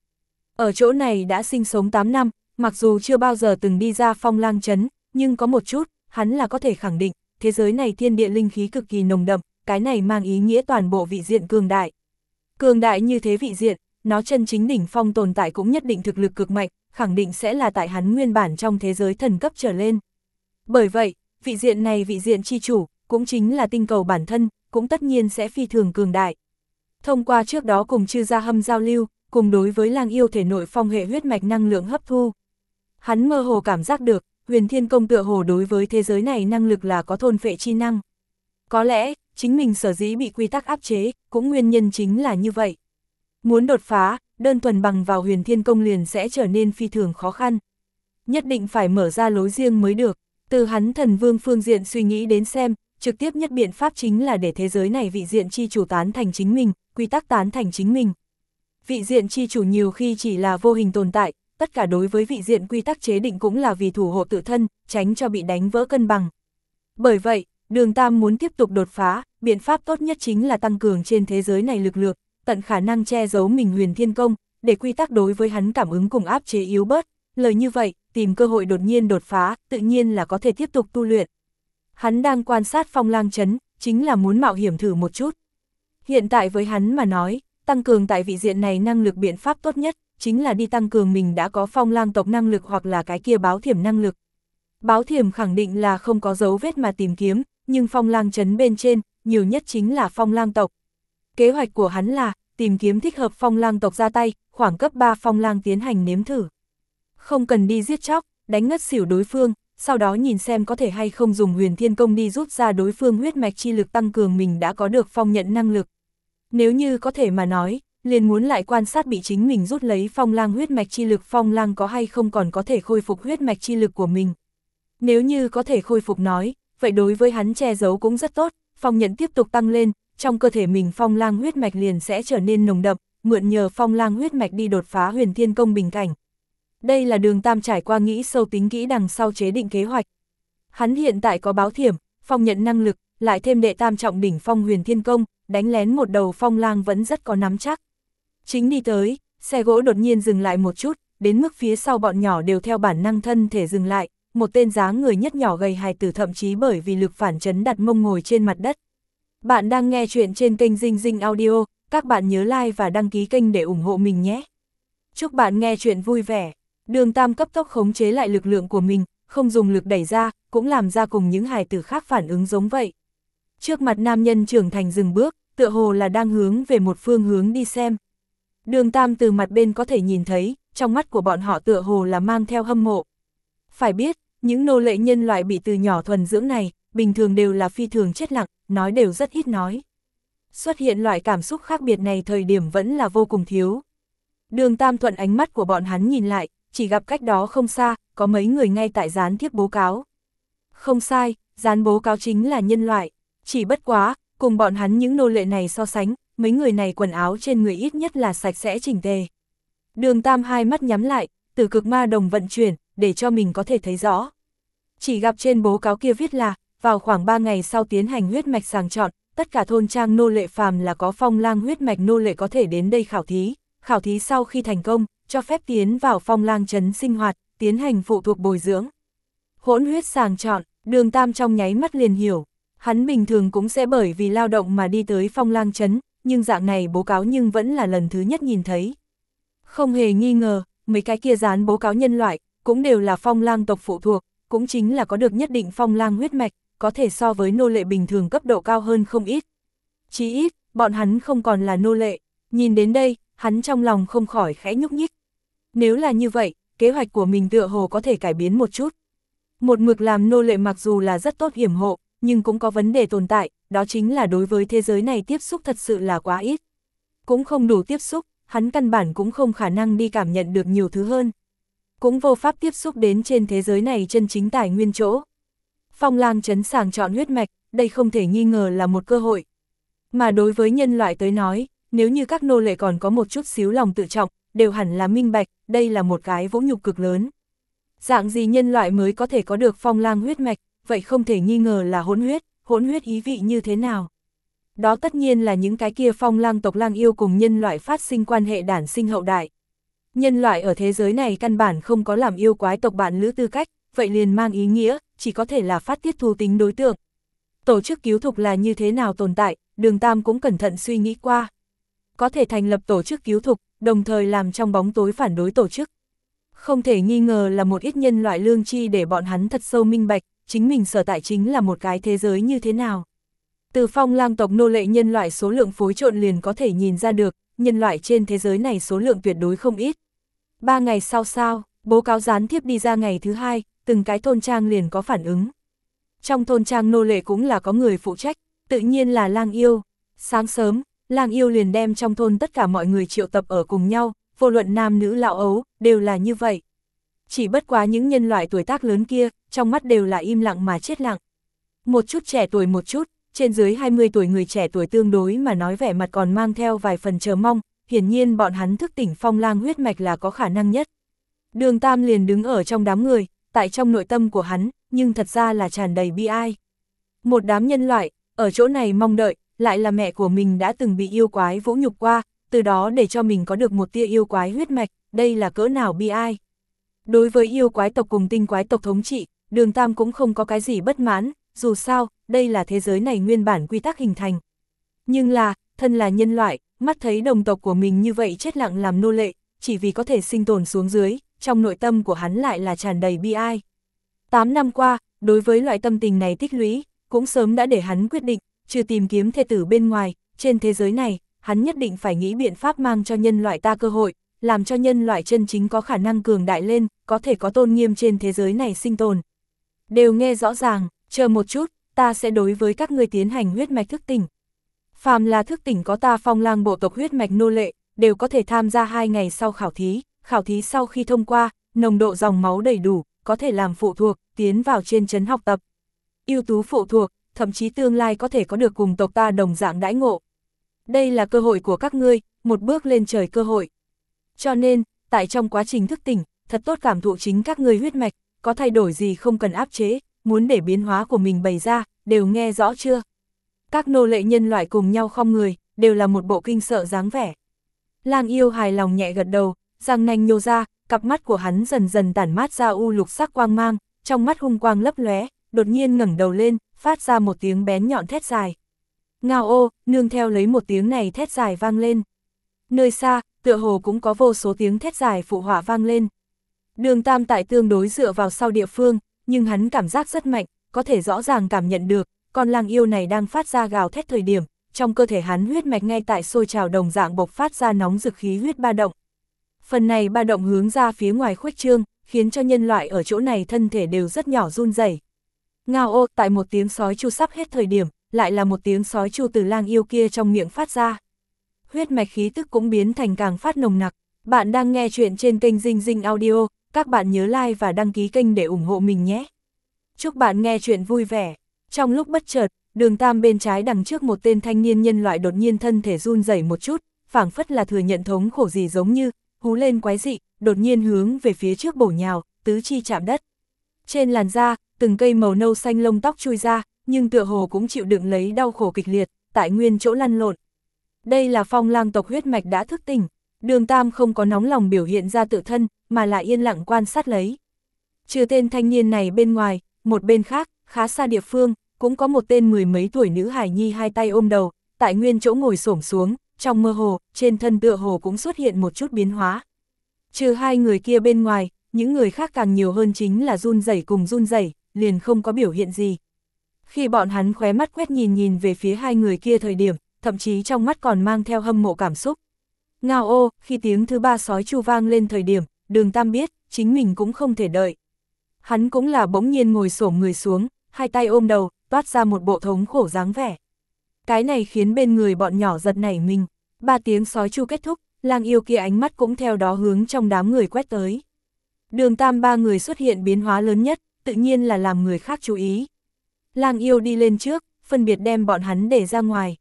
Ở chỗ này đã sinh sống 8 năm, mặc dù chưa bao giờ từng đi ra phong lang chấn, nhưng có một chút, hắn là có thể khẳng định, thế giới này thiên địa linh khí cực kỳ nồng đậm, cái này mang ý nghĩa toàn bộ vị diện cường đại. Cường đại như thế vị diện, nó chân chính đỉnh phong tồn tại cũng nhất định thực lực cực mạnh, khẳng định sẽ là tại hắn nguyên bản trong thế giới thần cấp trở lên. Bởi vậy, vị diện này vị diện chi chủ, cũng chính là tinh cầu bản thân, cũng tất nhiên sẽ phi thường cường đại. Thông qua trước đó cùng chư gia hâm giao lưu, cùng đối với lang yêu thể nội phong hệ huyết mạch năng lượng hấp thu. Hắn mơ hồ cảm giác được, huyền thiên công tựa hồ đối với thế giới này năng lực là có thôn phệ chi năng. Có lẽ, chính mình sở dĩ bị quy tắc áp chế, cũng nguyên nhân chính là như vậy. Muốn đột phá, đơn thuần bằng vào huyền thiên công liền sẽ trở nên phi thường khó khăn. Nhất định phải mở ra lối riêng mới được, từ hắn thần vương phương diện suy nghĩ đến xem, trực tiếp nhất biện pháp chính là để thế giới này vị diện chi chủ tán thành chính mình, quy tắc tán thành chính mình. Vị diện chi chủ nhiều khi chỉ là vô hình tồn tại, tất cả đối với vị diện quy tắc chế định cũng là vì thủ hộ tự thân, tránh cho bị đánh vỡ cân bằng. Bởi vậy, đường Tam muốn tiếp tục đột phá, biện pháp tốt nhất chính là tăng cường trên thế giới này lực lượng, tận khả năng che giấu mình huyền thiên công, để quy tắc đối với hắn cảm ứng cùng áp chế yếu bớt, lời như vậy, tìm cơ hội đột nhiên đột phá, tự nhiên là có thể tiếp tục tu luyện. Hắn đang quan sát phong lang chấn, chính là muốn mạo hiểm thử một chút. Hiện tại với hắn mà nói, tăng cường tại vị diện này năng lực biện pháp tốt nhất, chính là đi tăng cường mình đã có phong lang tộc năng lực hoặc là cái kia báo thiểm năng lực. Báo thiểm khẳng định là không có dấu vết mà tìm kiếm, nhưng phong lang chấn bên trên, nhiều nhất chính là phong lang tộc. Kế hoạch của hắn là, tìm kiếm thích hợp phong lang tộc ra tay, khoảng cấp 3 phong lang tiến hành nếm thử. Không cần đi giết chóc, đánh ngất xỉu đối phương, sau đó nhìn xem có thể hay không dùng huyền thiên công đi rút ra đối phương huyết mạch chi lực tăng cường mình đã có được phong nhận năng lực. Nếu như có thể mà nói, liền muốn lại quan sát bị chính mình rút lấy phong lang huyết mạch chi lực phong lang có hay không còn có thể khôi phục huyết mạch chi lực của mình. Nếu như có thể khôi phục nói, vậy đối với hắn che giấu cũng rất tốt, phong nhận tiếp tục tăng lên, trong cơ thể mình phong lang huyết mạch liền sẽ trở nên nồng đậm, mượn nhờ phong lang huyết mạch đi đột phá huyền thiên công bình cảnh. Đây là đường tam trải qua nghĩ sâu tính kỹ đằng sau chế định kế hoạch. Hắn hiện tại có báo thiểm, phong nhận năng lực, lại thêm đệ tam trọng đỉnh phong huyền thiên công, đánh lén một đầu phong lang vẫn rất có nắm chắc. Chính đi tới, xe gỗ đột nhiên dừng lại một chút, đến mức phía sau bọn nhỏ đều theo bản năng thân thể dừng lại, một tên dáng người nhất nhỏ gầy hài tử thậm chí bởi vì lực phản chấn đặt mông ngồi trên mặt đất. Bạn đang nghe chuyện trên kênh Dinh Dinh Audio, các bạn nhớ like và đăng ký kênh để ủng hộ mình nhé. Chúc bạn nghe chuyện vui vẻ. Đường Tam cấp tốc khống chế lại lực lượng của mình, không dùng lực đẩy ra, cũng làm ra cùng những hài tử khác phản ứng giống vậy. Trước mặt nam nhân trưởng thành dừng bước, tựa hồ là đang hướng về một phương hướng đi xem. Đường Tam từ mặt bên có thể nhìn thấy, trong mắt của bọn họ tựa hồ là mang theo hâm mộ. Phải biết, những nô lệ nhân loại bị từ nhỏ thuần dưỡng này, bình thường đều là phi thường chết lặng, nói đều rất ít nói. Xuất hiện loại cảm xúc khác biệt này thời điểm vẫn là vô cùng thiếu. Đường Tam thuận ánh mắt của bọn hắn nhìn lại, chỉ gặp cách đó không xa, có mấy người ngay tại gián thiếp bố cáo. Không sai, gián bố cáo chính là nhân loại, chỉ bất quá, cùng bọn hắn những nô lệ này so sánh, mấy người này quần áo trên người ít nhất là sạch sẽ chỉnh tề. Đường Tam hai mắt nhắm lại, từ cực ma đồng vận chuyển, để cho mình có thể thấy rõ. Chỉ gặp trên bố cáo kia viết là, vào khoảng 3 ngày sau tiến hành huyết mạch sàng chọn, tất cả thôn trang nô lệ phàm là có phong lang huyết mạch nô lệ có thể đến đây khảo thí, khảo thí sau khi thành công, cho phép tiến vào phong lang trấn sinh hoạt, tiến hành phụ thuộc bồi dưỡng. Hỗn huyết sàng chọn, đường tam trong nháy mắt liền hiểu, hắn bình thường cũng sẽ bởi vì lao động mà đi tới phong lang trấn, nhưng dạng này bố cáo nhưng vẫn là lần thứ nhất nhìn thấy. Không hề nghi ngờ, mấy cái kia dán bố cáo nhân loại, cũng đều là phong lang tộc phụ thuộc, cũng chính là có được nhất định phong lang huyết mạch, có thể so với nô lệ bình thường cấp độ cao hơn không ít. Chí ít, bọn hắn không còn là nô lệ, nhìn đến đây, hắn trong lòng không khỏi khẽ nhúc nhích. Nếu là như vậy, kế hoạch của mình tựa hồ có thể cải biến một chút. Một mực làm nô lệ mặc dù là rất tốt hiểm hộ, nhưng cũng có vấn đề tồn tại, đó chính là đối với thế giới này tiếp xúc thật sự là quá ít. Cũng không đủ tiếp xúc, hắn căn bản cũng không khả năng đi cảm nhận được nhiều thứ hơn. Cũng vô pháp tiếp xúc đến trên thế giới này chân chính tài nguyên chỗ. Phong lang chấn sàng chọn huyết mạch, đây không thể nghi ngờ là một cơ hội. Mà đối với nhân loại tới nói, nếu như các nô lệ còn có một chút xíu lòng tự trọng, đều hẳn là minh bạch, đây là một cái vỗ nhục cực lớn. Dạng gì nhân loại mới có thể có được phong lang huyết mạch, vậy không thể nghi ngờ là hỗn huyết, hỗn huyết ý vị như thế nào. Đó tất nhiên là những cái kia phong lang tộc lang yêu cùng nhân loại phát sinh quan hệ đản sinh hậu đại. Nhân loại ở thế giới này căn bản không có làm yêu quái tộc bạn lữ tư cách, vậy liền mang ý nghĩa, chỉ có thể là phát tiết thu tính đối tượng. Tổ chức cứu thục là như thế nào tồn tại, đường Tam cũng cẩn thận suy nghĩ qua. Có thể thành lập tổ chức cứu thục, đồng thời làm trong bóng tối phản đối tổ chức. Không thể nghi ngờ là một ít nhân loại lương chi để bọn hắn thật sâu minh bạch, chính mình sở tại chính là một cái thế giới như thế nào. Từ phong lang tộc nô lệ nhân loại số lượng phối trộn liền có thể nhìn ra được, nhân loại trên thế giới này số lượng tuyệt đối không ít. Ba ngày sau sao, bố cáo gián tiếp đi ra ngày thứ hai, từng cái thôn trang liền có phản ứng. Trong thôn trang nô lệ cũng là có người phụ trách, tự nhiên là lang yêu. Sáng sớm, lang yêu liền đem trong thôn tất cả mọi người triệu tập ở cùng nhau, vô luận nam nữ lão ấu, đều là như vậy. Chỉ bất quá những nhân loại tuổi tác lớn kia, trong mắt đều là im lặng mà chết lặng. Một chút trẻ tuổi một chút, trên dưới 20 tuổi người trẻ tuổi tương đối mà nói vẻ mặt còn mang theo vài phần chờ mong, hiển nhiên bọn hắn thức tỉnh phong lang huyết mạch là có khả năng nhất. Đường Tam liền đứng ở trong đám người, tại trong nội tâm của hắn, nhưng thật ra là tràn đầy bi ai. Một đám nhân loại, ở chỗ này mong đợi, lại là mẹ của mình đã từng bị yêu quái vũ nhục qua, từ đó để cho mình có được một tia yêu quái huyết mạch, đây là cỡ nào bi ai. Đối với yêu quái tộc cùng tinh quái tộc thống trị, đường Tam cũng không có cái gì bất mãn, dù sao, đây là thế giới này nguyên bản quy tắc hình thành. Nhưng là, thân là nhân loại, mắt thấy đồng tộc của mình như vậy chết lặng làm nô lệ, chỉ vì có thể sinh tồn xuống dưới, trong nội tâm của hắn lại là tràn đầy bi ai. Tám năm qua, đối với loại tâm tình này tích lũy, cũng sớm đã để hắn quyết định, trừ tìm kiếm thê tử bên ngoài, trên thế giới này, hắn nhất định phải nghĩ biện pháp mang cho nhân loại ta cơ hội, làm cho nhân loại chân chính có khả năng cường đại lên, có thể có tôn nghiêm trên thế giới này sinh tồn. Đều nghe rõ ràng, chờ một chút, ta sẽ đối với các ngươi tiến hành huyết mạch thức tỉnh. Phàm là thức tỉnh có ta phong lang bộ tộc huyết mạch nô lệ, đều có thể tham gia hai ngày sau khảo thí, khảo thí sau khi thông qua, nồng độ dòng máu đầy đủ, có thể làm phụ thuộc, tiến vào trên chấn học tập. ưu tú phụ thuộc, thậm chí tương lai có thể có được cùng tộc ta đồng dạng đãi ngộ. Đây là cơ hội của các ngươi, một bước lên trời cơ hội. Cho nên, tại trong quá trình thức tỉnh, thật tốt cảm thụ chính các người huyết mạch, có thay đổi gì không cần áp chế, muốn để biến hóa của mình bày ra, đều nghe rõ chưa? Các nô lệ nhân loại cùng nhau không người, đều là một bộ kinh sợ dáng vẻ. Lang yêu hài lòng nhẹ gật đầu, răng nanh nhô ra, cặp mắt của hắn dần dần tản mát ra u lục sắc quang mang, trong mắt hung quang lấp lóe, đột nhiên ngẩng đầu lên, phát ra một tiếng bén nhọn thét dài. Ngao ô, nương theo lấy một tiếng này thét dài vang lên. Nơi xa, tựa hồ cũng có vô số tiếng thét dài phụ họa vang lên. Đường Tam tại tương đối dựa vào sau địa phương, nhưng hắn cảm giác rất mạnh, có thể rõ ràng cảm nhận được, con lang yêu này đang phát ra gào thét thời điểm, trong cơ thể hắn huyết mạch ngay tại sôi trào đồng dạng bộc phát ra nóng dực khí huyết ba động. Phần này ba động hướng ra phía ngoài khuếch trương, khiến cho nhân loại ở chỗ này thân thể đều rất nhỏ run rẩy. Ngao ô tại một tiếng sói chu sắp hết thời điểm, lại là một tiếng sói chu từ lang yêu kia trong miệng phát ra. Huyết mạch khí tức cũng biến thành càng phát nồng nặc. Bạn đang nghe chuyện trên kênh Dinh Dinh Audio, các bạn nhớ like và đăng ký kênh để ủng hộ mình nhé. Chúc bạn nghe chuyện vui vẻ. Trong lúc bất chợt, đường tam bên trái đằng trước một tên thanh niên nhân loại đột nhiên thân thể run rẩy một chút, phảng phất là thừa nhận thống khổ gì giống như, hú lên quái dị, đột nhiên hướng về phía trước bổ nhào, tứ chi chạm đất. Trên làn da, từng cây màu nâu xanh lông tóc chui ra, nhưng tựa hồ cũng chịu đựng lấy đau khổ kịch liệt, tại nguyên chỗ lăn lộn. Đây là phong lang tộc huyết mạch đã thức tỉnh, đường tam không có nóng lòng biểu hiện ra tự thân, mà lại yên lặng quan sát lấy. Trừ tên thanh niên này bên ngoài, một bên khác, khá xa địa phương, cũng có một tên mười mấy tuổi nữ hải nhi hai tay ôm đầu, tại nguyên chỗ ngồi xổm xuống, trong mơ hồ, trên thân tựa hồ cũng xuất hiện một chút biến hóa. Trừ hai người kia bên ngoài, những người khác càng nhiều hơn chính là run rẩy cùng run rẩy, liền không có biểu hiện gì. Khi bọn hắn khóe mắt quét nhìn nhìn về phía hai người kia thời điểm, thậm chí trong mắt còn mang theo hâm mộ cảm xúc. Ngao ô, khi tiếng thứ ba sói chu vang lên thời điểm, đường tam biết, chính mình cũng không thể đợi. Hắn cũng là bỗng nhiên ngồi xổm người xuống, hai tay ôm đầu, toát ra một bộ thống khổ dáng vẻ. Cái này khiến bên người bọn nhỏ giật nảy mình, ba tiếng sói chu kết thúc, lang yêu kia ánh mắt cũng theo đó hướng trong đám người quét tới. Đường tam ba người xuất hiện biến hóa lớn nhất, tự nhiên là làm người khác chú ý. Lang yêu đi lên trước, phân biệt đem bọn hắn để ra ngoài.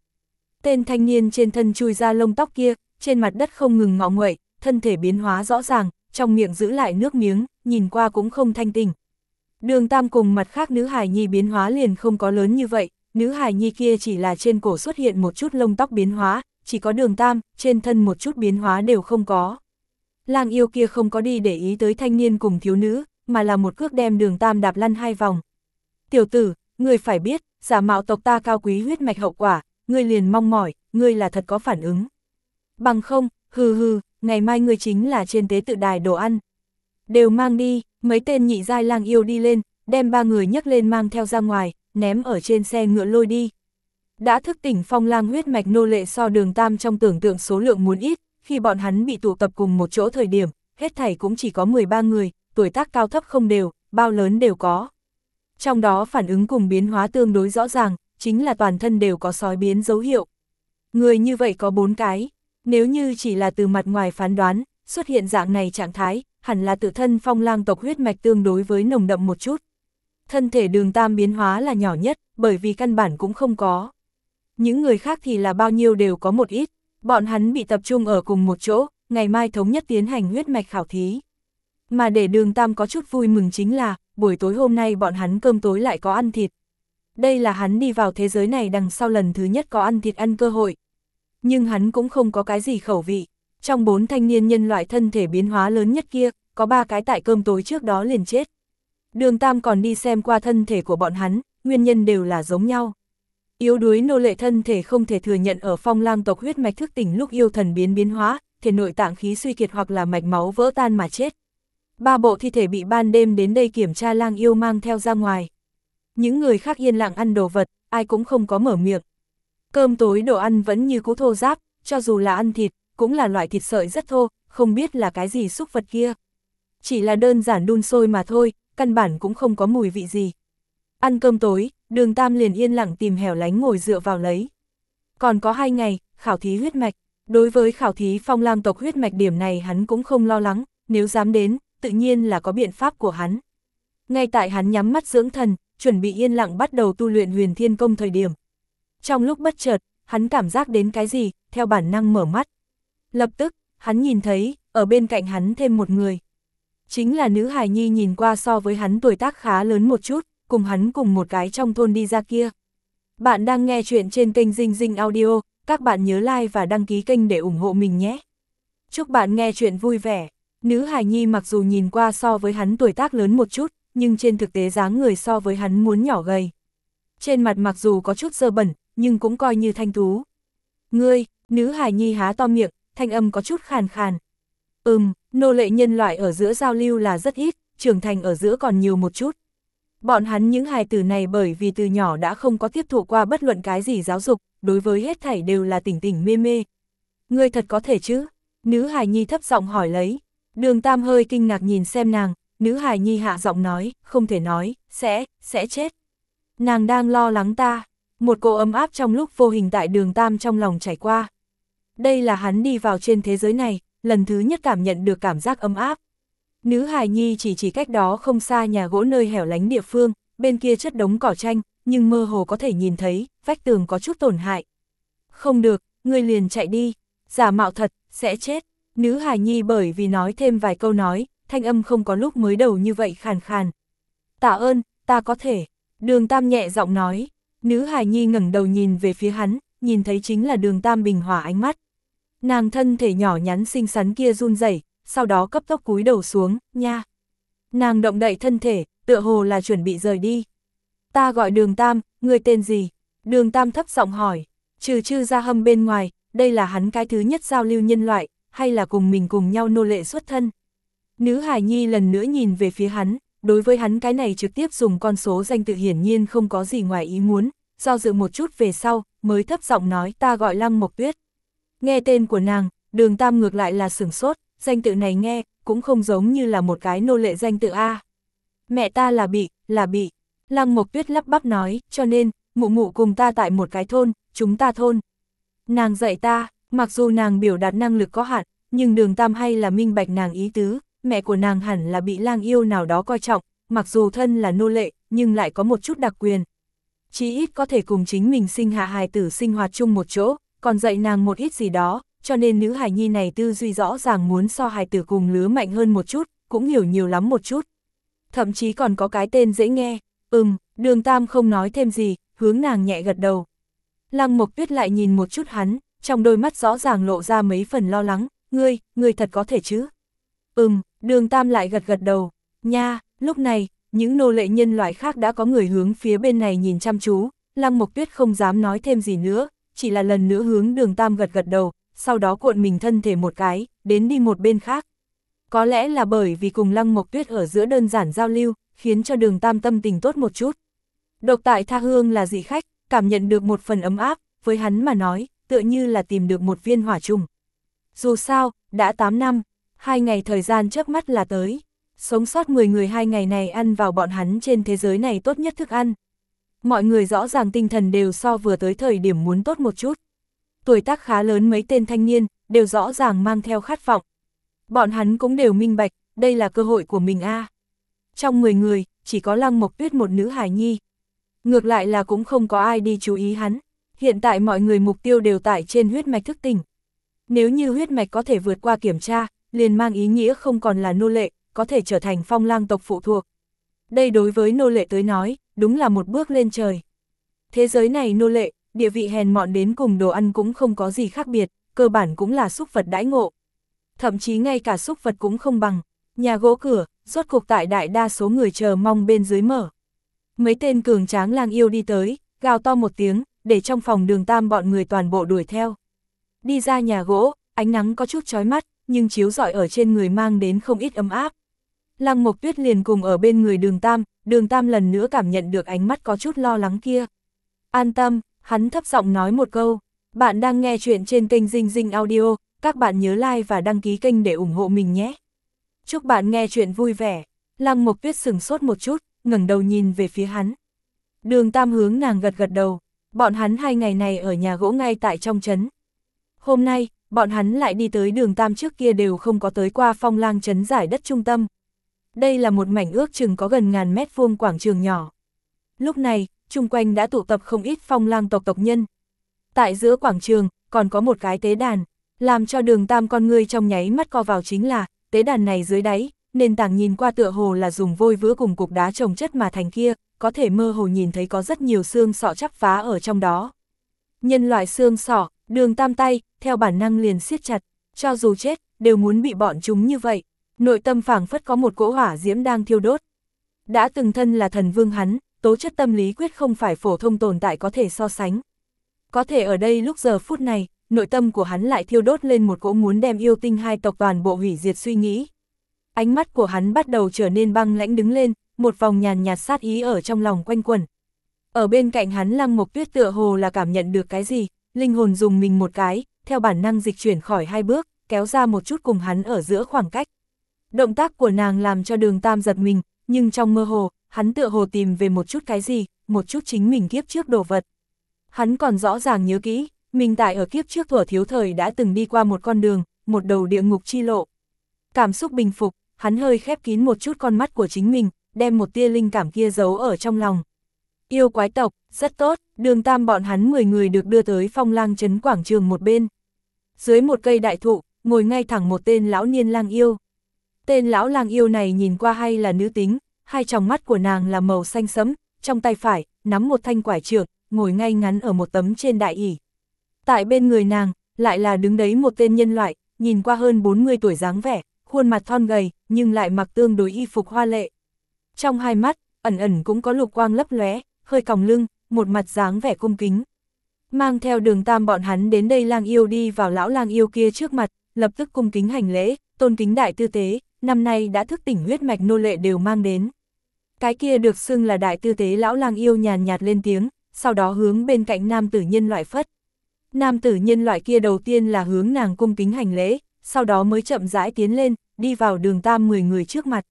Tên thanh niên trên thân chui ra lông tóc kia, trên mặt đất không ngừng ngọ nguậy, thân thể biến hóa rõ ràng, trong miệng giữ lại nước miếng, nhìn qua cũng không thanh tình. Đường Tam cùng mặt khác nữ hài nhi biến hóa liền không có lớn như vậy, nữ hài nhi kia chỉ là trên cổ xuất hiện một chút lông tóc biến hóa, chỉ có đường Tam, trên thân một chút biến hóa đều không có. Lang yêu kia không có đi để ý tới thanh niên cùng thiếu nữ, mà là một cước đem đường Tam đạp lăn hai vòng. Tiểu tử, người phải biết, giả mạo tộc ta cao quý huyết mạch hậu quả, ngươi liền mong mỏi, ngươi là thật có phản ứng. Bằng không, hừ hừ, ngày mai ngươi chính là trên tế tự đài đồ ăn. Đều mang đi, mấy tên nhị giai lang yêu đi lên, đem ba người nhấc lên mang theo ra ngoài, ném ở trên xe ngựa lôi đi. Đã thức tỉnh phong lang huyết mạch nô lệ so đường tam trong tưởng tượng số lượng muốn ít, khi bọn hắn bị tụ tập cùng một chỗ thời điểm, hết thảy cũng chỉ có 13 người, tuổi tác cao thấp không đều, bao lớn đều có. Trong đó phản ứng cùng biến hóa tương đối rõ ràng, chính là toàn thân đều có sói biến dấu hiệu. Người như vậy có bốn cái, nếu như chỉ là từ mặt ngoài phán đoán, xuất hiện dạng này trạng thái, hẳn là tự thân phong lang tộc huyết mạch tương đối với nồng đậm một chút. Thân thể đường tam biến hóa là nhỏ nhất, bởi vì căn bản cũng không có. Những người khác thì là bao nhiêu đều có một ít, bọn hắn bị tập trung ở cùng một chỗ, ngày mai thống nhất tiến hành huyết mạch khảo thí. Mà để đường tam có chút vui mừng chính là, buổi tối hôm nay bọn hắn cơm tối lại có ăn thịt. Đây là hắn đi vào thế giới này đằng sau lần thứ nhất có ăn thịt ăn cơ hội. Nhưng hắn cũng không có cái gì khẩu vị. Trong bốn thanh niên nhân loại thân thể biến hóa lớn nhất kia, có ba cái tại cơm tối trước đó liền chết. Đường Tam còn đi xem qua thân thể của bọn hắn, nguyên nhân đều là giống nhau. Yếu đuối nô lệ thân thể không thể thừa nhận ở phong lang tộc huyết mạch thức tỉnh lúc yêu thần biến biến hóa, thể nội tạng khí suy kiệt hoặc là mạch máu vỡ tan mà chết. Ba bộ thi thể bị ban đêm đến đây kiểm tra lang yêu mang theo ra ngoài. Những người khác yên lặng ăn đồ vật, ai cũng không có mở miệng. Cơm tối đồ ăn vẫn như cũ thô giáp, cho dù là ăn thịt, cũng là loại thịt sợi rất thô, không biết là cái gì xúc vật kia. Chỉ là đơn giản đun sôi mà thôi, căn bản cũng không có mùi vị gì. Ăn cơm tối, đường Tam liền yên lặng tìm hẻo lánh ngồi dựa vào lấy. Còn có hai ngày, khảo thí huyết mạch. Đối với khảo thí phong lam tộc huyết mạch điểm này hắn cũng không lo lắng, nếu dám đến, tự nhiên là có biện pháp của hắn. Ngay tại hắn nhắm mắt dưỡng thần, chuẩn bị yên lặng bắt đầu tu luyện huyền thiên công thời điểm. Trong lúc bất chợt, hắn cảm giác đến cái gì, theo bản năng mở mắt. Lập tức, hắn nhìn thấy, ở bên cạnh hắn thêm một người. Chính là nữ hài nhi nhìn qua so với hắn tuổi tác khá lớn một chút, cùng hắn cùng một cái trong thôn đi ra kia. Bạn đang nghe chuyện trên kênh Dinh Dinh Audio, các bạn nhớ like và đăng ký kênh để ủng hộ mình nhé. Chúc bạn nghe chuyện vui vẻ. Nữ hài nhi mặc dù nhìn qua so với hắn tuổi tác lớn một chút, nhưng trên thực tế dáng người so với hắn muốn nhỏ gầy. Trên mặt mặc dù có chút dơ bẩn, nhưng cũng coi như thanh tú. Ngươi, nữ hài nhi há to miệng, thanh âm có chút khàn khàn. Ừm, nô lệ nhân loại ở giữa giao lưu là rất ít, trưởng thành ở giữa còn nhiều một chút. Bọn hắn những hài tử này bởi vì từ nhỏ đã không có tiếp thụ qua bất luận cái gì giáo dục, đối với hết thảy đều là tỉnh tỉnh mê mê. Ngươi thật có thể chứ? Nữ hài nhi thấp giọng hỏi lấy. Đường Tam hơi kinh ngạc nhìn xem nàng, nữ hài nhi hạ giọng nói, không thể nói, sẽ, sẽ chết. Nàng đang lo lắng ta, một cỗ ấm áp trong lúc vô hình tại đường Tam trong lòng chảy qua. Đây là hắn đi vào trên thế giới này, lần thứ nhất cảm nhận được cảm giác ấm áp. Nữ hài nhi chỉ chỉ cách đó không xa nhà gỗ nơi hẻo lánh địa phương, bên kia chất đống cỏ tranh, nhưng mơ hồ có thể nhìn thấy, vách tường có chút tổn hại. Không được, ngươi liền chạy đi, giả mạo thật, sẽ chết. Nữ hài nhi bởi vì nói thêm vài câu nói, thanh âm không có lúc mới đầu như vậy khàn khàn. Tạ ơn, ta có thể. Đường Tam nhẹ giọng nói. Nữ hài nhi ngẩng đầu nhìn về phía hắn, nhìn thấy chính là đường Tam bình hòa ánh mắt. Nàng thân thể nhỏ nhắn xinh xắn kia run rẩy, sau đó cấp tốc cúi đầu xuống, nha. Nàng động đậy thân thể, tựa hồ là chuẩn bị rời đi. Ta gọi đường Tam, người tên gì? Đường Tam thấp giọng hỏi, trừ chư ra hâm bên ngoài, đây là hắn cái thứ nhất giao lưu nhân loại, hay là cùng mình cùng nhau nô lệ xuất thân. Nữ Hải Nhi lần nữa nhìn về phía hắn, đối với hắn cái này trực tiếp dùng con số danh tự hiển nhiên không có gì ngoài ý muốn, do dự một chút về sau, mới thấp giọng nói ta gọi Lăng Mộc Tuyết. Nghe tên của nàng, đường tam ngược lại là sửng sốt, danh tự này nghe, cũng không giống như là một cái nô lệ danh tự A. Mẹ ta là bị, là bị. Lăng Mộc Tuyết lắp bắp nói, cho nên, mụ mụ cùng ta tại một cái thôn, chúng ta thôn. Nàng dạy ta, Mặc dù nàng biểu đạt năng lực có hạn, nhưng đường tam hay là minh bạch nàng ý tứ, mẹ của nàng hẳn là bị lang yêu nào đó coi trọng, mặc dù thân là nô lệ, nhưng lại có một chút đặc quyền. chí ít có thể cùng chính mình sinh hạ hài tử sinh hoạt chung một chỗ, còn dạy nàng một ít gì đó, cho nên nữ hài nhi này tư duy rõ ràng muốn so hài tử cùng lứa mạnh hơn một chút, cũng hiểu nhiều lắm một chút. Thậm chí còn có cái tên dễ nghe, ừm, đường tam không nói thêm gì, hướng nàng nhẹ gật đầu. Lăng Mộc Tuyết lại nhìn một chút hắn, trong đôi mắt rõ ràng lộ ra mấy phần lo lắng, ngươi, ngươi thật có thể chứ? Ừm, đường tam lại gật gật đầu, nha, lúc này, những nô lệ nhân loại khác đã có người hướng phía bên này nhìn chăm chú, Lăng Mộc Tuyết không dám nói thêm gì nữa, chỉ là lần nữa hướng đường tam gật gật đầu, sau đó cuộn mình thân thể một cái, đến đi một bên khác. Có lẽ là bởi vì cùng Lăng Mộc Tuyết ở giữa đơn giản giao lưu, khiến cho đường tam tâm tình tốt một chút. Độc tại tha hương là dị khách, cảm nhận được một phần ấm áp, với hắn mà nói, tựa như là tìm được một viên hỏa trùng. Dù sao, đã 8 năm, hai ngày thời gian trước mắt là tới. Sống sót 10 người hai ngày này ăn vào bọn hắn trên thế giới này tốt nhất thức ăn. Mọi người rõ ràng tinh thần đều so vừa tới thời điểm muốn tốt một chút. Tuổi tác khá lớn mấy tên thanh niên, đều rõ ràng mang theo khát vọng. Bọn hắn cũng đều minh bạch, đây là cơ hội của mình a. Trong 10 người, chỉ có Lăng Mộc Tuyết một nữ hài nhi. Ngược lại là cũng không có ai đi chú ý hắn. Hiện tại mọi người mục tiêu đều tại trên huyết mạch thức tỉnh. Nếu như huyết mạch có thể vượt qua kiểm tra, liền mang ý nghĩa không còn là nô lệ, có thể trở thành phong lang tộc phụ thuộc. Đây đối với nô lệ tới nói, đúng là một bước lên trời. Thế giới này nô lệ, địa vị hèn mọn đến cùng đồ ăn cũng không có gì khác biệt, cơ bản cũng là xúc vật đãi ngộ. Thậm chí ngay cả xúc vật cũng không bằng, nhà gỗ cửa, rốt cuộc tại đại đa số người chờ mong bên dưới mở. Mấy tên cường tráng lang yêu đi tới, gào to một tiếng, để trong phòng đường tam bọn người toàn bộ đuổi theo. Đi ra nhà gỗ, ánh nắng có chút chói mắt, nhưng chiếu rọi ở trên người mang đến không ít ấm áp. Lăng Mộc Tuyết liền cùng ở bên người đường Tam, đường Tam lần nữa cảm nhận được ánh mắt có chút lo lắng kia. An tâm, hắn thấp giọng nói một câu, bạn đang nghe chuyện trên kênh Dinh Dinh Audio, các bạn nhớ like và đăng ký kênh để ủng hộ mình nhé. Chúc bạn nghe chuyện vui vẻ. Lăng Mộc Tuyết sừng sốt một chút, ngẩng đầu nhìn về phía hắn. Đường Tam hướng nàng gật gật đầu, bọn hắn hai ngày này ở nhà gỗ ngay tại trong trấn. Hôm nay, bọn hắn lại đi tới đường Tam trước kia đều không có tới qua phong lang trấn giải đất trung tâm. Đây là một mảnh ước chừng có gần ngàn mét vuông quảng trường nhỏ. Lúc này, chung quanh đã tụ tập không ít phong lang tộc tộc nhân. Tại giữa quảng trường, còn có một cái tế đàn, làm cho đường tam con ngươi trong nháy mắt co vào chính là, tế đàn này dưới đáy, nền tảng nhìn qua tựa hồ là dùng vôi vữa cùng cục đá trồng chất mà thành kia, có thể mơ hồ nhìn thấy có rất nhiều xương sọ chắp phá ở trong đó. Nhân loại xương sọ, đường tam tay, theo bản năng liền siết chặt, cho dù chết, đều muốn bị bọn chúng như vậy nội tâm phảng phất có một cỗ hỏa diễm đang thiêu đốt. Đã từng thân là thần vương hắn, tố chất tâm lý quyết không phải phổ thông tồn tại có thể so sánh. Có thể ở đây lúc giờ phút này, nội tâm của hắn lại thiêu đốt lên một cỗ muốn đem yêu tinh hai tộc toàn bộ hủy diệt suy nghĩ. Ánh mắt của hắn bắt đầu trở nên băng lãnh đứng lên, một vòng nhàn nhạt sát ý ở trong lòng quanh quẩn. Ở bên cạnh hắn lăng mục tuyết tựa hồ là cảm nhận được cái gì, linh hồn dùng mình một cái, theo bản năng dịch chuyển khỏi hai bước, kéo ra một chút cùng hắn ở giữa khoảng cách. Động tác của nàng làm cho đường tam giật mình, nhưng trong mơ hồ, hắn tựa hồ tìm về một chút cái gì, một chút chính mình kiếp trước đồ vật. Hắn còn rõ ràng nhớ kỹ, mình tại ở kiếp trước thuở thiếu thời đã từng đi qua một con đường, một đầu địa ngục chi lộ. Cảm xúc bình phục, hắn hơi khép kín một chút con mắt của chính mình, đem một tia linh cảm kia giấu ở trong lòng. Yêu quái tộc, rất tốt, đường tam bọn hắn 10 người được đưa tới phong lang trấn quảng trường một bên. Dưới một cây đại thụ, ngồi ngay thẳng một tên lão niên lang yêu. Tên lão lang yêu này nhìn qua hay là nữ tính, hai tròng mắt của nàng là màu xanh sẫm, trong tay phải, nắm một thanh quải trượng, ngồi ngay ngắn ở một tấm trên đại ỷ. Tại bên người nàng, lại là đứng đấy một tên nhân loại, nhìn qua hơn 40 tuổi dáng vẻ, khuôn mặt thon gầy, nhưng lại mặc tương đối y phục hoa lệ. Trong hai mắt, ẩn ẩn cũng có lục quang lấp lóe, hơi còng lưng, một mặt dáng vẻ cung kính. Mang theo đường tam bọn hắn đến đây lang yêu đi vào lão lang yêu kia trước mặt, lập tức cung kính hành lễ, tôn kính đại tư tế, năm nay đã thức tỉnh huyết mạch nô lệ đều mang đến. Cái kia được xưng là đại tư tế lão lang yêu nhàn nhạt lên tiếng, sau đó hướng bên cạnh nam tử nhân loại phất. Nam tử nhân loại kia đầu tiên là hướng nàng cung kính hành lễ, sau đó mới chậm rãi tiến lên, đi vào đường tam 10 người trước mặt.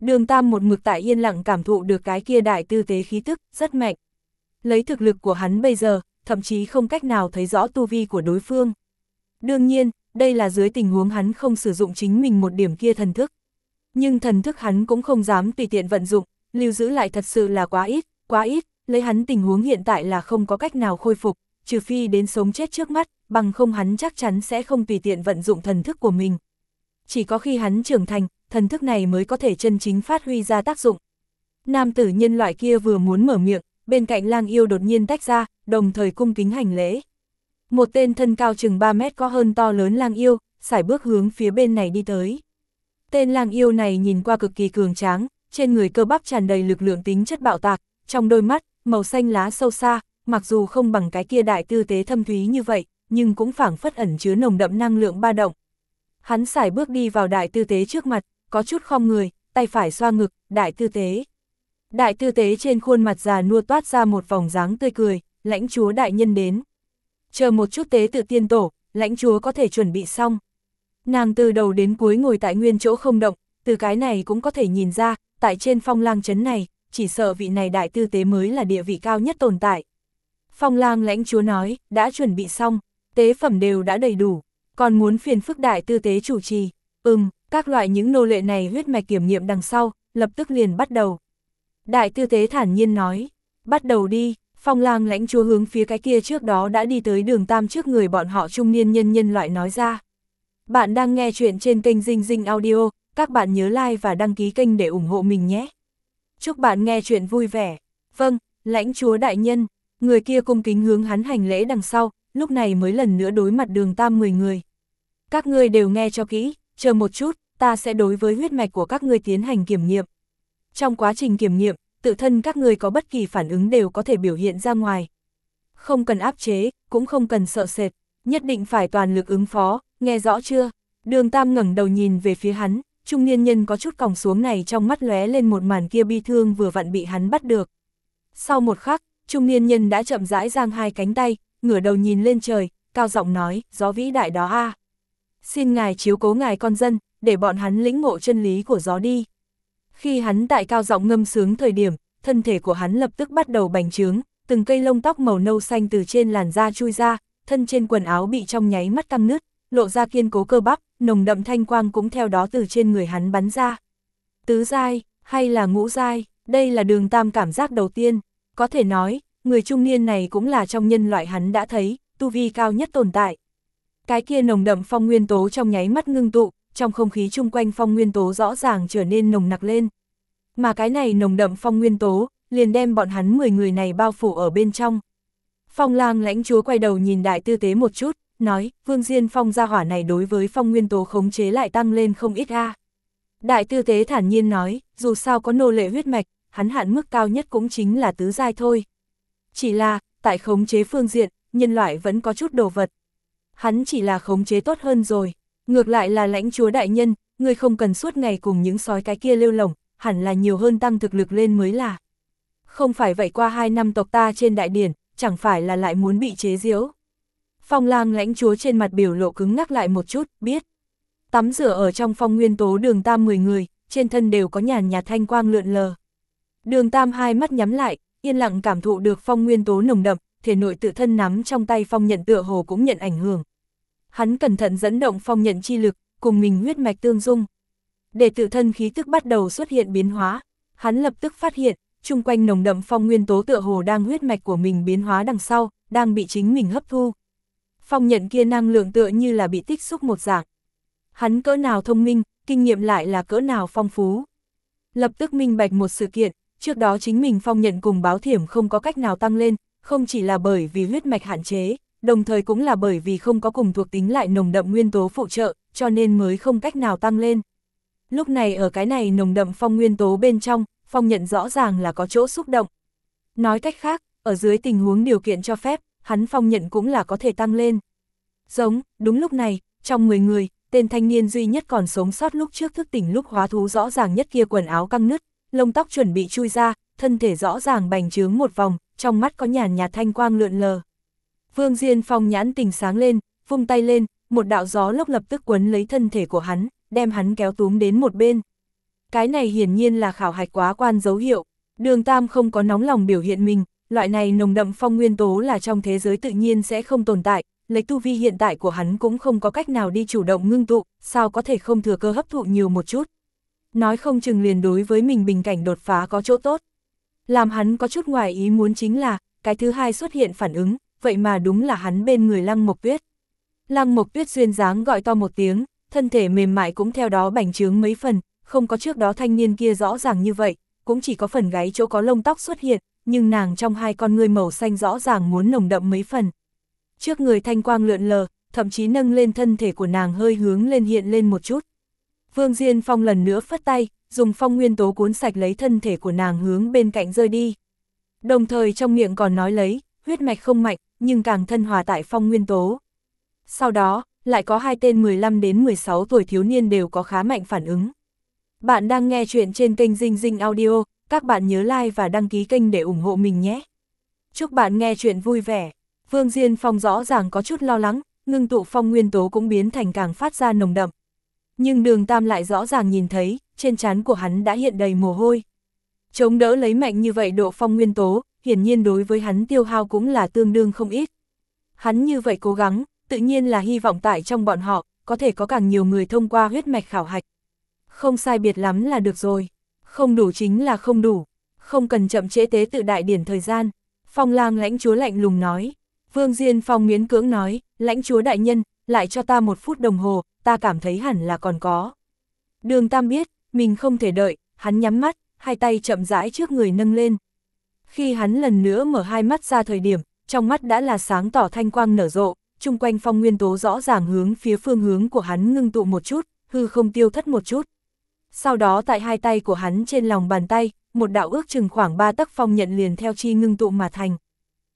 Đường tam một mực tại yên lặng cảm thụ được cái kia đại tư tế khí tức, rất mạnh. Lấy thực lực của hắn bây giờ, thậm chí không cách nào thấy rõ tu vi của đối phương. Đương nhiên, đây là dưới tình huống hắn không sử dụng chính mình một điểm kia thần thức. Nhưng thần thức hắn cũng không dám tùy tiện vận dụng, lưu giữ lại thật sự là quá ít, quá ít, lấy hắn tình huống hiện tại là không có cách nào khôi phục, trừ phi đến sống chết trước mắt, bằng không hắn chắc chắn sẽ không tùy tiện vận dụng thần thức của mình. Chỉ có khi hắn trưởng thành, thần thức này mới có thể chân chính phát huy ra tác dụng. Nam tử nhân loại kia vừa muốn mở miệng, bên cạnh lang yêu đột nhiên tách ra, đồng thời cung kính hành lễ. Một tên thân cao chừng 3 mét có hơn to lớn lang yêu, xài bước hướng phía bên này đi tới. Tên lang yêu này nhìn qua cực kỳ cường tráng, trên người cơ bắp tràn đầy lực lượng tính chất bạo tạc, trong đôi mắt, màu xanh lá sâu xa, mặc dù không bằng cái kia đại tư tế thâm thúy như vậy, nhưng cũng phảng phất ẩn chứa nồng đậm năng lượng ba động. Hắn xài bước đi vào đại tư tế trước mặt, có chút khom người, tay phải xoa ngực, đại tư tế. Đại tư tế trên khuôn mặt già nua toát ra một vòng dáng tươi cười, lãnh chúa đại nhân đến. Chờ một chút tế tự tiên tổ, lãnh chúa có thể chuẩn bị xong. Nàng từ đầu đến cuối ngồi tại nguyên chỗ không động, từ cái này cũng có thể nhìn ra, tại trên phong lang chấn này, chỉ sợ vị này đại tư tế mới là địa vị cao nhất tồn tại. Phong lang lãnh chúa nói, đã chuẩn bị xong, tế phẩm đều đã đầy đủ, còn muốn phiền phức đại tư tế chủ trì. Ừm, các loại những nô lệ này huyết mạch kiểm nghiệm đằng sau, lập tức liền bắt đầu. Đại tư tế thản nhiên nói, bắt đầu đi, phong lang lãnh chúa hướng phía cái kia trước đó đã đi tới đường tam trước người bọn họ trung niên nhân nhân loại nói ra. Bạn đang nghe chuyện trên kênh Dinh Dinh Audio, các bạn nhớ like và đăng ký kênh để ủng hộ mình nhé. Chúc bạn nghe chuyện vui vẻ. Vâng, lãnh chúa đại nhân, người kia cung kính hướng hắn hành lễ đằng sau, lúc này mới lần nữa đối mặt đường tam 10 người. Các ngươi đều nghe cho kỹ, chờ một chút, ta sẽ đối với huyết mạch của các ngươi tiến hành kiểm nghiệm. Trong quá trình kiểm nghiệm, tự thân các ngươi có bất kỳ phản ứng đều có thể biểu hiện ra ngoài. Không cần áp chế, cũng không cần sợ sệt, nhất định phải toàn lực ứng phó, nghe rõ chưa? Đường Tam ngẩng đầu nhìn về phía hắn, trung niên nhân có chút còng xuống này trong mắt lóe lên một màn kia bi thương vừa vặn bị hắn bắt được. Sau một khắc, trung niên nhân đã chậm rãi giang hai cánh tay, ngửa đầu nhìn lên trời, cao giọng nói, gió vĩ đại đó a Xin ngài chiếu cố ngài con dân, để bọn hắn lĩnh ngộ chân lý của gió đi. Khi hắn tại cao giọng ngâm sướng thời điểm, thân thể của hắn lập tức bắt đầu bành trướng, từng cây lông tóc màu nâu xanh từ trên làn da chui ra, thân trên quần áo bị trong nháy mắt căng nứt, lộ ra kiên cố cơ bắp, nồng đậm thanh quang cũng theo đó từ trên người hắn bắn ra. Tứ giai, hay là ngũ giai, đây là đường tam cảm giác đầu tiên, có thể nói, người trung niên này cũng là trong nhân loại hắn đã thấy, tu vi cao nhất tồn tại. Cái kia nồng đậm phong nguyên tố trong nháy mắt ngưng tụ, trong không khí chung quanh phong nguyên tố rõ ràng trở nên nồng nặc lên. Mà cái này nồng đậm phong nguyên tố, liền đem bọn hắn 10 người này bao phủ ở bên trong. Phong lang lãnh chúa quay đầu nhìn đại tư tế một chút, nói, Vương Diên Phong gia hỏa này đối với phong nguyên tố khống chế lại tăng lên không ít a. Đại tư tế thản nhiên nói, dù sao có nô lệ huyết mạch, hắn hạn mức cao nhất cũng chính là tứ giai thôi. Chỉ là, tại khống chế phương diện, nhân loại vẫn có chút đồ vật. Hắn chỉ là khống chế tốt hơn rồi. Ngược lại là lãnh chúa đại nhân, người không cần suốt ngày cùng những sói cái kia lêu lồng, hẳn là nhiều hơn tăng thực lực lên mới là. Không phải vậy qua hai năm tộc ta trên đại điển, chẳng phải là lại muốn bị chế diễu. Phong lang lãnh chúa trên mặt biểu lộ cứng ngắc lại một chút, biết. Tắm rửa ở trong phong nguyên tố đường tam 10 người, trên thân đều có nhàn nhạt thanh quang lượn lờ. Đường tam hai mắt nhắm lại, yên lặng cảm thụ được phong nguyên tố nồng đậm, thể nội tự thân nắm trong tay phong nhận tựa hồ cũng nhận ảnh hưởng. Hắn cẩn thận dẫn động phong nhận chi lực, cùng mình huyết mạch tương dung. Để tự thân khí tức bắt đầu xuất hiện biến hóa, hắn lập tức phát hiện, chung quanh nồng đậm phong nguyên tố tựa hồ đang huyết mạch của mình biến hóa đằng sau, đang bị chính mình hấp thu. Phong nhận kia năng lượng tựa như là bị tích xúc một dạng. Hắn cỡ nào thông minh, kinh nghiệm lại là cỡ nào phong phú. Lập tức minh bạch một sự kiện, trước đó chính mình phong nhận cùng báo thiểm không có cách nào tăng lên, không chỉ là bởi vì huyết mạch hạn chế, đồng thời cũng là bởi vì không có cùng thuộc tính lại nồng đậm nguyên tố phụ trợ, cho nên mới không cách nào tăng lên. Lúc này ở cái này nồng đậm phong nguyên tố bên trong, phong nhận rõ ràng là có chỗ xúc động. Nói cách khác, ở dưới tình huống điều kiện cho phép, hắn phong nhận cũng là có thể tăng lên. Giống, đúng lúc này, trong 10 người, tên thanh niên duy nhất còn sống sót lúc trước thức tỉnh lúc hóa thú rõ ràng nhất kia quần áo căng nứt, lông tóc chuẩn bị chui ra, thân thể rõ ràng bành trướng một vòng, trong mắt có nhàn nhạt thanh quang lượn lờ. Vương Diên Phong nhãn tình sáng lên, vung tay lên, một đạo gió lốc lập tức quấn lấy thân thể của hắn, đem hắn kéo túm đến một bên. Cái này hiển nhiên là khảo hạch quá quan dấu hiệu, đường Tam không có nóng lòng biểu hiện mình, loại này nồng đậm phong nguyên tố là trong thế giới tự nhiên sẽ không tồn tại, lấy tu vi hiện tại của hắn cũng không có cách nào đi chủ động ngưng tụ, sao có thể không thừa cơ hấp thụ nhiều một chút. Nói không chừng liền đối với mình bình cảnh đột phá có chỗ tốt. Làm hắn có chút ngoài ý muốn chính là, cái thứ hai xuất hiện phản ứng, vậy mà đúng là hắn bên người lăng mộc tuyết. Lăng mộc tuyết duyên dáng gọi to một tiếng, thân thể mềm mại cũng theo đó bành trướng mấy phần, không có trước đó thanh niên kia rõ ràng như vậy, cũng chỉ có phần gáy chỗ có lông tóc xuất hiện, nhưng nàng trong hai con ngươi màu xanh rõ ràng muốn nồng đậm mấy phần. Trước người thanh quang lượn lờ, thậm chí nâng lên thân thể của nàng hơi hướng lên hiện lên một chút. Vương Diên Phong lần nữa phất tay, dùng phong nguyên tố cuốn sạch lấy thân thể của nàng hướng bên cạnh rơi đi. Đồng thời trong miệng còn nói lấy, huyết mạch không mạnh, nhưng càng thân hòa tại phong nguyên tố. Sau đó, lại có hai tên 15 đến 16 tuổi thiếu niên đều có khá mạnh phản ứng. Bạn đang nghe chuyện trên kênh Dinh Dinh Audio, các bạn nhớ like và đăng ký kênh để ủng hộ mình nhé. Chúc bạn nghe chuyện vui vẻ. Vương Diên Phong rõ ràng có chút lo lắng, ngưng tụ phong nguyên tố cũng biến thành càng phát ra nồng đậm. Nhưng đường Tam lại rõ ràng nhìn thấy, trên trán của hắn đã hiện đầy mồ hôi. Chống đỡ lấy mạnh như vậy độ phong nguyên tố, hiển nhiên đối với hắn tiêu hao cũng là tương đương không ít. Hắn như vậy cố gắng, tự nhiên là hy vọng tại trong bọn họ, có thể có càng nhiều người thông qua huyết mạch khảo hạch. Không sai biệt lắm là được rồi. Không đủ chính là không đủ. Không cần chậm trễ tế tự đại điển thời gian. Phong lang lãnh chúa lạnh lùng nói. Vương Diên Phong miến cưỡng nói, lãnh chúa đại nhân, lại cho ta một phút đồng hồ, ta cảm thấy hẳn là còn có. Đường Tam biết, mình không thể đợi, hắn nhắm mắt, hai tay chậm rãi trước người nâng lên. Khi hắn lần nữa mở hai mắt ra thời điểm, trong mắt đã là sáng tỏ thanh quang nở rộ, chung quanh phong nguyên tố rõ ràng hướng phía phương hướng của hắn ngưng tụ một chút, hư không tiêu thất một chút. Sau đó tại hai tay của hắn trên lòng bàn tay, một đạo ước chừng khoảng ba tấc phong nhận liền theo chi ngưng tụ mà thành.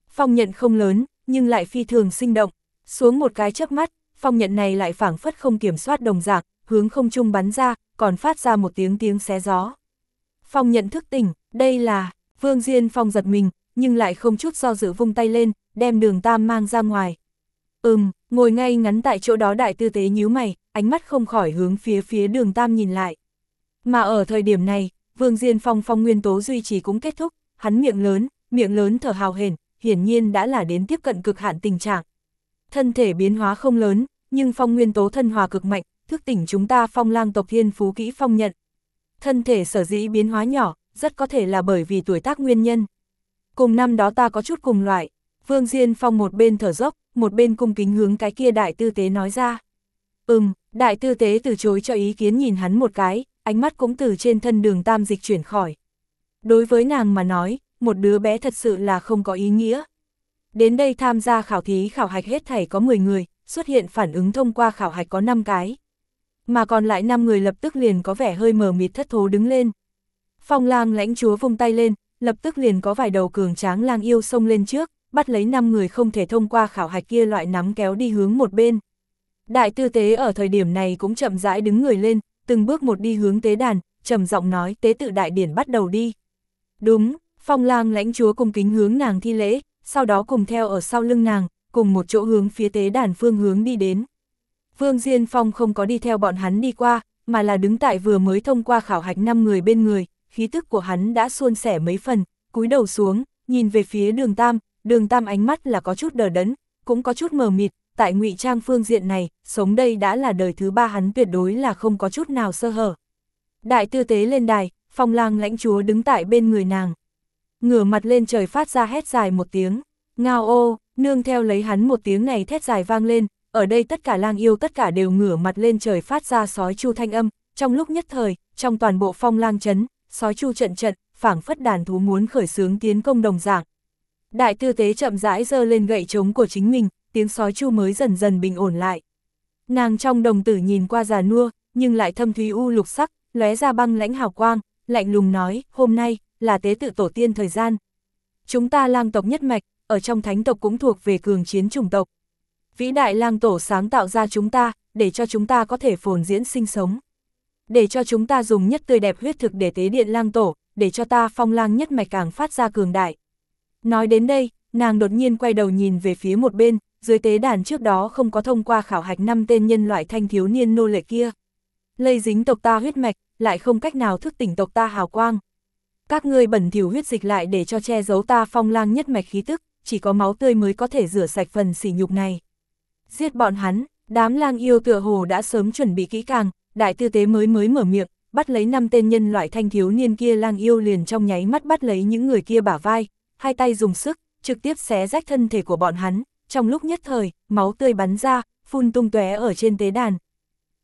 Phong nhận không lớn, nhưng lại phi thường sinh động, xuống một cái chớp mắt, phong nhận này lại phảng phất không kiểm soát đồng dạng, hướng không trung bắn ra, còn phát ra một tiếng tiếng xé gió. Phong nhận thức tỉnh, đây là, Vương Diên Phong giật mình, nhưng lại không chút do dự vung tay lên, đem đường tam mang ra ngoài. Ừm, ngồi ngay ngắn tại chỗ đó đại tư tế nhíu mày, ánh mắt không khỏi hướng phía phía đường tam nhìn lại. Mà ở thời điểm này, Vương Diên Phong phong nguyên tố duy trì cũng kết thúc, hắn miệng lớn, miệng lớn thở hào hển, hiển nhiên đã là đến tiếp cận cực hạn tình trạng. Thân thể biến hóa không lớn, nhưng phong nguyên tố thân hòa cực mạnh, thức tỉnh chúng ta phong lang tộc thiên phú kỹ phong nhận. Thân thể sở dĩ biến hóa nhỏ, rất có thể là bởi vì tuổi tác nguyên nhân. Cùng năm đó ta có chút cùng loại, Vương Diên Phong một bên thở dốc, một bên cung kính hướng cái kia đại tư tế nói ra. Ừm, đại tư tế từ chối cho ý kiến nhìn hắn một cái, ánh mắt cũng từ trên thân đường tam dịch chuyển khỏi. Đối với nàng mà nói, một đứa bé thật sự là không có ý nghĩa. Đến đây tham gia khảo thí khảo hạch hết thảy có 10 người, xuất hiện phản ứng thông qua khảo hạch có 5 cái. Mà còn lại 5 người lập tức liền có vẻ hơi mờ mịt thất thố đứng lên. Phong lang lãnh chúa vung tay lên, lập tức liền có vài đầu cường tráng lang yêu xông lên trước, bắt lấy 5 người không thể thông qua khảo hạch kia loại nắm kéo đi hướng một bên. Đại tư tế ở thời điểm này cũng chậm rãi đứng người lên, từng bước một đi hướng tế đàn, trầm giọng nói tế tự đại điển bắt đầu đi. Đúng, phong lang lãnh chúa cùng kính hướng nàng thi lễ, sau đó cùng theo ở sau lưng nàng, cùng một chỗ hướng phía tế đàn phương hướng đi đến. Vương Diên Phong không có đi theo bọn hắn đi qua, mà là đứng tại vừa mới thông qua khảo hạch 5 người bên người, khí tức của hắn đã suôn sẻ mấy phần, cúi đầu xuống, nhìn về phía đường Tam, đường Tam ánh mắt là có chút đờ đẫn, cũng có chút mờ mịt, tại ngụy trang phương diện này, sống đây đã là đời thứ ba hắn tuyệt đối là không có chút nào sơ hở. Đại tư tế lên đài, phong lang lãnh chúa đứng tại bên người nàng. Ngửa mặt lên trời phát ra hét dài một tiếng, ngao ô, nương theo lấy hắn một tiếng này thét dài vang lên, ở đây tất cả lang yêu tất cả đều ngửa mặt lên trời phát ra sói chu thanh âm, trong lúc nhất thời, trong toàn bộ phong lang chấn, sói chu trận trận, phảng phất đàn thú muốn khởi xướng tiến công đồng dạng. Đại tư tế chậm rãi giơ lên gậy trống của chính mình, tiếng sói chu mới dần dần bình ổn lại. Nàng trong đồng tử nhìn qua già nua, nhưng lại thâm thúy u lục sắc, lóe ra băng lãnh hào quang, lạnh lùng nói, hôm nay, là tế tự tổ tiên thời gian. Chúng ta lang tộc nhất mạch, ở trong thánh tộc cũng thuộc về cường chiến chủng tộc. Vĩ đại lang tổ sáng tạo ra chúng ta, để cho chúng ta có thể phồn diễn sinh sống. Để cho chúng ta dùng nhất tươi đẹp huyết thực để tế điện lang tổ, để cho ta phong lang nhất mạch càng phát ra cường đại. Nói đến đây, nàng đột nhiên quay đầu nhìn về phía một bên, dưới tế đàn trước đó không có thông qua khảo hạch năm tên nhân loại thanh thiếu niên nô lệ kia. Lây dính tộc ta huyết mạch, lại không cách nào thức tỉnh tộc ta hào quang. Các ngươi bẩn thỉu huyết dịch lại để cho che giấu ta phong lang nhất mạch khí tức, chỉ có máu tươi mới có thể rửa sạch phần sỉ nhục này. Giết bọn hắn, đám lang yêu tựa hồ đã sớm chuẩn bị kỹ càng, đại tư tế mới mới mở miệng, bắt lấy năm tên nhân loại thanh thiếu niên kia lang yêu liền trong nháy mắt bắt lấy những người kia bả vai, hai tay dùng sức, trực tiếp xé rách thân thể của bọn hắn, trong lúc nhất thời, máu tươi bắn ra, phun tung tóe ở trên tế đàn.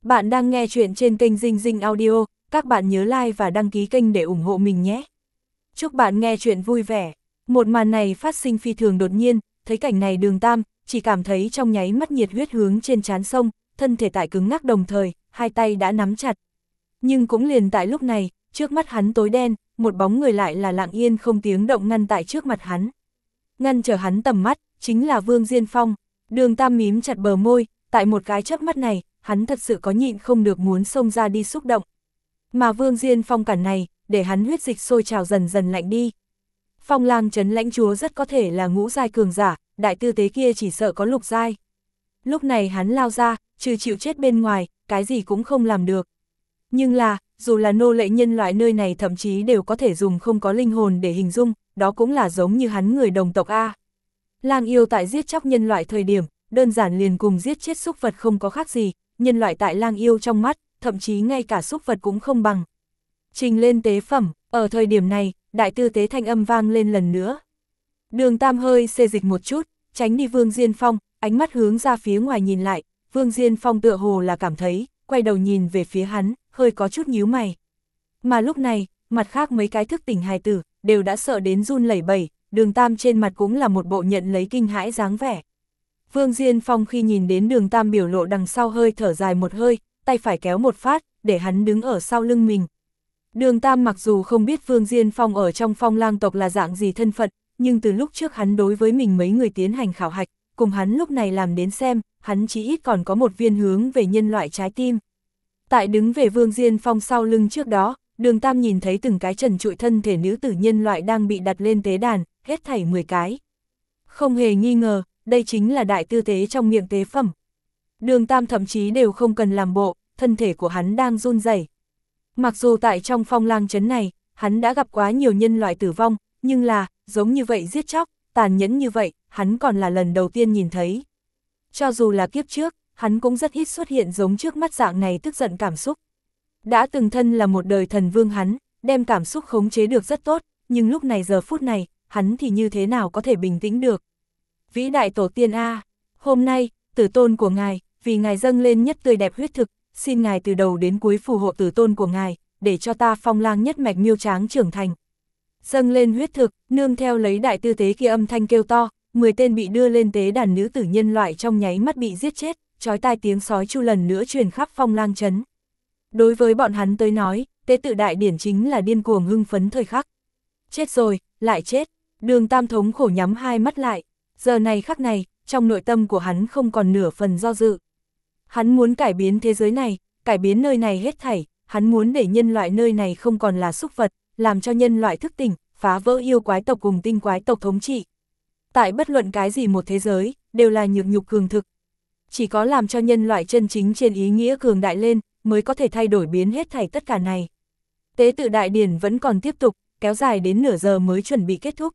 Bạn đang nghe chuyện trên kênh Dinh Dinh Audio, các bạn nhớ like và đăng ký kênh để ủng hộ mình nhé. Chúc bạn nghe chuyện vui vẻ. Một màn này phát sinh phi thường đột nhiên, thấy cảnh này đường tam, chỉ cảm thấy trong nháy mắt nhiệt huyết hướng trên chán sông, thân thể tại cứng ngắc đồng thời, hai tay đã nắm chặt. Nhưng cũng liền tại lúc này, trước mắt hắn tối đen, một bóng người lại là lặng yên không tiếng động ngăn tại trước mặt hắn. Ngăn chờ hắn tầm mắt, chính là Vương Diên Phong. Đường Tam mím chặt bờ môi, tại một cái chớp mắt này, hắn thật sự có nhịn không được muốn xông ra đi xúc động. Mà Vương Diên Phong cản này, để hắn huyết dịch sôi trào dần dần lạnh đi. Phong lang chấn lãnh chúa rất có thể là ngũ giai cường giả, đại tư tế kia chỉ sợ có lục giai. Lúc này hắn lao ra, trừ chịu chết bên ngoài, cái gì cũng không làm được. Nhưng là, dù là nô lệ nhân loại nơi này thậm chí đều có thể dùng không có linh hồn để hình dung, đó cũng là giống như hắn người đồng tộc A. Lang yêu tại giết chóc nhân loại thời điểm, đơn giản liền cùng giết chết súc vật không có khác gì, nhân loại tại lang yêu trong mắt, thậm chí ngay cả súc vật cũng không bằng. Trình lên tế phẩm, ở thời điểm này, đại tư tế thanh âm vang lên lần nữa. Đường Tam hơi xê dịch một chút, tránh đi Vương Diên Phong, ánh mắt hướng ra phía ngoài nhìn lại, Vương Diên Phong tựa hồ là cảm thấy, quay đầu nhìn về phía hắn, hơi có chút nhíu mày. Mà lúc này, mặt khác mấy cái thức tỉnh hài tử, đều đã sợ đến run lẩy bẩy, đường Tam trên mặt cũng là một bộ nhận lấy kinh hãi dáng vẻ. Vương Diên Phong khi nhìn đến đường Tam biểu lộ đằng sau hơi thở dài một hơi, tay phải kéo một phát, để hắn đứng ở sau lưng mình. Đường Tam mặc dù không biết Vương Diên Phong ở trong phong lang tộc là dạng gì thân phận, nhưng từ lúc trước hắn đối với mình mấy người tiến hành khảo hạch, cùng hắn lúc này làm đến xem, hắn chỉ ít còn có một viên hướng về nhân loại trái tim. Tại đứng về Vương Diên Phong sau lưng trước đó, đường Tam nhìn thấy từng cái trần trụi thân thể nữ tử nhân loại đang bị đặt lên tế đàn, hết thảy 10 cái. Không hề nghi ngờ, đây chính là đại tư tế trong miệng tế phẩm. Đường Tam thậm chí đều không cần làm bộ, thân thể của hắn đang run rẩy. Mặc dù tại trong phong lang chấn này, hắn đã gặp quá nhiều nhân loại tử vong, nhưng là, giống như vậy giết chóc, tàn nhẫn như vậy, hắn còn là lần đầu tiên nhìn thấy. Cho dù là kiếp trước, hắn cũng rất ít xuất hiện giống trước mắt dạng này tức giận cảm xúc. Đã từng thân là một đời thần vương hắn, đem cảm xúc khống chế được rất tốt, nhưng lúc này giờ phút này, hắn thì như thế nào có thể bình tĩnh được. Vĩ đại tổ tiên A, hôm nay, tử tôn của ngài, vì ngài dâng lên nhất tươi đẹp huyết thực, xin ngài từ đầu đến cuối phù hộ tử tôn của ngài, để cho ta phong lang nhất mạch miêu tráng trưởng thành. Dâng lên huyết thực, nương theo lấy đại tư tế kia âm thanh kêu to, 10 tên bị đưa lên tế đàn nữ tử nhân loại trong nháy mắt bị giết chết, trói tai tiếng sói chu lần nữa truyền khắp phong lang chấn. Đối với bọn hắn tới nói, tế tự đại điển chính là điên cuồng hưng phấn thời khắc. Chết rồi, lại chết, đường tam thống khổ nhắm hai mắt lại, giờ này khắc này, trong nội tâm của hắn không còn nửa phần do dự. Hắn muốn cải biến thế giới này, cải biến nơi này hết thảy, hắn muốn để nhân loại nơi này không còn là súc vật, làm cho nhân loại thức tỉnh, phá vỡ yêu quái tộc cùng tinh quái tộc thống trị. Tại bất luận cái gì một thế giới, đều là nhược nhục cường thực. Chỉ có làm cho nhân loại chân chính trên ý nghĩa cường đại lên, mới có thể thay đổi biến hết thảy tất cả này. Tế tự đại điển vẫn còn tiếp tục, kéo dài đến nửa giờ mới chuẩn bị kết thúc.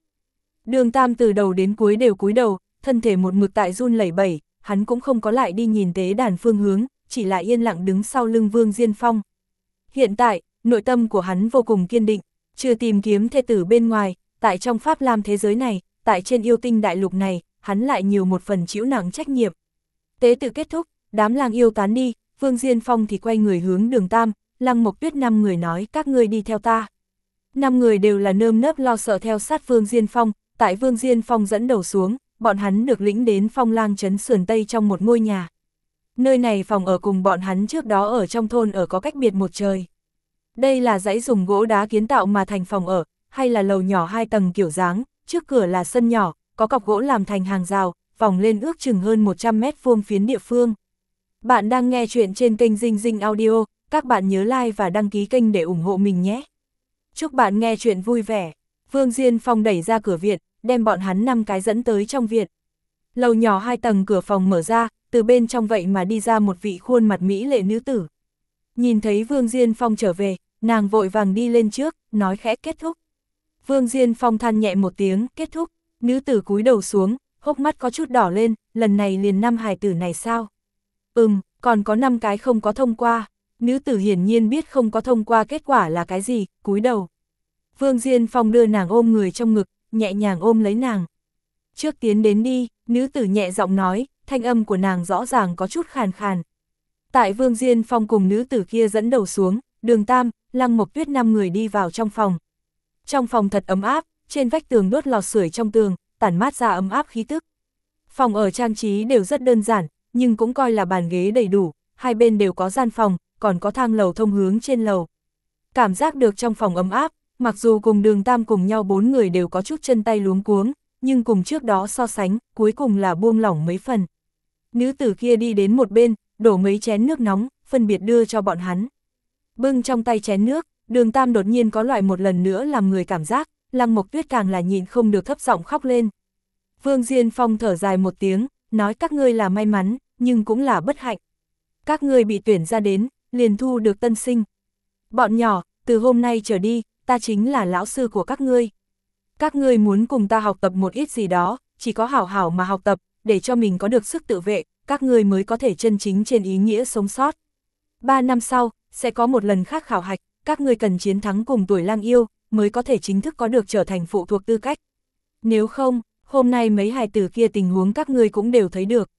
Đường Tam từ đầu đến cuối đều cúi đầu, thân thể một mực tại run lẩy bẩy, hắn cũng không có lại đi nhìn tế đàn phương hướng, chỉ là yên lặng đứng sau lưng Vương Diên Phong. Hiện tại, nội tâm của hắn vô cùng kiên định, chưa tìm kiếm thê tử bên ngoài, tại trong Pháp Lam thế giới này, tại trên yêu tinh đại lục này, hắn lại nhiều một phần chịu nặng trách nhiệm. Tế tự kết thúc, đám lang yêu tán đi, Vương Diên Phong thì quay người hướng đường Tam, Lăng Mộc Tuyết năm người nói các ngươi đi theo ta. Năm người đều là nơm nớp lo sợ theo sát Vương Diên Phong, tại Vương Diên Phong dẫn đầu xuống, bọn hắn được lĩnh đến phong lang trấn sườn Tây trong một ngôi nhà. Nơi này phòng ở cùng bọn hắn trước đó ở trong thôn ở có cách biệt một trời. Đây là dãy dùng gỗ đá kiến tạo mà thành phòng ở, hay là lầu nhỏ hai tầng kiểu dáng, trước cửa là sân nhỏ, có cọc gỗ làm thành hàng rào, vòng lên ước chừng hơn 100 mét vuông phiến địa phương. Bạn đang nghe chuyện trên kênh Dinh Dinh Audio, các bạn nhớ like và đăng ký kênh để ủng hộ mình nhé. Chúc bạn nghe chuyện vui vẻ. Vương Diên Phong đẩy ra cửa viện, đem bọn hắn năm cái dẫn tới trong viện. Lầu nhỏ hai tầng cửa phòng mở ra, từ bên trong vậy mà đi ra một vị khuôn mặt mỹ lệ nữ tử. Nhìn thấy Vương Diên Phong trở về, nàng vội vàng đi lên trước, nói khẽ kết thúc. Vương Diên Phong than nhẹ một tiếng, kết thúc, nữ tử cúi đầu xuống, hốc mắt có chút đỏ lên, lần này liền năm hài tử này sao? Ừm, còn có năm cái không có thông qua. nữ tử hiển nhiên biết không có thông qua kết quả là cái gì, cúi đầu. Vương Diên Phong đưa nàng ôm người trong ngực, nhẹ nhàng ôm lấy nàng. Trước tiến đến đi, nữ tử nhẹ giọng nói, thanh âm của nàng rõ ràng có chút khàn khàn. Tại Vương Diên Phong cùng nữ tử kia dẫn đầu xuống, đường Tam, Lăng Mộc Tuyết năm người đi vào trong phòng. Trong phòng thật ấm áp, trên vách tường đốt lò sưởi trong tường, tản mát ra ấm áp khí tức. Phòng ở trang trí đều rất đơn giản, nhưng cũng coi là bàn ghế đầy đủ, hai bên đều có gian phòng, còn có thang lầu thông hướng trên lầu. Cảm giác được trong phòng ấm áp, mặc dù cùng đường Tam cùng nhau bốn người đều có chút chân tay luống cuống, nhưng cùng trước đó so sánh, cuối cùng là buông lỏng mấy phần. Nữ tử kia đi đến một bên, đổ mấy chén nước nóng, phân biệt đưa cho bọn hắn. Bưng trong tay chén nước, đường Tam đột nhiên có loại một lần nữa làm người cảm giác, lăng mộc tuyết càng là nhịn không được thấp giọng khóc lên. Vương Diên Phong thở dài một tiếng, nói các ngươi là may mắn, nhưng cũng là bất hạnh. Các ngươi bị tuyển ra đến, liền thu được tân sinh. Bọn nhỏ, từ hôm nay trở đi, ta chính là lão sư của các ngươi. Các ngươi muốn cùng ta học tập một ít gì đó, chỉ có hảo hảo mà học tập, để cho mình có được sức tự vệ, các ngươi mới có thể chân chính trên ý nghĩa sống sót. Ba năm sau, sẽ có một lần khác khảo hạch, các ngươi cần chiến thắng cùng tuổi lang yêu, mới có thể chính thức có được trở thành phụ thuộc tư cách. Nếu không, hôm nay mấy hài tử kia tình huống các ngươi cũng đều thấy được.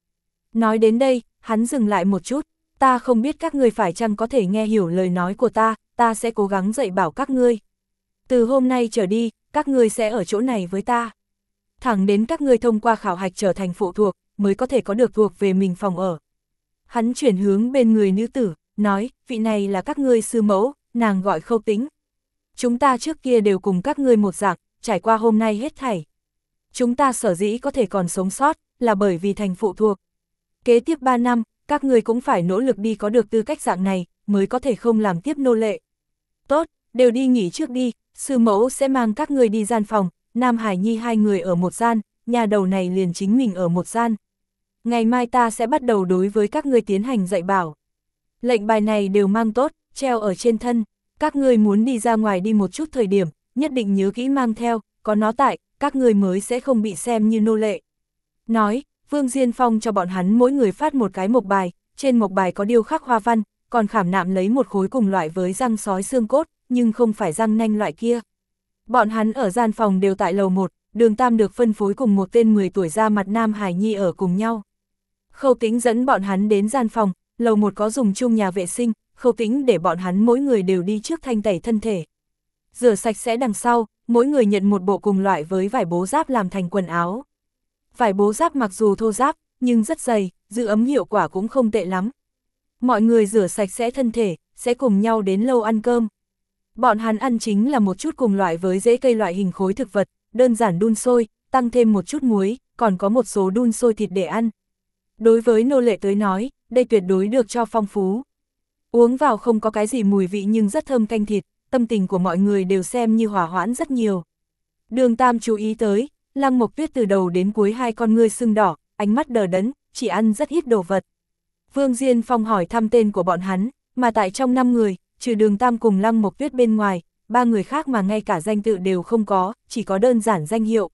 Nói đến đây, hắn dừng lại một chút, ta không biết các ngươi phải chăng có thể nghe hiểu lời nói của ta, ta sẽ cố gắng dạy bảo các ngươi. Từ hôm nay trở đi, các ngươi sẽ ở chỗ này với ta. Thẳng đến các ngươi thông qua khảo hạch trở thành phụ thuộc, mới có thể có được thuộc về mình phòng ở. Hắn chuyển hướng bên người nữ tử, nói, vị này là các ngươi sư mẫu, nàng gọi khâu tính. Chúng ta trước kia đều cùng các ngươi một dạng, trải qua hôm nay hết thảy. Chúng ta sở dĩ có thể còn sống sót, là bởi vì thành phụ thuộc. Kế tiếp 3 năm, các ngươi cũng phải nỗ lực đi có được tư cách dạng này, mới có thể không làm tiếp nô lệ. Tốt, đều đi nghỉ trước đi, sư mẫu sẽ mang các ngươi đi gian phòng, Nam Hải Nhi hai người ở một gian, nhà đầu này liền chính mình ở một gian. Ngày mai ta sẽ bắt đầu đối với các ngươi tiến hành dạy bảo. Lệnh bài này đều mang tốt, treo ở trên thân, các ngươi muốn đi ra ngoài đi một chút thời điểm, nhất định nhớ kỹ mang theo, có nó tại, các ngươi mới sẽ không bị xem như nô lệ. Nói, Vương Diên Phong cho bọn hắn mỗi người phát một cái mộc bài, trên mộc bài có điêu khắc hoa văn, còn khảm nạm lấy một khối cùng loại với răng sói xương cốt, nhưng không phải răng nanh loại kia. Bọn hắn ở gian phòng đều tại lầu 1, đường Tam được phân phối cùng một tên 10 tuổi ra mặt Nam Hải Nhi ở cùng nhau. Khâu tính dẫn bọn hắn đến gian phòng, lầu 1 có dùng chung nhà vệ sinh, khâu tính để bọn hắn mỗi người đều đi trước thanh tẩy thân thể. Rửa sạch sẽ đằng sau, mỗi người nhận một bộ cùng loại với vải bố giáp làm thành quần áo. Vải bố giáp mặc dù thô giáp, nhưng rất dày, giữ ấm hiệu quả cũng không tệ lắm. Mọi người rửa sạch sẽ thân thể, sẽ cùng nhau đến lâu ăn cơm. Bọn hắn ăn chính là một chút cùng loại với rễ cây loại hình khối thực vật, đơn giản đun sôi, tăng thêm một chút muối, còn có một số đun sôi thịt để ăn. Đối với nô lệ tới nói, đây tuyệt đối được cho phong phú. Uống vào không có cái gì mùi vị nhưng rất thơm canh thịt, tâm tình của mọi người đều xem như hỏa hoãn rất nhiều. Đường Tam chú ý tới, Lăng Mộc Tuyết từ đầu đến cuối hai con ngươi sưng đỏ, ánh mắt đờ đẫn, chỉ ăn rất ít đồ vật. Vương Diên Phong hỏi thăm tên của bọn hắn, mà tại trong năm người, trừ đường Tam cùng Lăng Mộc Tuyết bên ngoài, ba người khác mà ngay cả danh tự đều không có, chỉ có đơn giản danh hiệu.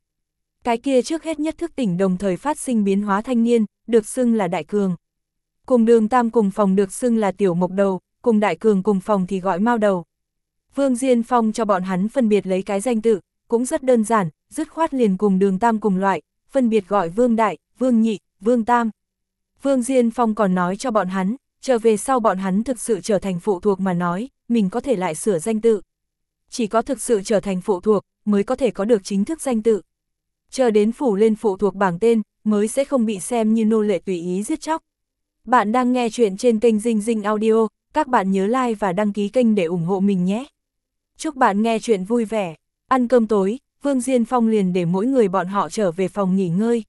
Cái kia trước hết nhất thức tỉnh đồng thời phát sinh biến hóa thanh niên, được xưng là Đại Cường. Cùng đường Tam cùng phòng được xưng là Tiểu Mộc Đầu, cùng Đại Cường cùng phòng thì gọi Mao Đầu. Vương Diên Phong cho bọn hắn phân biệt lấy cái danh tự, cũng rất đơn giản, dứt khoát liền cùng đường Tam cùng loại, phân biệt gọi Vương Đại, Vương Nhị, Vương Tam. Vương Diên Phong còn nói cho bọn hắn, trở về sau bọn hắn thực sự trở thành phụ thuộc mà nói, mình có thể lại sửa danh tự. Chỉ có thực sự trở thành phụ thuộc, mới có thể có được chính thức danh tự. Chờ đến phủ lên phụ thuộc bảng tên, mới sẽ không bị xem như nô lệ tùy ý giết chóc. Bạn đang nghe chuyện trên kênh Dinh Dinh Audio, các bạn nhớ like và đăng ký kênh để ủng hộ mình nhé. Chúc bạn nghe chuyện vui vẻ. Ăn cơm tối, Vương Diên Phong liền để mỗi người bọn họ trở về phòng nghỉ ngơi.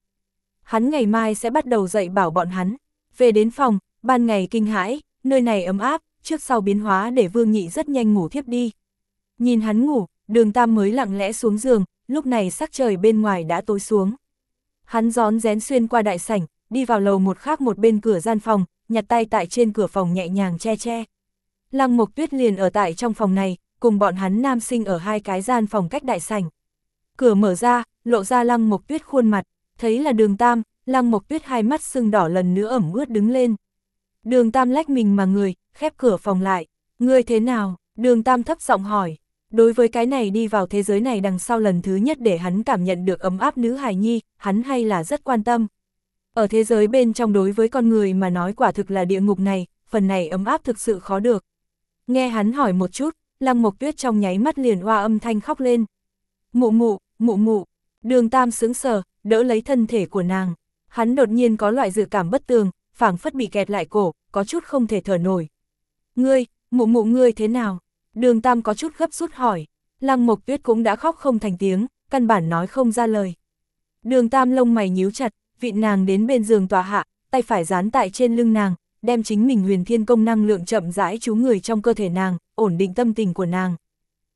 Hắn ngày mai sẽ bắt đầu dạy bảo bọn hắn. Về đến phòng, ban ngày kinh hãi, nơi này ấm áp, trước sau biến hóa để Vương Nhị rất nhanh ngủ thiếp đi. Nhìn hắn ngủ, đường Tam mới lặng lẽ xuống giường, lúc này sắc trời bên ngoài đã tối xuống. Hắn gión rén xuyên qua đại sảnh, đi vào lầu một khác một bên cửa gian phòng, nhặt tay tại trên cửa phòng nhẹ nhàng che che. Lăng Mộc Tuyết liền ở tại trong phòng này, cùng bọn hắn nam sinh ở hai cái gian phòng cách đại sảnh. Cửa mở ra, lộ ra Lăng Mộc Tuyết khuôn mặt, thấy là đường Tam, Lăng Mộc Tuyết hai mắt sưng đỏ lần nữa ẩm ướt đứng lên. Đường Tam lách mình mà người, khép cửa phòng lại. Ngươi thế nào? Đường Tam thấp giọng hỏi. Đối với cái này đi vào thế giới này đằng sau lần thứ nhất để hắn cảm nhận được ấm áp nữ hài nhi, hắn hay là rất quan tâm. Ở thế giới bên trong đối với con người mà nói quả thực là địa ngục này, phần này ấm áp thực sự khó được. Nghe hắn hỏi một chút, Lăng Mộc Tuyết trong nháy mắt liền hoa âm thanh khóc lên. Mụ mụ, mụ mụ, đường tam sướng sờ, đỡ lấy thân thể của nàng. Hắn đột nhiên có loại dự cảm bất tường, phảng phất bị kẹt lại cổ, có chút không thể thở nổi. Ngươi, mụ mụ ngươi thế nào? Đường tam có chút gấp rút hỏi. Lăng Mộc Tuyết cũng đã khóc không thành tiếng, căn bản nói không ra lời. Đường tam lông mày nhíu chặt, vịn nàng đến bên giường tòa hạ, tay phải dán tại trên lưng nàng, đem chính mình huyền thiên công năng lượng chậm rãi chú người trong cơ thể nàng, ổn định tâm tình của nàng.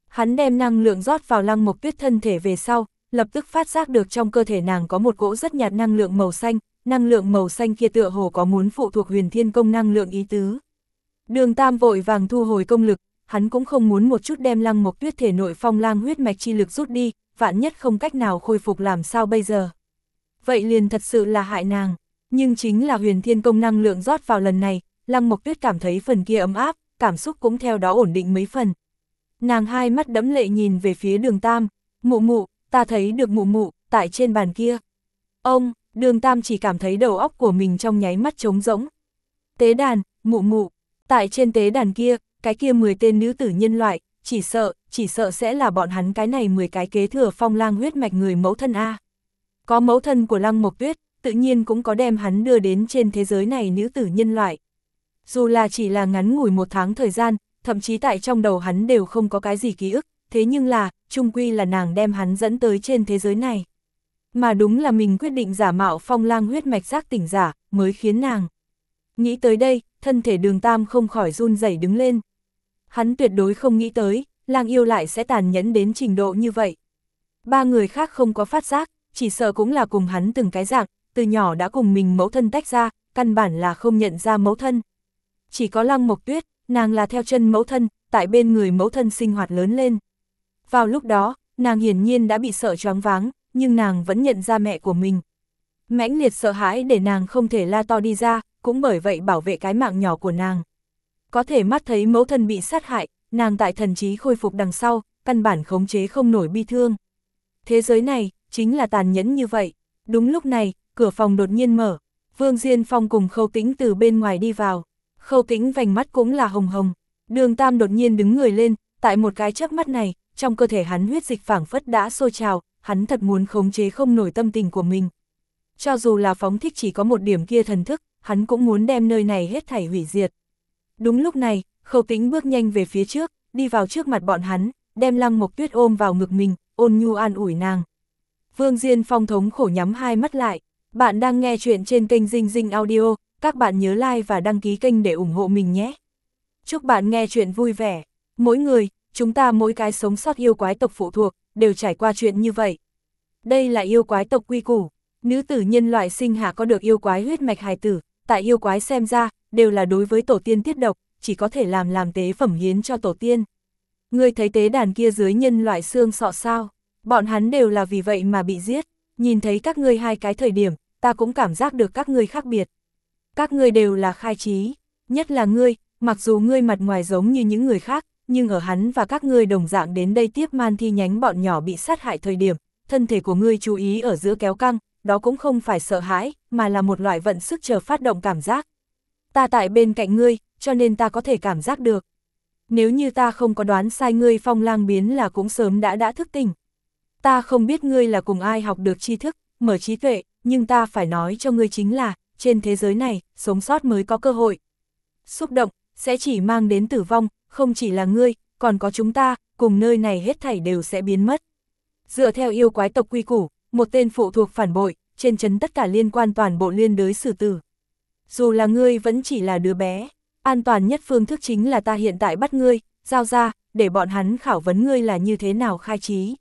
Hắn đem năng lượng rót vào lăng mộc tuyết thân thể về sau, lập tức phát giác được trong cơ thể nàng có một cỗ rất nhạt năng lượng màu xanh, năng lượng màu xanh kia tựa hồ có muốn phụ thuộc huyền thiên công năng lượng ý tứ. Đường Tam vội vàng thu hồi công lực, hắn cũng không muốn một chút đem lăng mộc tuyết thể nội phong lang huyết mạch chi lực rút đi, vạn nhất không cách nào khôi phục làm sao bây giờ. Vậy liền thật sự là hại nàng. Nhưng chính là huyền thiên công năng lượng rót vào lần này, Lăng Mộc Tuyết cảm thấy phần kia ấm áp, cảm xúc cũng theo đó ổn định mấy phần. Nàng hai mắt đẫm lệ nhìn về phía đường Tam, mụ mụ, ta thấy được mụ mụ, tại trên bàn kia. Ông, đường Tam chỉ cảm thấy đầu óc của mình trong nháy mắt trống rỗng. Tế đàn, mụ mụ, tại trên tế đàn kia, cái kia 10 tên nữ tử nhân loại, chỉ sợ, chỉ sợ sẽ là bọn hắn cái này 10 cái kế thừa phong lang huyết mạch người mẫu thân A. Có mẫu thân của Lăng Mộc Tuyết, tự nhiên cũng có đem hắn đưa đến trên thế giới này nữ tử nhân loại. Dù là chỉ là ngắn ngủi một tháng thời gian, thậm chí tại trong đầu hắn đều không có cái gì ký ức, thế nhưng là, trung quy là nàng đem hắn dẫn tới trên thế giới này. Mà đúng là mình quyết định giả mạo phong lang huyết mạch giác tỉnh giả, mới khiến nàng. Nghĩ tới đây, thân thể đường tam không khỏi run rẩy đứng lên. Hắn tuyệt đối không nghĩ tới, lang yêu lại sẽ tàn nhẫn đến trình độ như vậy. Ba người khác không có phát giác, chỉ sợ cũng là cùng hắn từng cái dạng, từ nhỏ đã cùng mình mẫu thân tách ra, căn bản là không nhận ra mẫu thân. Chỉ có lăng mộc tuyết, nàng là theo chân mẫu thân, tại bên người mẫu thân sinh hoạt lớn lên. Vào lúc đó, nàng hiển nhiên đã bị sợ choáng váng, nhưng nàng vẫn nhận ra mẹ của mình. mãnh liệt sợ hãi để nàng không thể la to đi ra, cũng bởi vậy bảo vệ cái mạng nhỏ của nàng. Có thể mắt thấy mẫu thân bị sát hại, nàng tại thần trí khôi phục đằng sau, căn bản khống chế không nổi bi thương. Thế giới này, chính là tàn nhẫn như vậy. Đúng lúc này, cửa phòng đột nhiên mở, Vương Diên Phong cùng Khâu Tĩnh từ bên ngoài đi vào. Khâu Tĩnh vành mắt cũng là hồng hồng. Đường Tam đột nhiên đứng người lên, tại một cái chớp mắt này, trong cơ thể hắn huyết dịch phảng phất đã sôi trào, hắn thật muốn khống chế không nổi tâm tình của mình. Cho dù là phóng thích chỉ có một điểm kia thần thức, hắn cũng muốn đem nơi này hết thảy hủy diệt. Đúng lúc này, Khâu Tĩnh bước nhanh về phía trước, đi vào trước mặt bọn hắn, đem Lăng Mộc Tuyết ôm vào ngực mình, ôn nhu an ủi nàng. Vương Diên Phong thống khổ nhắm hai mắt lại, bạn đang nghe chuyện trên kênh Dinh Dinh Audio, các bạn nhớ like và đăng ký kênh để ủng hộ mình nhé. Chúc bạn nghe chuyện vui vẻ. Mỗi người, chúng ta mỗi cái sống sót yêu quái tộc phụ thuộc, đều trải qua chuyện như vậy. Đây là yêu quái tộc quy củ. Nữ tử nhân loại sinh hạ có được yêu quái huyết mạch hài tử, tại yêu quái xem ra, đều là đối với tổ tiên tiết độc, chỉ có thể làm làm tế phẩm hiến cho tổ tiên. Ngươi thấy tế đàn kia dưới nhân loại xương sọ sao? Bọn hắn đều là vì vậy mà bị giết. Nhìn thấy các ngươi hai cái thời điểm, ta cũng cảm giác được các ngươi khác biệt. Các ngươi đều là khai trí, nhất là ngươi, mặc dù ngươi mặt ngoài giống như những người khác, nhưng ở hắn và các ngươi đồng dạng đến đây tiếp man thi nhánh bọn nhỏ bị sát hại thời điểm, thân thể của ngươi chú ý ở giữa kéo căng, đó cũng không phải sợ hãi, mà là một loại vận sức chờ phát động cảm giác. Ta tại bên cạnh ngươi, cho nên ta có thể cảm giác được. Nếu như ta không có đoán sai ngươi phong lang biến là cũng sớm đã đã thức tỉnh. Ta không biết ngươi là cùng ai học được tri thức, mở trí tuệ, nhưng ta phải nói cho ngươi chính là, trên thế giới này, sống sót mới có cơ hội. Xúc động, sẽ chỉ mang đến tử vong, không chỉ là ngươi, còn có chúng ta, cùng nơi này hết thảy đều sẽ biến mất. Dựa theo yêu quái tộc quy củ, một tên phụ thuộc phản bội, trên chấn tất cả liên quan toàn bộ liên đới xử tử. Dù là ngươi vẫn chỉ là đứa bé, an toàn nhất phương thức chính là ta hiện tại bắt ngươi, giao ra, để bọn hắn khảo vấn ngươi là như thế nào khai trí.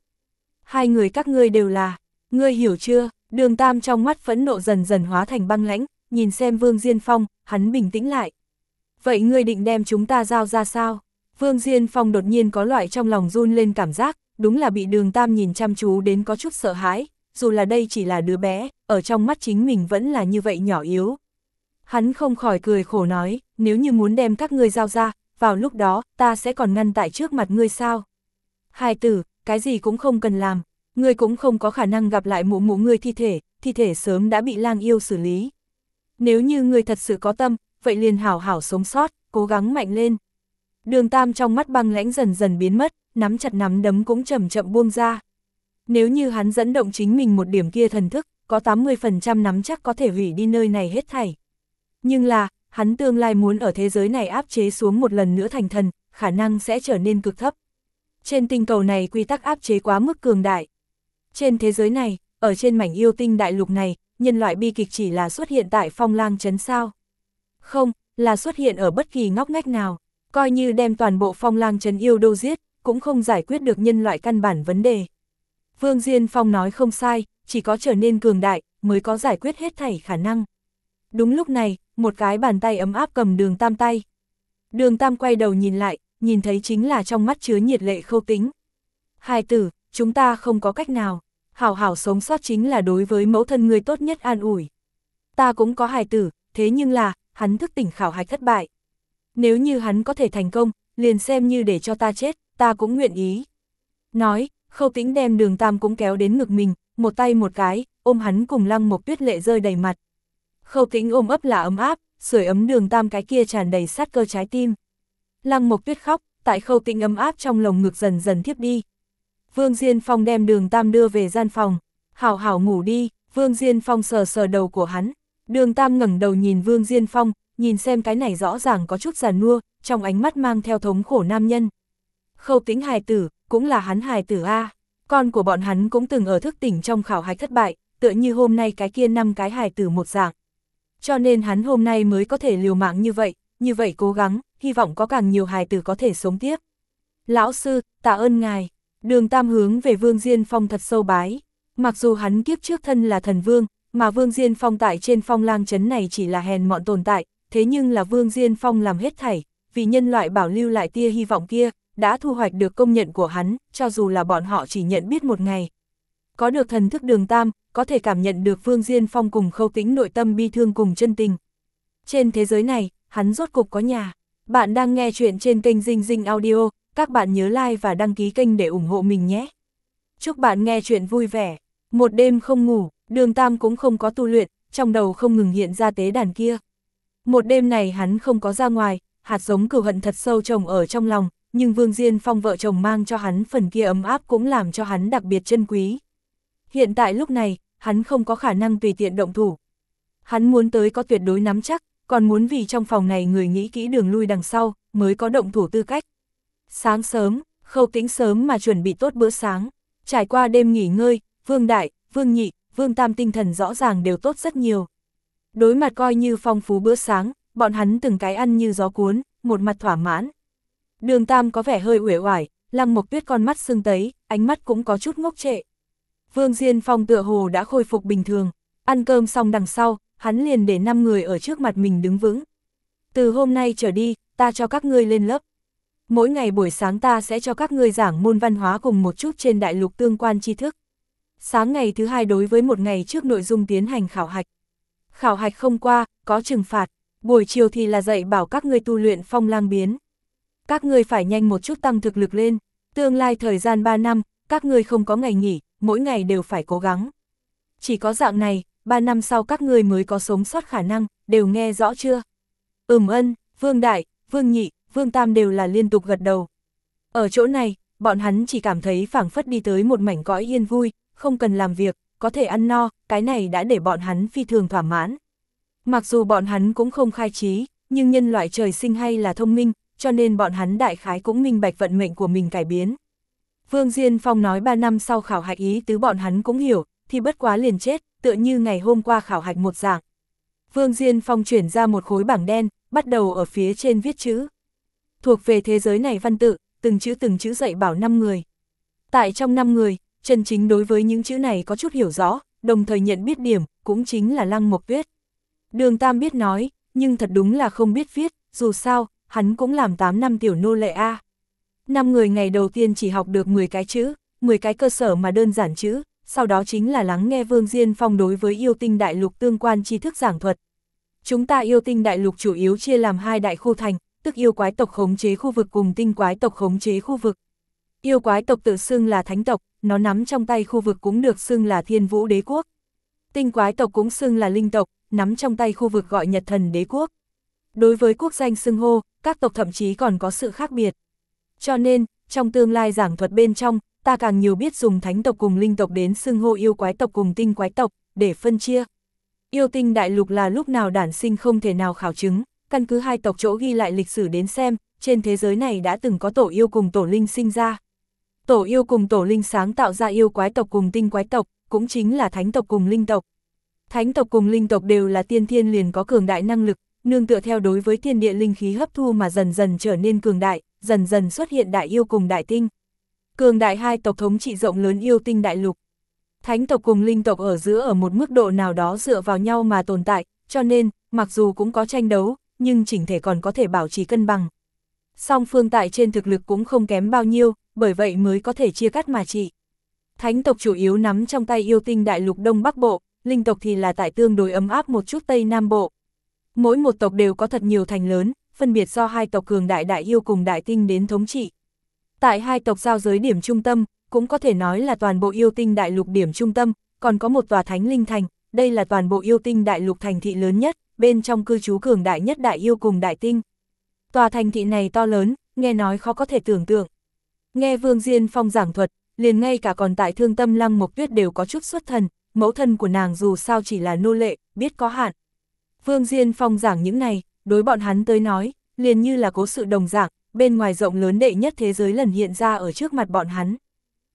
Hai người các ngươi đều là, ngươi hiểu chưa, đường tam trong mắt phẫn nộ dần dần hóa thành băng lãnh, nhìn xem Vương Diên Phong, hắn bình tĩnh lại. Vậy ngươi định đem chúng ta giao ra sao? Vương Diên Phong đột nhiên có loại trong lòng run lên cảm giác, đúng là bị đường tam nhìn chăm chú đến có chút sợ hãi, dù là đây chỉ là đứa bé, ở trong mắt chính mình vẫn là như vậy nhỏ yếu. Hắn không khỏi cười khổ nói, nếu như muốn đem các ngươi giao ra, vào lúc đó, ta sẽ còn ngăn tại trước mặt ngươi sao? Hai tử, cái gì cũng không cần làm, ngươi cũng không có khả năng gặp lại mụ mụ ngươi thi thể, thi thể sớm đã bị lang yêu xử lý. Nếu như ngươi thật sự có tâm, vậy liền hảo hảo sống sót, cố gắng mạnh lên. Đường Tam trong mắt băng lãnh dần dần biến mất, nắm chặt nắm đấm cũng chậm chậm buông ra. Nếu như hắn dẫn động chính mình một điểm kia thần thức, có 80% nắm chắc có thể hủy đi nơi này hết thảy. Nhưng là, hắn tương lai muốn ở thế giới này áp chế xuống một lần nữa thành thần, khả năng sẽ trở nên cực thấp. Trên tinh cầu này quy tắc áp chế quá mức cường đại. Trên thế giới này, ở trên mảnh yêu tinh đại lục này, nhân loại bi kịch chỉ là xuất hiện tại phong lang chấn sao. Không, là xuất hiện ở bất kỳ ngóc ngách nào, coi như đem toàn bộ phong lang trấn yêu đô giết, cũng không giải quyết được nhân loại căn bản vấn đề. Vương Diên Phong nói không sai, chỉ có trở nên cường đại, mới có giải quyết hết thảy khả năng. Đúng lúc này, một cái bàn tay ấm áp cầm đường tam tay. Đường tam quay đầu nhìn lại, nhìn thấy chính là trong mắt chứa nhiệt lệ khâu tính. Hai tử, chúng ta không có cách nào, hảo hảo sống sót chính là đối với mẫu thân người tốt nhất an ủi. Ta cũng có hài tử, thế nhưng là, hắn thức tỉnh khảo hạch thất bại. Nếu như hắn có thể thành công, liền xem như để cho ta chết, ta cũng nguyện ý. Nói, khâu tĩnh đem đường tam cũng kéo đến ngực mình, một tay một cái, ôm hắn cùng lăng một tuyết lệ rơi đầy mặt. Khâu tĩnh ôm ấp là ấm áp, sưởi ấm đường tam cái kia tràn đầy sát cơ trái tim. Lăng Mộc Tuyết khóc, tại khâu tĩnh ấm áp trong lồng ngực dần dần thiếp đi. Vương Diên Phong đem đường tam đưa về gian phòng, hảo hảo ngủ đi, Vương Diên Phong sờ sờ đầu của hắn. Đường tam ngẩng đầu nhìn Vương Diên Phong, nhìn xem cái này rõ ràng có chút giàn nua, trong ánh mắt mang theo thống khổ nam nhân. Khâu tĩnh hài tử, cũng là hắn hài tử A. Con của bọn hắn cũng từng ở thức tỉnh trong khảo hạch thất bại, tựa như hôm nay cái kia năm cái hài tử một dạng cho nên hắn hôm nay mới có thể liều mạng như vậy, như vậy cố gắng, hy vọng có càng nhiều hài tử có thể sống tiếp. Lão sư, tạ ơn ngài, đường tam hướng về Vương Diên Phong thật sâu bái, mặc dù hắn kiếp trước thân là thần vương, mà Vương Diên Phong tại trên phong lang chấn này chỉ là hèn mọn tồn tại, thế nhưng là Vương Diên Phong làm hết thảy, vì nhân loại bảo lưu lại tia hy vọng kia, đã thu hoạch được công nhận của hắn, cho dù là bọn họ chỉ nhận biết một ngày. Có được thần thức đường tam, có thể cảm nhận được Vương Diên Phong cùng khâu tĩnh nội tâm bi thương cùng chân tình. Trên thế giới này, hắn rốt cục có nhà. Bạn đang nghe chuyện trên kênh Dinh Dinh Audio, các bạn nhớ like và đăng ký kênh để ủng hộ mình nhé. Chúc bạn nghe chuyện vui vẻ. Một đêm không ngủ, đường Tam cũng không có tu luyện, trong đầu không ngừng hiện ra tế đàn kia. Một đêm này hắn không có ra ngoài, hạt giống cửu hận thật sâu trồng ở trong lòng, nhưng Vương Diên Phong vợ chồng mang cho hắn phần kia ấm áp cũng làm cho hắn đặc biệt chân quý. Hiện tại lúc này, hắn không có khả năng tùy tiện động thủ. Hắn muốn tới có tuyệt đối nắm chắc, còn muốn vì trong phòng này người nghĩ kỹ đường lui đằng sau, mới có động thủ tư cách. Sáng sớm, khâu tĩnh sớm mà chuẩn bị tốt bữa sáng, trải qua đêm nghỉ ngơi, vương đại, vương nhị, vương tam tinh thần rõ ràng đều tốt rất nhiều. Đối mặt coi như phong phú bữa sáng, bọn hắn từng cái ăn như gió cuốn, một mặt thỏa mãn. Đường tam có vẻ hơi uể oải, lăng mộc tuyết con mắt sưng tấy, ánh mắt cũng có chút ngốc trệ. Vương Diên Phong tựa hồ đã khôi phục bình thường, ăn cơm xong đằng sau, hắn liền để 5 người ở trước mặt mình đứng vững. Từ hôm nay trở đi, ta cho các ngươi lên lớp. Mỗi ngày buổi sáng ta sẽ cho các ngươi giảng môn văn hóa cùng một chút trên đại lục tương quan tri thức. Sáng ngày thứ hai đối với một ngày trước nội dung tiến hành khảo hạch. Khảo hạch không qua, có trừng phạt, buổi chiều thì là dạy bảo các ngươi tu luyện phong lang biến. Các ngươi phải nhanh một chút tăng thực lực lên, tương lai thời gian 3 năm, các ngươi không có ngày nghỉ, mỗi ngày đều phải cố gắng. Chỉ có dạng này, 3 năm sau các người mới có sống sót khả năng, đều nghe rõ chưa? Ừm ân, Vương Đại, Vương Nhị, Vương Tam đều là liên tục gật đầu. Ở chỗ này, bọn hắn chỉ cảm thấy phảng phất đi tới một mảnh cõi yên vui, không cần làm việc, có thể ăn no, cái này đã để bọn hắn phi thường thỏa mãn. Mặc dù bọn hắn cũng không khai trí, nhưng nhân loại trời sinh hay là thông minh, cho nên bọn hắn đại khái cũng minh bạch vận mệnh của mình cải biến. Vương Diên Phong nói 3 năm sau khảo hạch ý tứ bọn hắn cũng hiểu, thì bất quá liền chết, tựa như ngày hôm qua khảo hạch một dạng. Vương Diên Phong chuyển ra một khối bảng đen, bắt đầu ở phía trên viết chữ. Thuộc về thế giới này văn tự, từng chữ từng chữ dạy bảo 5 người. Tại trong 5 người, chân chính đối với những chữ này có chút hiểu rõ, đồng thời nhận biết điểm, cũng chính là Lăng Mộc Tuyết. Đường Tam biết nói, nhưng thật đúng là không biết viết, dù sao, hắn cũng làm 8 năm tiểu nô lệ A. Năm người ngày đầu tiên chỉ học được 10 cái chữ, 10 cái cơ sở mà đơn giản chữ, sau đó chính là lắng nghe Vương Diên Phong đối với yêu tinh đại lục tương quan tri thức giảng thuật. Chúng ta yêu tinh đại lục chủ yếu chia làm hai đại khu thành, tức yêu quái tộc khống chế khu vực cùng tinh quái tộc khống chế khu vực. Yêu quái tộc tự xưng là thánh tộc, nó nắm trong tay khu vực cũng được xưng là thiên vũ đế quốc. Tinh quái tộc cũng xưng là linh tộc, nắm trong tay khu vực gọi nhật thần đế quốc. Đối với quốc danh xưng hô, các tộc thậm chí còn có sự khác biệt. Cho nên, trong tương lai giảng thuật bên trong, ta càng nhiều biết dùng thánh tộc cùng linh tộc đến xưng hô yêu quái tộc cùng tinh quái tộc, để phân chia. Yêu tinh đại lục là lúc nào đản sinh không thể nào khảo chứng, căn cứ hai tộc chỗ ghi lại lịch sử đến xem, trên thế giới này đã từng có tổ yêu cùng tổ linh sinh ra. Tổ yêu cùng tổ linh sáng tạo ra yêu quái tộc cùng tinh quái tộc, cũng chính là thánh tộc cùng linh tộc. Thánh tộc cùng linh tộc đều là tiên thiên liền có cường đại năng lực, nương tựa theo đối với thiên địa linh khí hấp thu mà dần dần trở nên cường đại, dần dần xuất hiện đại yêu cùng đại tinh. Cường đại hai tộc thống trị rộng lớn yêu tinh đại lục. Thánh tộc cùng linh tộc ở giữa ở một mức độ nào đó dựa vào nhau mà tồn tại, cho nên, mặc dù cũng có tranh đấu, nhưng chỉnh thể còn có thể bảo trì cân bằng. Song phương tại trên thực lực cũng không kém bao nhiêu, bởi vậy mới có thể chia cắt mà trị. Thánh tộc chủ yếu nắm trong tay yêu tinh đại lục Đông Bắc Bộ, linh tộc thì là tại tương đối ấm áp một chút Tây Nam Bộ. Mỗi một tộc đều có thật nhiều thành lớn, phân biệt do hai tộc cường đại đại yêu cùng đại tinh đến thống trị. Tại hai tộc giao giới điểm trung tâm, cũng có thể nói là toàn bộ yêu tinh đại lục điểm trung tâm, còn có một tòa thánh linh thành, đây là toàn bộ yêu tinh đại lục thành thị lớn nhất, bên trong cư trú cường đại nhất đại yêu cùng đại tinh. Tòa thành thị này to lớn, nghe nói khó có thể tưởng tượng. Nghe Vương Diên Phong giảng thuật, liền ngay cả còn tại thương tâm lăng mộc tuyết đều có chút xuất thần, mẫu thân của nàng dù sao chỉ là nô lệ, biết có hạn. Vương Diên Phong giảng những này, đối bọn hắn tới nói, liền như là cố sự đồng dạng, bên ngoài rộng lớn đệ nhất thế giới lần hiện ra ở trước mặt bọn hắn.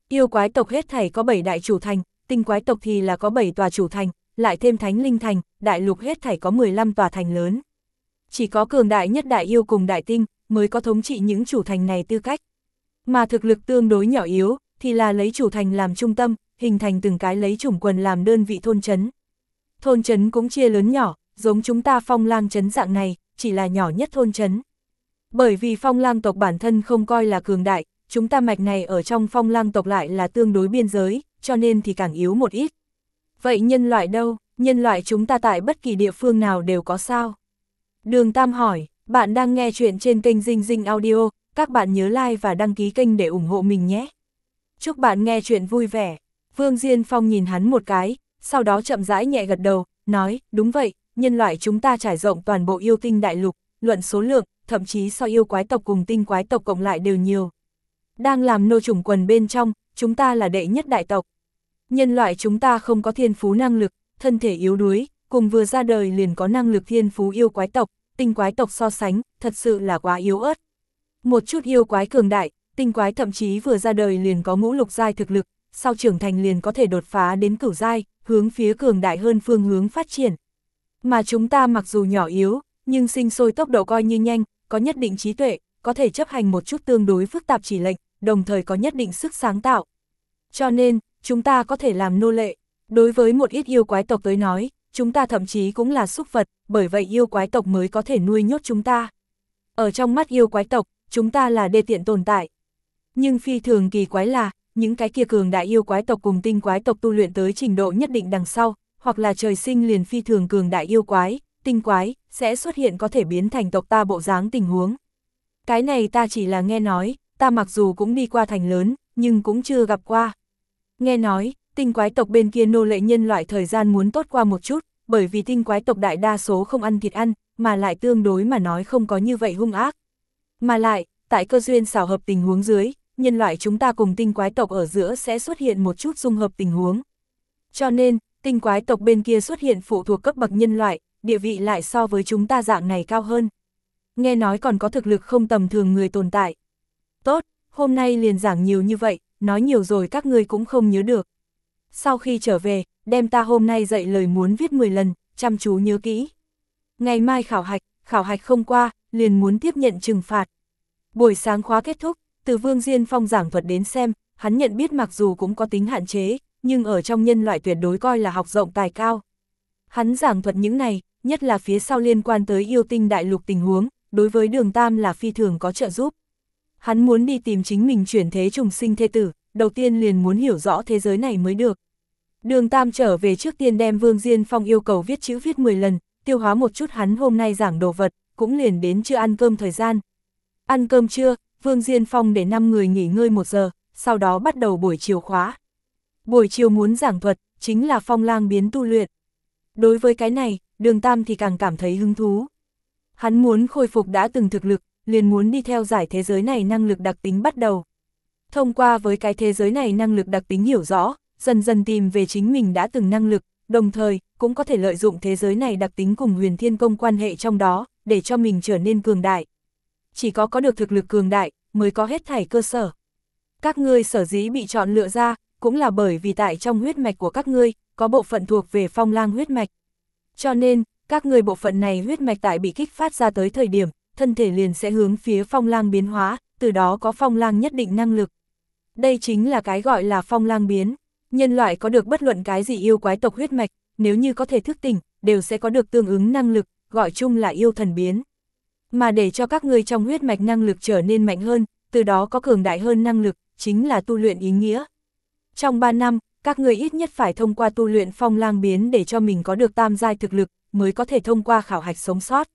Yêu quái tộc hết thảy có 7 đại chủ thành, tinh quái tộc thì là có 7 tòa chủ thành, lại thêm thánh linh thành, đại lục hết thảy có 15 tòa thành lớn. Chỉ có cường đại nhất đại yêu cùng đại tinh, mới có thống trị những chủ thành này tư cách. Mà thực lực tương đối nhỏ yếu, thì là lấy chủ thành làm trung tâm, hình thành từng cái lấy chủng quần làm đơn vị thôn chấn. Thôn chấn cũng chia lớn nhỏ, giống chúng ta phong lang chấn dạng này, chỉ là nhỏ nhất thôn chấn. Bởi vì phong lang tộc bản thân không coi là cường đại, chúng ta mạch này ở trong phong lang tộc lại là tương đối biên giới, cho nên thì càng yếu một ít. Vậy nhân loại đâu, nhân loại chúng ta tại bất kỳ địa phương nào đều có sao? Đường Tam hỏi, bạn đang nghe chuyện trên kênh Dinh Dinh Audio, các bạn nhớ like và đăng ký kênh để ủng hộ mình nhé. Chúc bạn nghe chuyện vui vẻ. Vương Diên Phong nhìn hắn một cái, sau đó chậm rãi nhẹ gật đầu, nói, đúng vậy, nhân loại chúng ta trải rộng toàn bộ yêu tinh đại lục, luận số lượng, thậm chí so yêu quái tộc cùng tinh quái tộc cộng lại đều nhiều. Đang làm nô chủng quần bên trong, chúng ta là đệ nhất đại tộc. Nhân loại chúng ta không có thiên phú năng lực, thân thể yếu đuối, cùng vừa ra đời liền có năng lực thiên phú yêu quái tộc, tinh quái tộc so sánh, thật sự là quá yếu ớt. Một chút yêu quái cường đại, tinh quái thậm chí vừa ra đời liền có ngũ lục giai thực lực, sau trưởng thành liền có thể đột phá đến cửu giai, hướng phía cường đại hơn phương hướng phát triển. Mà chúng ta mặc dù nhỏ yếu, nhưng sinh sôi tốc độ coi như nhanh, có nhất định trí tuệ, có thể chấp hành một chút tương đối phức tạp chỉ lệnh, đồng thời có nhất định sức sáng tạo. Cho nên, chúng ta có thể làm nô lệ. Đối với một ít yêu quái tộc tới nói, chúng ta thậm chí cũng là xúc vật, bởi vậy yêu quái tộc mới có thể nuôi nhốt chúng ta. Ở trong mắt yêu quái tộc, chúng ta là đê tiện tồn tại. Nhưng phi thường kỳ quái là, những cái kia cường đại yêu quái tộc cùng tinh quái tộc tu luyện tới trình độ nhất định đằng sau, hoặc là trời sinh liền phi thường cường đại yêu quái, tinh quái, sẽ xuất hiện có thể biến thành tộc ta bộ dáng tình huống. Cái này ta chỉ là nghe nói, ta mặc dù cũng đi qua thành lớn, nhưng cũng chưa gặp qua. Nghe nói, tinh quái tộc bên kia nô lệ nhân loại thời gian muốn tốt qua một chút, bởi vì tinh quái tộc đại đa số không ăn thịt ăn, mà lại tương đối mà nói không có như vậy hung ác. Mà lại, tại cơ duyên xảo hợp tình huống dưới, nhân loại chúng ta cùng tinh quái tộc ở giữa sẽ xuất hiện một chút dung hợp tình huống. Cho nên, tinh quái tộc bên kia xuất hiện phụ thuộc cấp bậc nhân loại, địa vị lại so với chúng ta dạng này cao hơn. Nghe nói còn có thực lực không tầm thường người tồn tại. Tốt, hôm nay liền giảng nhiều như vậy, nói nhiều rồi các ngươi cũng không nhớ được. Sau khi trở về, đem ta hôm nay dạy lời muốn viết 10 lần, chăm chú nhớ kỹ. Ngày mai khảo hạch, khảo hạch không qua, liền muốn tiếp nhận trừng phạt. Buổi sáng khóa kết thúc, từ Vương Diên Phong giảng thuật đến xem, hắn nhận biết mặc dù cũng có tính hạn chế, nhưng ở trong nhân loại tuyệt đối coi là học rộng tài cao. Hắn giảng thuật những này, nhất là phía sau liên quan tới yêu tinh đại lục tình huống, đối với đường Tam là phi thường có trợ giúp. Hắn muốn đi tìm chính mình chuyển thế trùng sinh thê tử, đầu tiên liền muốn hiểu rõ thế giới này mới được. Đường Tam trở về trước tiên đem Vương Diên Phong yêu cầu viết chữ viết 10 lần, tiêu hóa một chút hắn hôm nay giảng đồ vật, cũng liền đến chưa ăn cơm thời gian. Ăn cơm trưa, Vương Diên Phong để 5 người nghỉ ngơi một giờ, sau đó bắt đầu buổi chiều khóa. Buổi chiều muốn giảng thuật, chính là phong lang biến tu luyện. Đối với cái này, đường Tam thì càng cảm thấy hứng thú. Hắn muốn khôi phục đã từng thực lực, liền muốn đi theo giải thế giới này năng lực đặc tính bắt đầu. Thông qua với cái thế giới này năng lực đặc tính hiểu rõ, dần dần tìm về chính mình đã từng năng lực, đồng thời, cũng có thể lợi dụng thế giới này đặc tính cùng huyền thiên công quan hệ trong đó, để cho mình trở nên cường đại. Chỉ có có được thực lực cường đại, mới có hết thảy cơ sở. Các ngươi sở dĩ bị chọn lựa ra, cũng là bởi vì tại trong huyết mạch của các ngươi, có bộ phận thuộc về phong lang huyết mạch. Cho nên, các ngươi bộ phận này huyết mạch tại bị kích phát ra tới thời điểm, thân thể liền sẽ hướng phía phong lang biến hóa, từ đó có phong lang nhất định năng lực. Đây chính là cái gọi là phong lang biến. Nhân loại có được bất luận cái gì yêu quái tộc huyết mạch, nếu như có thể thức tỉnh, đều sẽ có được tương ứng năng lực, gọi chung là yêu thần biến. Mà để cho các ngươi trong huyết mạch năng lực trở nên mạnh hơn, từ đó có cường đại hơn năng lực, chính là tu luyện ý nghĩa. Trong 3 năm, các ngươi ít nhất phải thông qua tu luyện phong lang biến để cho mình có được tam giai thực lực, mới có thể thông qua khảo hạch sống sót.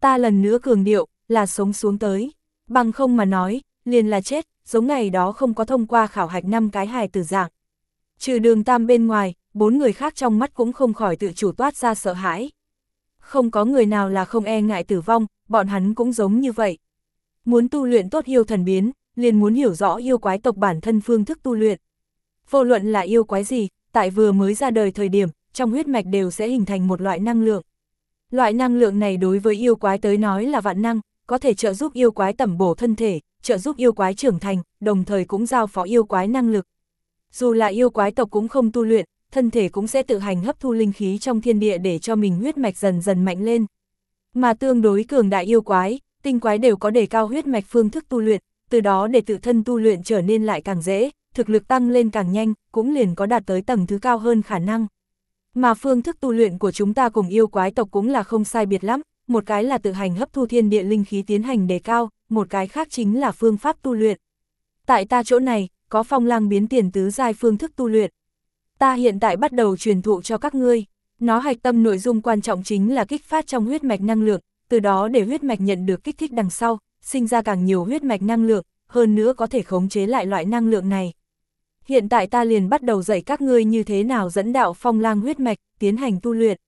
Ta lần nữa cường điệu, là sống xuống tới. Bằng không mà nói, liền là chết, giống ngày đó không có thông qua khảo hạch năm cái hài tử dạng. Trừ đường tam bên ngoài, bốn người khác trong mắt cũng không khỏi tự chủ toát ra sợ hãi. Không có người nào là không e ngại tử vong, bọn hắn cũng giống như vậy. Muốn tu luyện tốt yêu thần biến, liền muốn hiểu rõ yêu quái tộc bản thân phương thức tu luyện. Vô luận là yêu quái gì, tại vừa mới ra đời thời điểm, trong huyết mạch đều sẽ hình thành một loại năng lượng. Loại năng lượng này đối với yêu quái tới nói là vạn năng, có thể trợ giúp yêu quái tẩm bổ thân thể, trợ giúp yêu quái trưởng thành, đồng thời cũng giao phó yêu quái năng lực. Dù là yêu quái tộc cũng không tu luyện, thân thể cũng sẽ tự hành hấp thu linh khí trong thiên địa để cho mình huyết mạch dần dần mạnh lên. Mà tương đối cường đại yêu quái, tinh quái đều có đề cao huyết mạch phương thức tu luyện, từ đó để tự thân tu luyện trở nên lại càng dễ, thực lực tăng lên càng nhanh, cũng liền có đạt tới tầng thứ cao hơn khả năng. Mà phương thức tu luyện của chúng ta cùng yêu quái tộc cũng là không sai biệt lắm, một cái là tự hành hấp thu thiên địa linh khí tiến hành đề cao, một cái khác chính là phương pháp tu luyện. Tại ta chỗ này, có phong lang biến tiền tứ giai phương thức tu luyện. Ta hiện tại bắt đầu truyền thụ cho các ngươi. Nó hạch tâm nội dung quan trọng chính là kích phát trong huyết mạch năng lượng, từ đó để huyết mạch nhận được kích thích đằng sau, sinh ra càng nhiều huyết mạch năng lượng, hơn nữa có thể khống chế lại loại năng lượng này. Hiện tại ta liền bắt đầu dạy các ngươi như thế nào dẫn đạo phong lang huyết mạch, tiến hành tu luyện.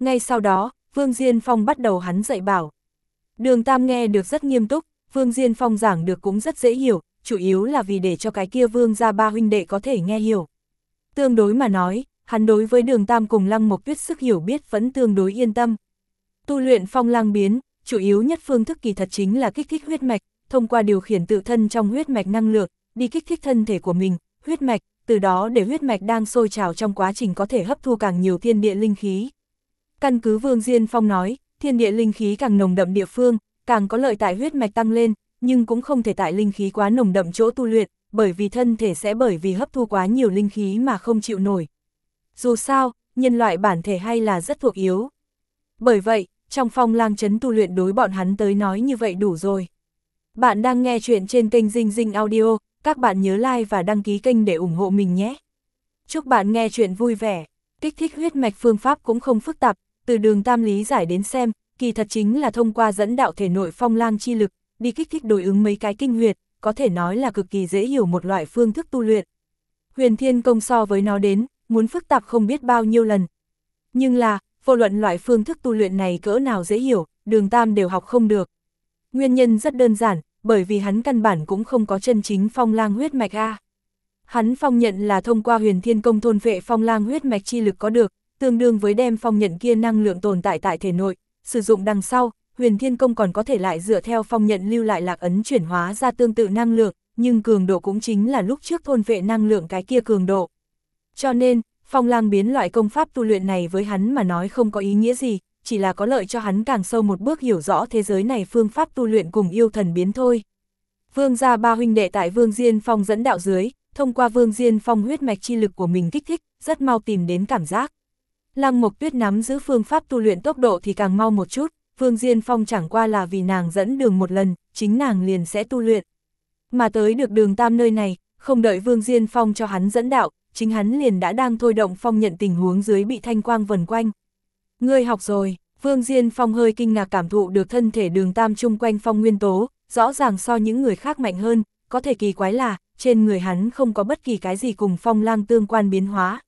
Ngay sau đó, Vương Diên Phong bắt đầu hắn dạy bảo. Đường Tam nghe được rất nghiêm túc, Vương Diên Phong giảng được cũng rất dễ hiểu, chủ yếu là vì để cho cái kia Vương ra ba huynh đệ có thể nghe hiểu. Tương đối mà nói, hắn đối với đường Tam cùng Lăng Mộc Tuyết sức hiểu biết vẫn tương đối yên tâm. Tu luyện phong lang biến, chủ yếu nhất phương thức kỳ thật chính là kích thích huyết mạch, thông qua điều khiển tự thân trong huyết mạch năng lượng, đi kích thích thân thể của mình, huyết mạch, từ đó để huyết mạch đang sôi trào trong quá trình có thể hấp thu càng nhiều thiên địa linh khí. Căn cứ Vương Diên Phong nói, thiên địa linh khí càng nồng đậm địa phương, càng có lợi tại huyết mạch tăng lên, nhưng cũng không thể tại linh khí quá nồng đậm chỗ tu luyện, bởi vì thân thể sẽ bởi vì hấp thu quá nhiều linh khí mà không chịu nổi. Dù sao, nhân loại bản thể hay là rất thuộc yếu. Bởi vậy, trong phong lang chấn tu luyện đối bọn hắn tới nói như vậy đủ rồi. Bạn đang nghe chuyện trên kênh Dinh Dinh Audio, các bạn nhớ like và đăng ký kênh để ủng hộ mình nhé. Chúc bạn nghe chuyện vui vẻ, kích thích huyết mạch phương pháp cũng không phức tạp, từ đường tam lý giải đến xem, kỳ thật chính là thông qua dẫn đạo thể nội phong lang chi lực, đi kích thích đối ứng mấy cái kinh huyệt, có thể nói là cực kỳ dễ hiểu một loại phương thức tu luyện. Huyền thiên công so với nó đến, muốn phức tạp không biết bao nhiêu lần. Nhưng là, vô luận loại phương thức tu luyện này cỡ nào dễ hiểu, đường tam đều học không được. Nguyên nhân rất đơn giản, bởi vì hắn căn bản cũng không có chân chính phong lang huyết mạch A. Hắn phong nhận là thông qua huyền thiên công thôn vệ phong lang huyết mạch chi lực có được, tương đương với đem phong nhận kia năng lượng tồn tại tại thể nội, sử dụng đằng sau, huyền thiên công còn có thể lại dựa theo phong nhận lưu lại lạc ấn chuyển hóa ra tương tự năng lượng, nhưng cường độ cũng chính là lúc trước thôn vệ năng lượng cái kia cường độ. Cho nên, phong lang biến loại công pháp tu luyện này với hắn mà nói không có ý nghĩa gì, chỉ là có lợi cho hắn càng sâu một bước hiểu rõ thế giới này phương pháp tu luyện cùng yêu thần biến thôi. Vương gia ba huynh đệ tại Vương Diên Phong dẫn đạo dưới, thông qua Vương Diên Phong huyết mạch chi lực của mình kích thích, rất mau tìm đến cảm giác. Lăng Mộc Tuyết nắm giữ phương pháp tu luyện tốc độ thì càng mau một chút, Vương Diên Phong chẳng qua là vì nàng dẫn đường một lần, chính nàng liền sẽ tu luyện. Mà tới được đường tam nơi này, không đợi Vương Diên Phong cho hắn dẫn đạo, chính hắn liền đã đang thôi động phong nhận tình huống dưới bị thanh quang vần quanh. Ngươi học rồi, Vương Diên Phong hơi kinh ngạc cảm thụ được thân thể đường tam chung quanh phong nguyên tố, rõ ràng so những người khác mạnh hơn, có thể kỳ quái là, trên người hắn không có bất kỳ cái gì cùng phong lang tương quan biến hóa.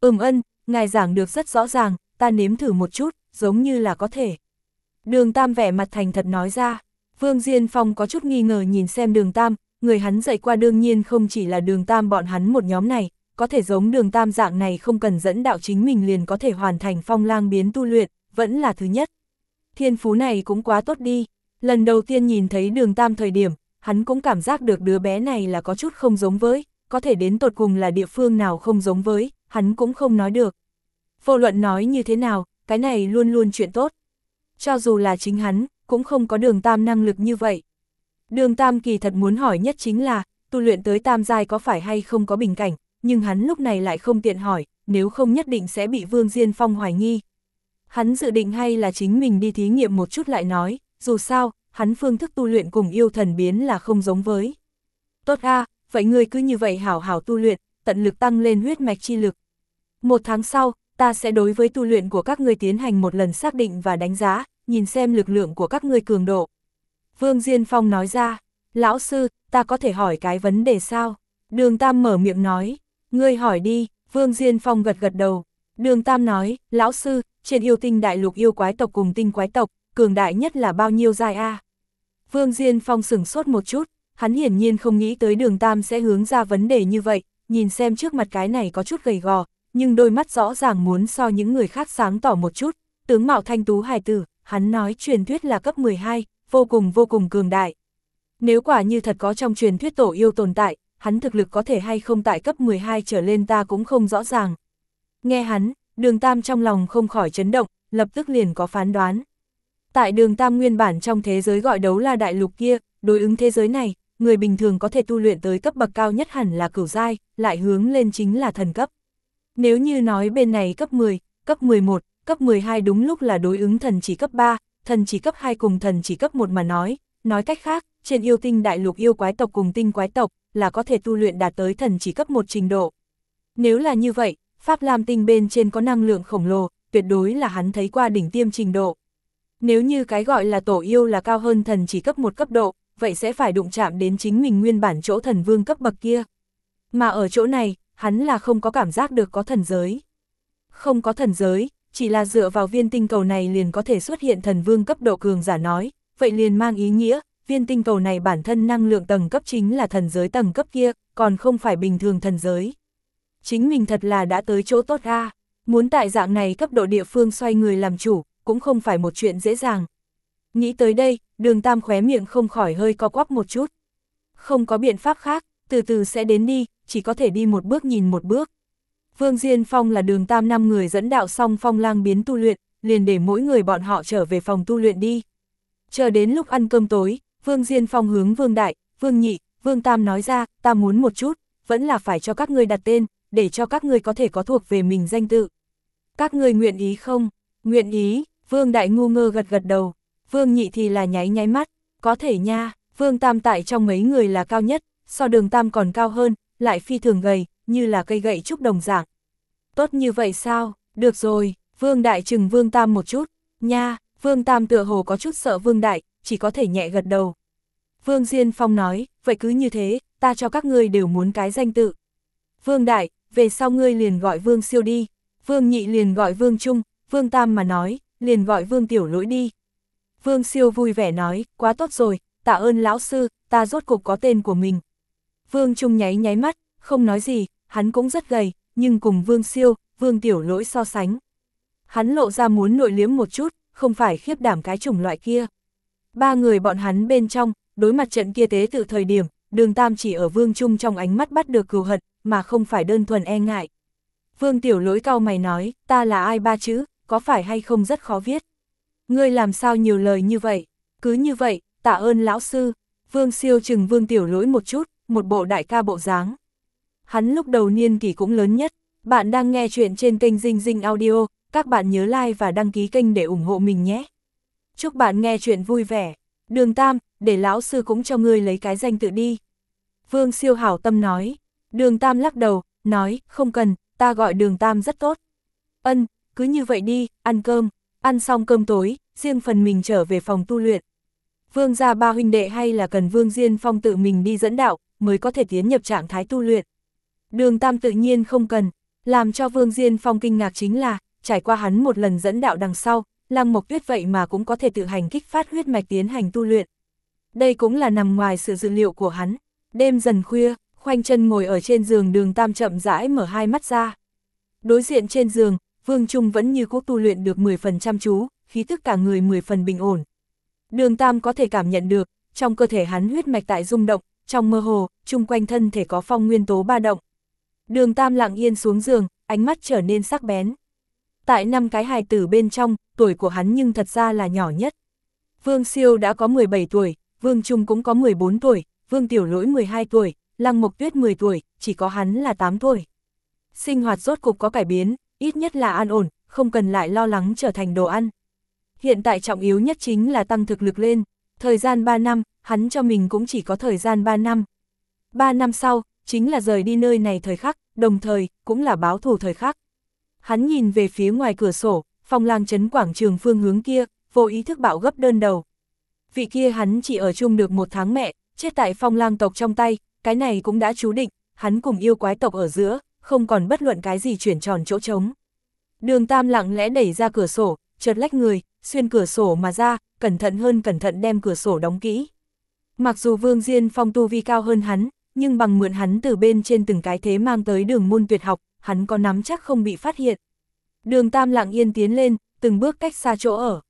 Ừm ân, ngài giảng được rất rõ ràng, ta nếm thử một chút, giống như là có thể. Đường Tam vẻ mặt thành thật nói ra, Vương Diên Phong có chút nghi ngờ nhìn xem đường Tam, người hắn dạy qua đương nhiên không chỉ là đường Tam bọn hắn một nhóm này, có thể giống đường Tam dạng này không cần dẫn đạo chính mình liền có thể hoàn thành phong lang biến tu luyện, vẫn là thứ nhất. Thiên phú này cũng quá tốt đi, lần đầu tiên nhìn thấy đường Tam thời điểm, hắn cũng cảm giác được đứa bé này là có chút không giống với, có thể đến tột cùng là địa phương nào không giống với, hắn cũng không nói được. Vô luận nói như thế nào, cái này luôn luôn chuyện tốt. Cho dù là chính hắn, cũng không có đường tam năng lực như vậy. Đường tam kỳ thật muốn hỏi nhất chính là, tu luyện tới tam giai có phải hay không có bình cảnh, nhưng hắn lúc này lại không tiện hỏi, nếu không nhất định sẽ bị Vương Diên Phong hoài nghi. Hắn dự định hay là chính mình đi thí nghiệm một chút lại nói, dù sao, hắn phương thức tu luyện cùng yêu thần biến là không giống với. Tốt a, vậy ngươi cứ như vậy hảo hảo tu luyện, tận lực tăng lên huyết mạch chi lực. Một tháng sau, ta sẽ đối với tu luyện của các ngươi tiến hành một lần xác định và đánh giá, nhìn xem lực lượng của các ngươi cường độ. Vương Diên Phong nói ra, lão sư, ta có thể hỏi cái vấn đề sao? Đường Tam mở miệng nói, ngươi hỏi đi, Vương Diên Phong gật gật đầu. Đường Tam nói, lão sư, trên yêu tinh đại lục yêu quái tộc cùng tinh quái tộc, cường đại nhất là bao nhiêu dài A? Vương Diên Phong sửng sốt một chút, hắn hiển nhiên không nghĩ tới đường Tam sẽ hướng ra vấn đề như vậy, nhìn xem trước mặt cái này có chút gầy gò, nhưng đôi mắt rõ ràng muốn so những người khác sáng tỏ một chút, tướng mạo thanh tú hài tử, hắn nói truyền thuyết là cấp 12, vô cùng vô cùng cường đại. Nếu quả như thật có trong truyền thuyết tổ yêu tồn tại, hắn thực lực có thể hay không tại cấp 12 trở lên ta cũng không rõ ràng. Nghe hắn, đường tam trong lòng không khỏi chấn động, lập tức liền có phán đoán. Tại đường tam nguyên bản trong thế giới gọi đấu là đại lục kia, đối ứng thế giới này, người bình thường có thể tu luyện tới cấp bậc cao nhất hẳn là cửu giai, lại hướng lên chính là thần cấp. Nếu như nói bên này cấp 10, cấp 11, cấp 12 đúng lúc là đối ứng thần chỉ cấp 3, thần chỉ cấp 2 cùng thần chỉ cấp 1 mà nói, nói cách khác, trên yêu tinh đại lục yêu quái tộc cùng tinh quái tộc là có thể tu luyện đạt tới thần chỉ cấp 1 trình độ. Nếu là như vậy, Pháp Lam tinh bên trên có năng lượng khổng lồ, tuyệt đối là hắn thấy qua đỉnh tiêm trình độ. Nếu như cái gọi là tổ yêu là cao hơn thần chỉ cấp 1 cấp độ, vậy sẽ phải đụng chạm đến chính mình nguyên bản chỗ thần vương cấp bậc kia. Mà ở chỗ này, hắn là không có cảm giác được có thần giới. Không có thần giới, chỉ là dựa vào viên tinh cầu này liền có thể xuất hiện thần vương cấp độ cường giả nói, vậy liền mang ý nghĩa, viên tinh cầu này bản thân năng lượng tầng cấp chính là thần giới tầng cấp kia, còn không phải bình thường thần giới. Chính mình thật là đã tới chỗ tốt ra, muốn tại dạng này cấp độ địa phương xoay người làm chủ, cũng không phải một chuyện dễ dàng. Nghĩ tới đây, đường tam khóe miệng không khỏi hơi co quắp một chút. Không có biện pháp khác, từ từ sẽ đến đi, chỉ có thể đi một bước nhìn một bước. Vương Diên Phong là đường tam năm người dẫn đạo xong phong lang biến tu luyện, liền để mỗi người bọn họ trở về phòng tu luyện đi. Chờ đến lúc ăn cơm tối, Vương Diên Phong hướng Vương Đại, Vương Nhị, Vương Tam nói ra, ta muốn một chút, vẫn là phải cho các ngươi đặt tên, để cho các ngươi có thể có thuộc về mình danh tự. Các ngươi nguyện ý không? Nguyện ý, Vương Đại ngu ngơ gật gật đầu, Vương Nhị thì là nháy nháy mắt, có thể nha, Vương Tam tại trong mấy người là cao nhất, so đường Tam còn cao hơn, lại phi thường gầy, như là cây gậy trúc đồng dạng. Tốt như vậy sao, được rồi, Vương Đại chừng Vương Tam một chút, nha, Vương Tam tựa hồ có chút sợ Vương Đại, chỉ có thể nhẹ gật đầu. Vương Diên Phong nói, vậy cứ như thế, ta cho các ngươi đều muốn cái danh tự. Vương Đại, về sau ngươi liền gọi Vương Siêu đi, Vương Nhị liền gọi Vương Trung, Vương Tam mà nói, liền gọi Vương Tiểu Lỗi đi. Vương Siêu vui vẻ nói, quá tốt rồi, tạ ơn lão sư, ta rốt cục có tên của mình. Vương Trung nháy nháy mắt, không nói gì, hắn cũng rất gầy, nhưng cùng Vương Siêu, Vương Tiểu Lỗi so sánh. Hắn lộ ra muốn nội liếm một chút, không phải khiếp đảm cái chủng loại kia. Ba người bọn hắn bên trong, đối mặt trận kia tế tự thời điểm, đường Tam chỉ ở Vương Trung trong ánh mắt bắt được cừu hận, mà không phải đơn thuần e ngại. Vương Tiểu Lỗi cao mày nói, ta là ai ba chữ, có phải hay không rất khó viết. Ngươi làm sao nhiều lời như vậy, cứ như vậy, tạ ơn lão sư. Vương Siêu chừng Vương Tiểu Lỗi một chút, một bộ đại ca bộ dáng. Hắn lúc đầu niên kỷ cũng lớn nhất, bạn đang nghe chuyện trên kênh Dinh Dinh Audio, các bạn nhớ like và đăng ký kênh để ủng hộ mình nhé. Chúc bạn nghe chuyện vui vẻ. Đường Tam, để lão sư cũng cho ngươi lấy cái danh tự đi. Vương siêu hảo tâm nói. Đường Tam lắc đầu, nói, không cần, ta gọi đường Tam rất tốt. Ân, cứ như vậy đi, ăn cơm. ăn xong cơm tối, riêng phần mình trở về phòng tu luyện. Vương gia ba huynh đệ hay là cần Vương Diên Phong tự mình đi dẫn đạo, mới có thể tiến nhập trạng thái tu luyện. Đường Tam tự nhiên không cần, làm cho Vương Diên Phong kinh ngạc chính là, trải qua hắn một lần dẫn đạo đằng sau, Lăng Mộc Tuyết vậy mà cũng có thể tự hành kích phát huyết mạch tiến hành tu luyện. Đây cũng là nằm ngoài sự dự liệu của hắn. Đêm dần khuya, khoanh chân ngồi ở trên giường đường Tam chậm rãi mở hai mắt ra. Đối diện trên giường, Vương Trung vẫn như cũ tu luyện được 10 phần chăm chú, khí tức cả người 10 phần bình ổn. Đường Tam có thể cảm nhận được, trong cơ thể hắn huyết mạch tại rung động, trong mơ hồ, chung quanh thân thể có phong nguyên tố ba động. Đường Tam lặng yên xuống giường, ánh mắt trở nên sắc bén. Tại năm cái hài tử bên trong, tuổi của hắn nhưng thật ra là nhỏ nhất. Vương Siêu đã có 17 tuổi, Vương Trung cũng có 14 tuổi, Vương Tiểu Lỗi 12 tuổi, Lăng Mộc Tuyết 10 tuổi, chỉ có hắn là 8 tuổi. Sinh hoạt rốt cục có cải biến, ít nhất là an ổn, không cần lại lo lắng trở thành đồ ăn. Hiện tại trọng yếu nhất chính là tăng thực lực lên, thời gian 3 năm, hắn cho mình cũng chỉ có thời gian 3 năm. 3 năm sau, chính là rời đi nơi này thời khắc, đồng thời, cũng là báo thù thời khắc. Hắn nhìn về phía ngoài cửa sổ, phòng lang chấn quảng trường phương hướng kia, vô ý thức bạo gấp đơn đầu. Vị kia hắn chỉ ở chung được một tháng mẹ, chết tại phong lang tộc trong tay, cái này cũng đã chú định, hắn cùng yêu quái tộc ở giữa, không còn bất luận cái gì chuyển tròn chỗ trống. Đường Tam lặng lẽ đẩy ra cửa sổ, chợt lách người, xuyên cửa sổ mà ra, cẩn thận hơn cẩn thận đem cửa sổ đóng kỹ. Mặc dù Vương Diên Phong tu vi cao hơn hắn, nhưng bằng mượn hắn từ bên trên từng cái thế mang tới đường môn tuyệt học, hắn có nắm chắc không bị phát hiện. Đường Tam lặng yên tiến lên, từng bước cách xa chỗ ở.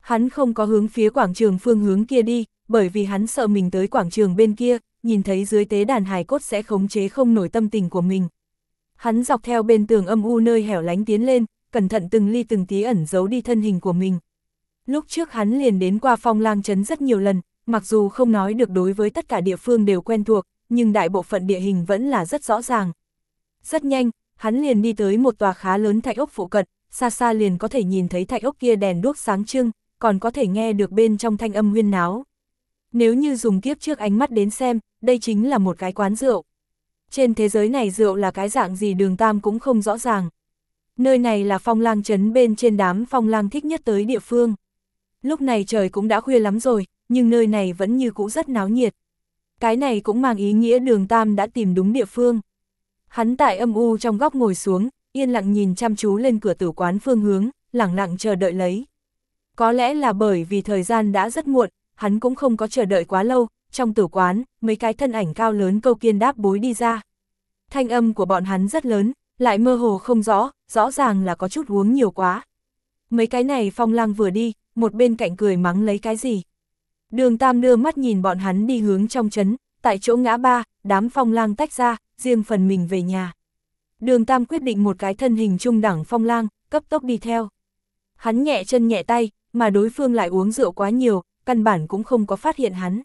Hắn không có hướng phía quảng trường phương hướng kia đi, bởi vì hắn sợ mình tới quảng trường bên kia, nhìn thấy dưới tế đàn hài cốt sẽ khống chế không nổi tâm tình của mình. Hắn dọc theo bên tường âm u nơi hẻo lánh tiến lên, cẩn thận từng ly từng tí ẩn giấu đi thân hình của mình. Lúc trước hắn liền đến qua phong lang trấn rất nhiều lần, mặc dù không nói được đối với tất cả địa phương đều quen thuộc, nhưng đại bộ phận địa hình vẫn là rất rõ ràng. Rất nhanh, hắn liền đi tới một tòa khá lớn thạch ốc phụ cận, xa xa liền có thể nhìn thấy thạch ốc kia đèn đuốc sáng trưng, còn có thể nghe được bên trong thanh âm huyên náo. Nếu như dùng kiếp trước ánh mắt đến xem, đây chính là một cái quán rượu. Trên thế giới này rượu là cái dạng gì đường tam cũng không rõ ràng. Nơi này là phong lang trấn bên trên đám phong lang thích nhất tới địa phương. Lúc này trời cũng đã khuya lắm rồi, nhưng nơi này vẫn như cũ rất náo nhiệt. Cái này cũng mang ý nghĩa đường tam đã tìm đúng địa phương. Hắn tại âm u trong góc ngồi xuống, yên lặng nhìn chăm chú lên cửa tử quán phương hướng, lặng lặng chờ đợi lấy. Có lẽ là bởi vì thời gian đã rất muộn, hắn cũng không có chờ đợi quá lâu, trong tử quán, mấy cái thân ảnh cao lớn câu kiên đáp bối đi ra. Thanh âm của bọn hắn rất lớn, lại mơ hồ không rõ, rõ ràng là có chút uống nhiều quá. Mấy cái này phong lang vừa đi, một bên cạnh cười mắng lấy cái gì. Đường Tam đưa mắt nhìn bọn hắn đi hướng trong chấn, tại chỗ ngã ba, đám phong lang tách ra, riêng phần mình về nhà. Đường Tam quyết định một cái thân hình trung đẳng phong lang, cấp tốc đi theo. Hắn nhẹ chân nhẹ tay, mà đối phương lại uống rượu quá nhiều, căn bản cũng không có phát hiện hắn.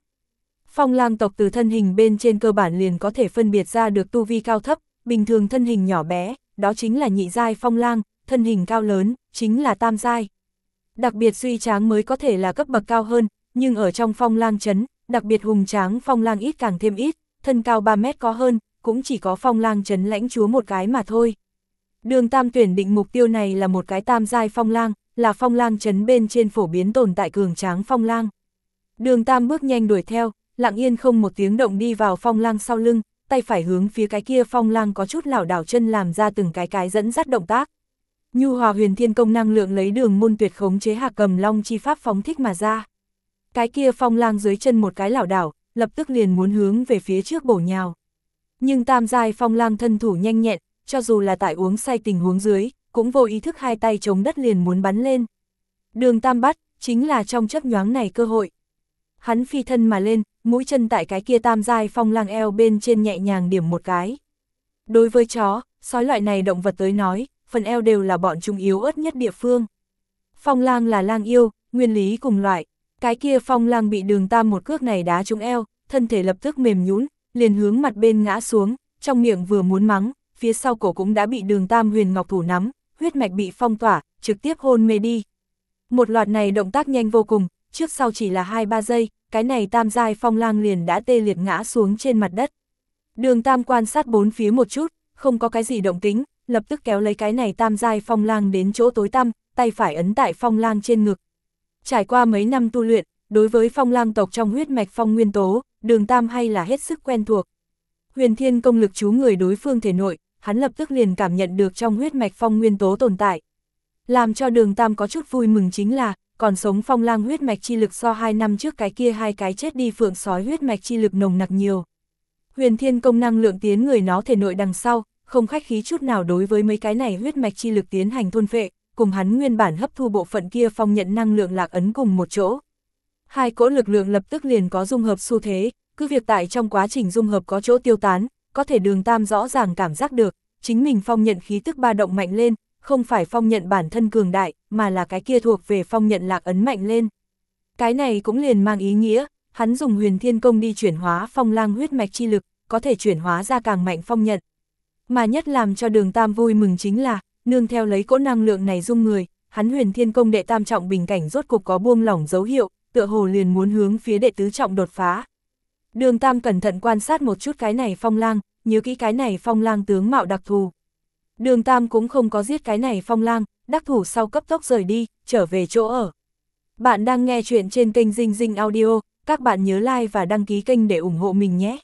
Phong lang tộc từ thân hình bên trên cơ bản liền có thể phân biệt ra được tu vi cao thấp, bình thường thân hình nhỏ bé, đó chính là nhị giai phong lang, thân hình cao lớn, chính là tam giai. Đặc biệt suy tráng mới có thể là cấp bậc cao hơn, nhưng ở trong phong lang chấn, đặc biệt hùng tráng phong lang ít càng thêm ít, thân cao 3 mét có hơn, cũng chỉ có phong lang chấn lãnh chúa một cái mà thôi. Đường tam tuyển định mục tiêu này là một cái tam giai phong lang, là phong lang chấn bên trên phổ biến tồn tại cường tráng phong lang. Đường tam bước nhanh đuổi theo, lặng yên không một tiếng động đi vào phong lang sau lưng, tay phải hướng phía cái kia phong lang có chút lảo đảo chân làm ra từng cái cái dẫn dắt động tác. Nhu hòa huyền thiên công năng lượng lấy đường môn tuyệt khống chế hạ cầm long chi pháp phóng thích mà ra. Cái kia phong lang dưới chân một cái lảo đảo, lập tức liền muốn hướng về phía trước bổ nhào. Nhưng tam giai phong lang thân thủ nhanh nhẹn, cho dù là tại uống say tình huống dưới, cũng vô ý thức hai tay chống đất liền muốn bắn lên. Đường tam bắt, chính là trong chấp nhoáng này cơ hội. Hắn phi thân mà lên, mũi chân tại cái kia tam giai phong lang eo bên trên nhẹ nhàng điểm một cái. Đối với chó, sói loại này động vật tới nói, phần eo đều là bọn chúng yếu ớt nhất địa phương. Phong lang là lang yêu, nguyên lý cùng loại. Cái kia phong lang bị đường tam một cước này đá trúng eo, thân thể lập tức mềm nhũn liền hướng mặt bên ngã xuống, trong miệng vừa muốn mắng, phía sau cổ cũng đã bị đường tam huyền ngọc thủ nắm, huyết mạch bị phong tỏa, trực tiếp hôn mê đi. Một loạt này động tác nhanh vô cùng, trước sau chỉ là 2-3 giây, cái này tam giai phong lang liền đã tê liệt ngã xuống trên mặt đất. Đường tam quan sát bốn phía một chút, không có cái gì động tính, lập tức kéo lấy cái này tam giai phong lang đến chỗ tối tăm, tay phải ấn tại phong lang trên ngực. Trải qua mấy năm tu luyện, đối với phong lang tộc trong huyết mạch phong nguyên tố, đường tam hay là hết sức quen thuộc. Huyền thiên công lực chú người đối phương thể nội, hắn lập tức liền cảm nhận được trong huyết mạch phong nguyên tố tồn tại. Làm cho đường tam có chút vui mừng chính là, còn sống phong lang huyết mạch chi lực so hai năm trước cái kia hai cái chết đi phượng sói huyết mạch chi lực nồng nặc nhiều. Huyền thiên công năng lượng tiến người nó thể nội đằng sau, không khách khí chút nào đối với mấy cái này huyết mạch chi lực tiến hành thôn phệ, cùng hắn nguyên bản hấp thu bộ phận kia phong nhận năng lượng lạc ấn cùng một chỗ. Hai cỗ lực lượng lập tức liền có dung hợp xu thế, cứ việc tại trong quá trình dung hợp có chỗ tiêu tán, có thể đường tam rõ ràng cảm giác được, chính mình phong nhận khí tức ba động mạnh lên, không phải phong nhận bản thân cường đại, mà là cái kia thuộc về phong nhận lạc ấn mạnh lên. Cái này cũng liền mang ý nghĩa, hắn dùng huyền thiên công đi chuyển hóa phong lang huyết mạch chi lực, có thể chuyển hóa ra càng mạnh phong nhận. Mà nhất làm cho đường tam vui mừng chính là, nương theo lấy cỗ năng lượng này dung người, hắn huyền thiên công đệ tam trọng bình cảnh rốt cục có buông lỏng dấu hiệu, tựa hồ liền muốn hướng phía đệ tứ trọng đột phá. Đường tam cẩn thận quan sát một chút cái này phong lang, nhớ kỹ cái này phong lang tướng mạo đặc thù. Đường tam cũng không có giết cái này phong lang, đắc thủ sau cấp tốc rời đi, trở về chỗ ở. Bạn đang nghe chuyện trên kênh Dinh Dinh Audio, các bạn nhớ like và đăng ký kênh để ủng hộ mình nhé.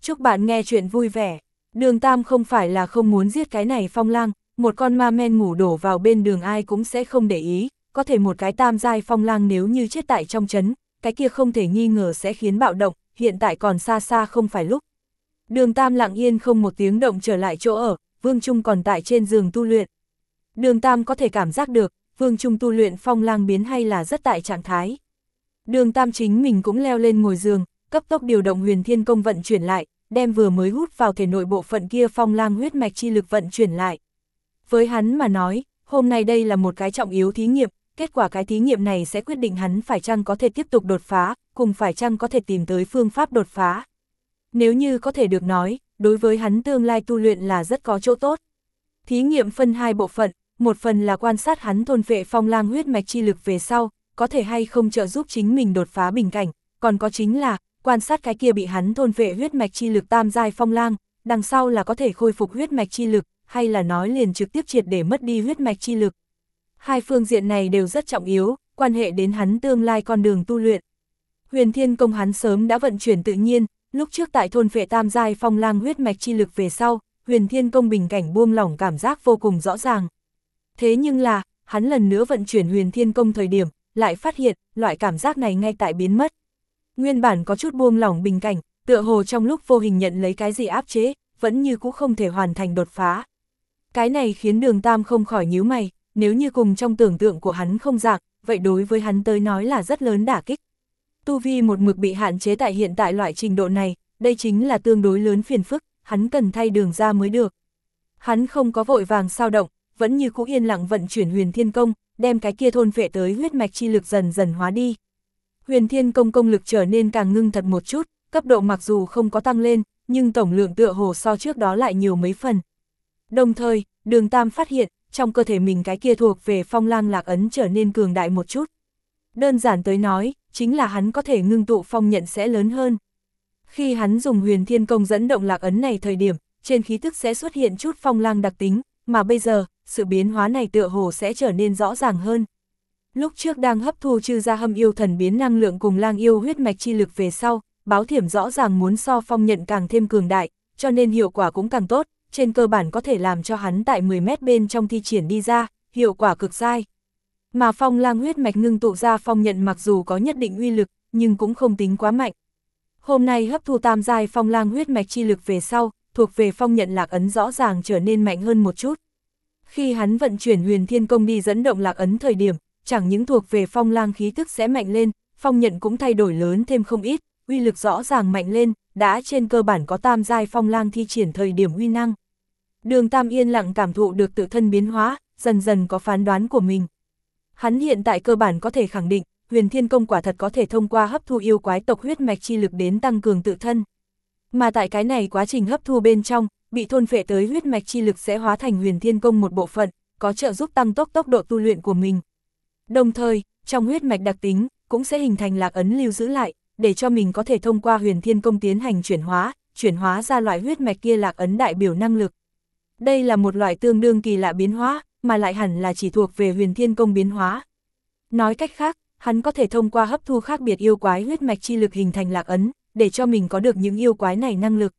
Chúc bạn nghe chuyện vui vẻ. Đường Tam không phải là không muốn giết cái này phong lang, một con ma men ngủ đổ vào bên đường ai cũng sẽ không để ý, có thể một cái tam giai phong lang nếu như chết tại trong chấn, cái kia không thể nghi ngờ sẽ khiến bạo động, hiện tại còn xa xa không phải lúc. Đường Tam lặng yên không một tiếng động trở lại chỗ ở, Vương Trung còn tại trên giường tu luyện. Đường Tam có thể cảm giác được, Vương Trung tu luyện phong lang biến hay là rất tại trạng thái. Đường Tam chính mình cũng leo lên ngồi giường, cấp tốc điều động huyền thiên công vận chuyển lại, đem vừa mới hút vào thể nội bộ phận kia phong lang huyết mạch chi lực vận chuyển lại. Với hắn mà nói, hôm nay đây là một cái trọng yếu thí nghiệm, kết quả cái thí nghiệm này sẽ quyết định hắn phải chăng có thể tiếp tục đột phá, cùng phải chăng có thể tìm tới phương pháp đột phá. Nếu như có thể được nói, đối với hắn tương lai tu luyện là rất có chỗ tốt. Thí nghiệm phân hai bộ phận, một phần là quan sát hắn thôn vệ phong lang huyết mạch chi lực về sau, có thể hay không trợ giúp chính mình đột phá bình cảnh, còn có chính là, quan sát cái kia bị hắn thôn vệ huyết mạch chi lực tam giai phong lang, đằng sau là có thể khôi phục huyết mạch chi lực, hay là nói liền trực tiếp triệt để mất đi huyết mạch chi lực. Hai phương diện này đều rất trọng yếu, quan hệ đến hắn tương lai con đường tu luyện. Huyền Thiên Công hắn sớm đã vận chuyển tự nhiên, lúc trước tại thôn phệ tam giai phong lang huyết mạch chi lực về sau, Huyền Thiên Công bình cảnh buông lỏng cảm giác vô cùng rõ ràng. Thế nhưng là, hắn lần nữa vận chuyển Huyền Thiên Công thời điểm, lại phát hiện, loại cảm giác này ngay tại biến mất. Nguyên bản có chút buông lỏng bình cảnh, tựa hồ trong lúc vô hình nhận lấy cái gì áp chế, vẫn như cũ không thể hoàn thành đột phá. Cái này khiến đường Tam không khỏi nhíu mày, nếu như cùng trong tưởng tượng của hắn không dạng, vậy đối với hắn tới nói là rất lớn đả kích. Tu Vi một mực bị hạn chế tại hiện tại loại trình độ này, đây chính là tương đối lớn phiền phức, hắn cần thay đường ra mới được. Hắn không có vội vàng sao động, vẫn như cũ yên lặng vận chuyển huyền thiên công, đem cái kia thôn vệ tới huyết mạch chi lực dần dần hóa đi. Huyền thiên công công lực trở nên càng ngưng thật một chút, cấp độ mặc dù không có tăng lên, nhưng tổng lượng tựa hồ so trước đó lại nhiều mấy phần. Đồng thời, đường Tam phát hiện, trong cơ thể mình cái kia thuộc về phong lang lạc ấn trở nên cường đại một chút. Đơn giản tới nói, chính là hắn có thể ngưng tụ phong nhận sẽ lớn hơn. Khi hắn dùng huyền thiên công dẫn động lạc ấn này thời điểm, trên khí thức sẽ xuất hiện chút phong lang đặc tính, mà bây giờ, sự biến hóa này tựa hồ sẽ trở nên rõ ràng hơn. Lúc trước đang hấp thu chư gia hâm yêu thần biến năng lượng cùng lang yêu huyết mạch chi lực về sau, báo thiểm rõ ràng muốn so phong nhận càng thêm cường đại, cho nên hiệu quả cũng càng tốt, trên cơ bản có thể làm cho hắn tại 10 mét bên trong thi triển đi ra, hiệu quả cực dai. Mà phong lang huyết mạch ngưng tụ ra phong nhận mặc dù có nhất định uy lực, nhưng cũng không tính quá mạnh. Hôm nay hấp thu tam giai phong lang huyết mạch chi lực về sau, thuộc về phong nhận lạc ấn rõ ràng trở nên mạnh hơn một chút. Khi hắn vận chuyển huyền thiên công đi dẫn động lạc ấn thời điểm, chẳng những thuộc về phong lang khí tức sẽ mạnh lên, phong nhận cũng thay đổi lớn thêm không ít, uy lực rõ ràng mạnh lên, đã trên cơ bản có tam giai phong lang thi triển thời điểm uy năng. Đường Tam yên lặng cảm thụ được tự thân biến hóa, dần dần có phán đoán của mình. Hắn hiện tại cơ bản có thể khẳng định, huyền thiên công quả thật có thể thông qua hấp thu yêu quái tộc huyết mạch chi lực đến tăng cường tự thân. Mà tại cái này quá trình hấp thu bên trong, bị thôn phệ tới huyết mạch chi lực sẽ hóa thành huyền thiên công một bộ phận, có trợ giúp tăng tốc tốc độ tu luyện của mình. Đồng thời, trong huyết mạch đặc tính, cũng sẽ hình thành lạc ấn lưu giữ lại, để cho mình có thể thông qua huyền thiên công tiến hành chuyển hóa, chuyển hóa ra loại huyết mạch kia lạc ấn đại biểu năng lực. Đây là một loại tương đương kỳ lạ biến hóa, mà lại hẳn là chỉ thuộc về huyền thiên công biến hóa. Nói cách khác, hắn có thể thông qua hấp thu khác biệt yêu quái huyết mạch chi lực hình thành lạc ấn, để cho mình có được những yêu quái này năng lực.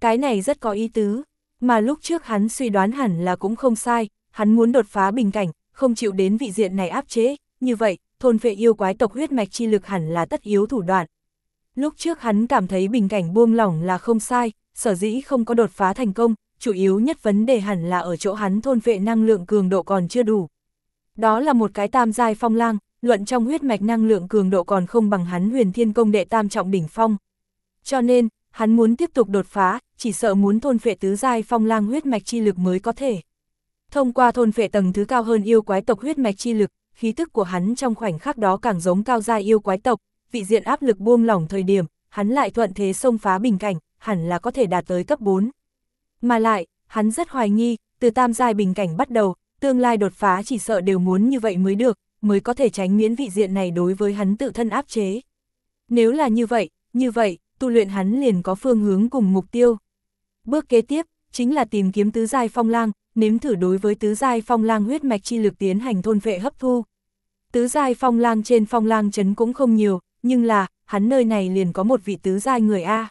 Cái này rất có ý tứ, mà lúc trước hắn suy đoán hẳn là cũng không sai, hắn muốn đột phá bình cảnh, không chịu đến vị diện này áp chế, như vậy, thôn vệ yêu quái tộc huyết mạch chi lực hẳn là tất yếu thủ đoạn. Lúc trước hắn cảm thấy bình cảnh buông lỏng là không sai, sở dĩ không có đột phá thành công, chủ yếu nhất vấn đề hẳn là ở chỗ hắn thôn vệ năng lượng cường độ còn chưa đủ. Đó là một cái tam giai phong lang, luận trong huyết mạch năng lượng cường độ còn không bằng hắn huyền thiên công đệ tam trọng đỉnh phong. Cho nên, hắn muốn tiếp tục đột phá, chỉ sợ muốn thôn phệ tứ giai phong lang huyết mạch chi lực mới có thể. Thông qua thôn phệ tầng thứ cao hơn yêu quái tộc huyết mạch chi lực, khí tức của hắn trong khoảnh khắc đó càng giống cao gia yêu quái tộc, vị diện áp lực buông lỏng thời điểm, hắn lại thuận thế xông phá bình cảnh, hẳn là có thể đạt tới cấp 4. Mà lại, hắn rất hoài nghi, từ tam giai bình cảnh bắt đầu, tương lai đột phá chỉ sợ đều muốn như vậy mới được, mới có thể tránh miễn vị diện này đối với hắn tự thân áp chế. Nếu là như vậy, như vậy, tu luyện hắn liền có phương hướng cùng mục tiêu. Bước kế tiếp, chính là tìm kiếm tứ giai phong lang, nếm thử đối với tứ giai phong lang huyết mạch chi lực tiến hành thôn vệ hấp thu. Tứ giai phong lang trên phong lang chấn cũng không nhiều, nhưng là, hắn nơi này liền có một vị tứ giai người A.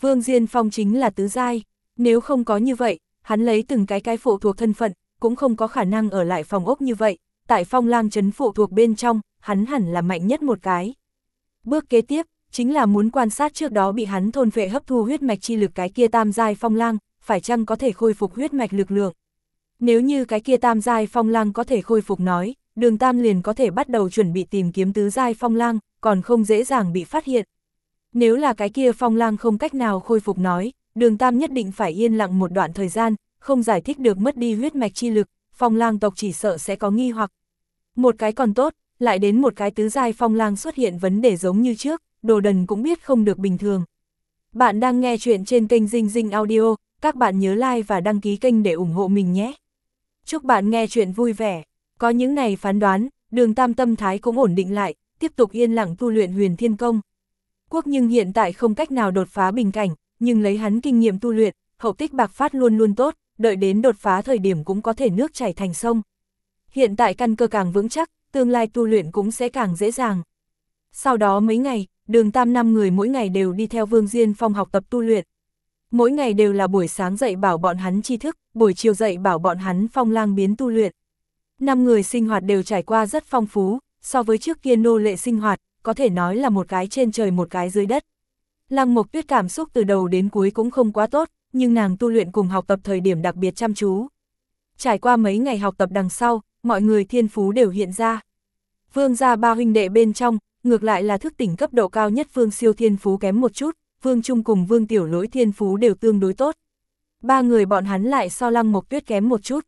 Vương Diên Phong chính là tứ giai, nếu không có như vậy, hắn lấy từng cái cái phụ thuộc thân phận, cũng không có khả năng ở lại phòng ốc như vậy, tại phong lang chấn phụ thuộc bên trong, hắn hẳn là mạnh nhất một cái. Bước kế tiếp, chính là muốn quan sát trước đó bị hắn thôn vệ hấp thu huyết mạch chi lực cái kia tam giai phong lang, phải chăng có thể khôi phục huyết mạch lực lượng. Nếu như cái kia tam giai phong lang có thể khôi phục nói, đường tam liền có thể bắt đầu chuẩn bị tìm kiếm tứ giai phong lang, còn không dễ dàng bị phát hiện. Nếu là cái kia phong lang không cách nào khôi phục nói, đường tam nhất định phải yên lặng một đoạn thời gian, không giải thích được mất đi huyết mạch chi lực, phong lang tộc chỉ sợ sẽ có nghi hoặc. Một cái còn tốt, lại đến một cái tứ giai phong lang xuất hiện vấn đề giống như trước, đồ đần cũng biết không được bình thường. Bạn đang nghe chuyện trên kênh Dinh Dinh Audio, các bạn nhớ like và đăng ký kênh để ủng hộ mình nhé. Chúc bạn nghe chuyện vui vẻ. Có những này phán đoán, đường tam tâm thái cũng ổn định lại, tiếp tục yên lặng tu luyện huyền thiên công. Quốc nhưng hiện tại không cách nào đột phá bình cảnh, nhưng lấy hắn kinh nghiệm tu luyện, hậu tích bạc phát luôn luôn tốt, đợi đến đột phá thời điểm cũng có thể nước chảy thành sông. Hiện tại căn cơ càng vững chắc, tương lai tu luyện cũng sẽ càng dễ dàng. Sau đó mấy ngày, đường tam năm người mỗi ngày đều đi theo Vương Diên Phong học tập tu luyện. Mỗi ngày đều là buổi sáng dậy bảo bọn hắn tri thức, buổi chiều dậy bảo bọn hắn phong lang biến tu luyện. Năm người sinh hoạt đều trải qua rất phong phú, so với trước kia nô lệ sinh hoạt, có thể nói là một cái trên trời một cái dưới đất. Lăng Mộc Tuyết cảm xúc từ đầu đến cuối cũng không quá tốt, nhưng nàng tu luyện cùng học tập thời điểm đặc biệt chăm chú. Trải qua mấy ngày học tập đằng sau, mọi người thiên phú đều hiện ra. Vương gia ba huynh đệ bên trong, ngược lại là thức tỉnh cấp độ cao nhất Vương siêu thiên phú kém một chút, Vương Trung cùng Vương Tiểu Lỗi thiên phú đều tương đối tốt. Ba người bọn hắn lại so Lăng Mộc Tuyết kém một chút.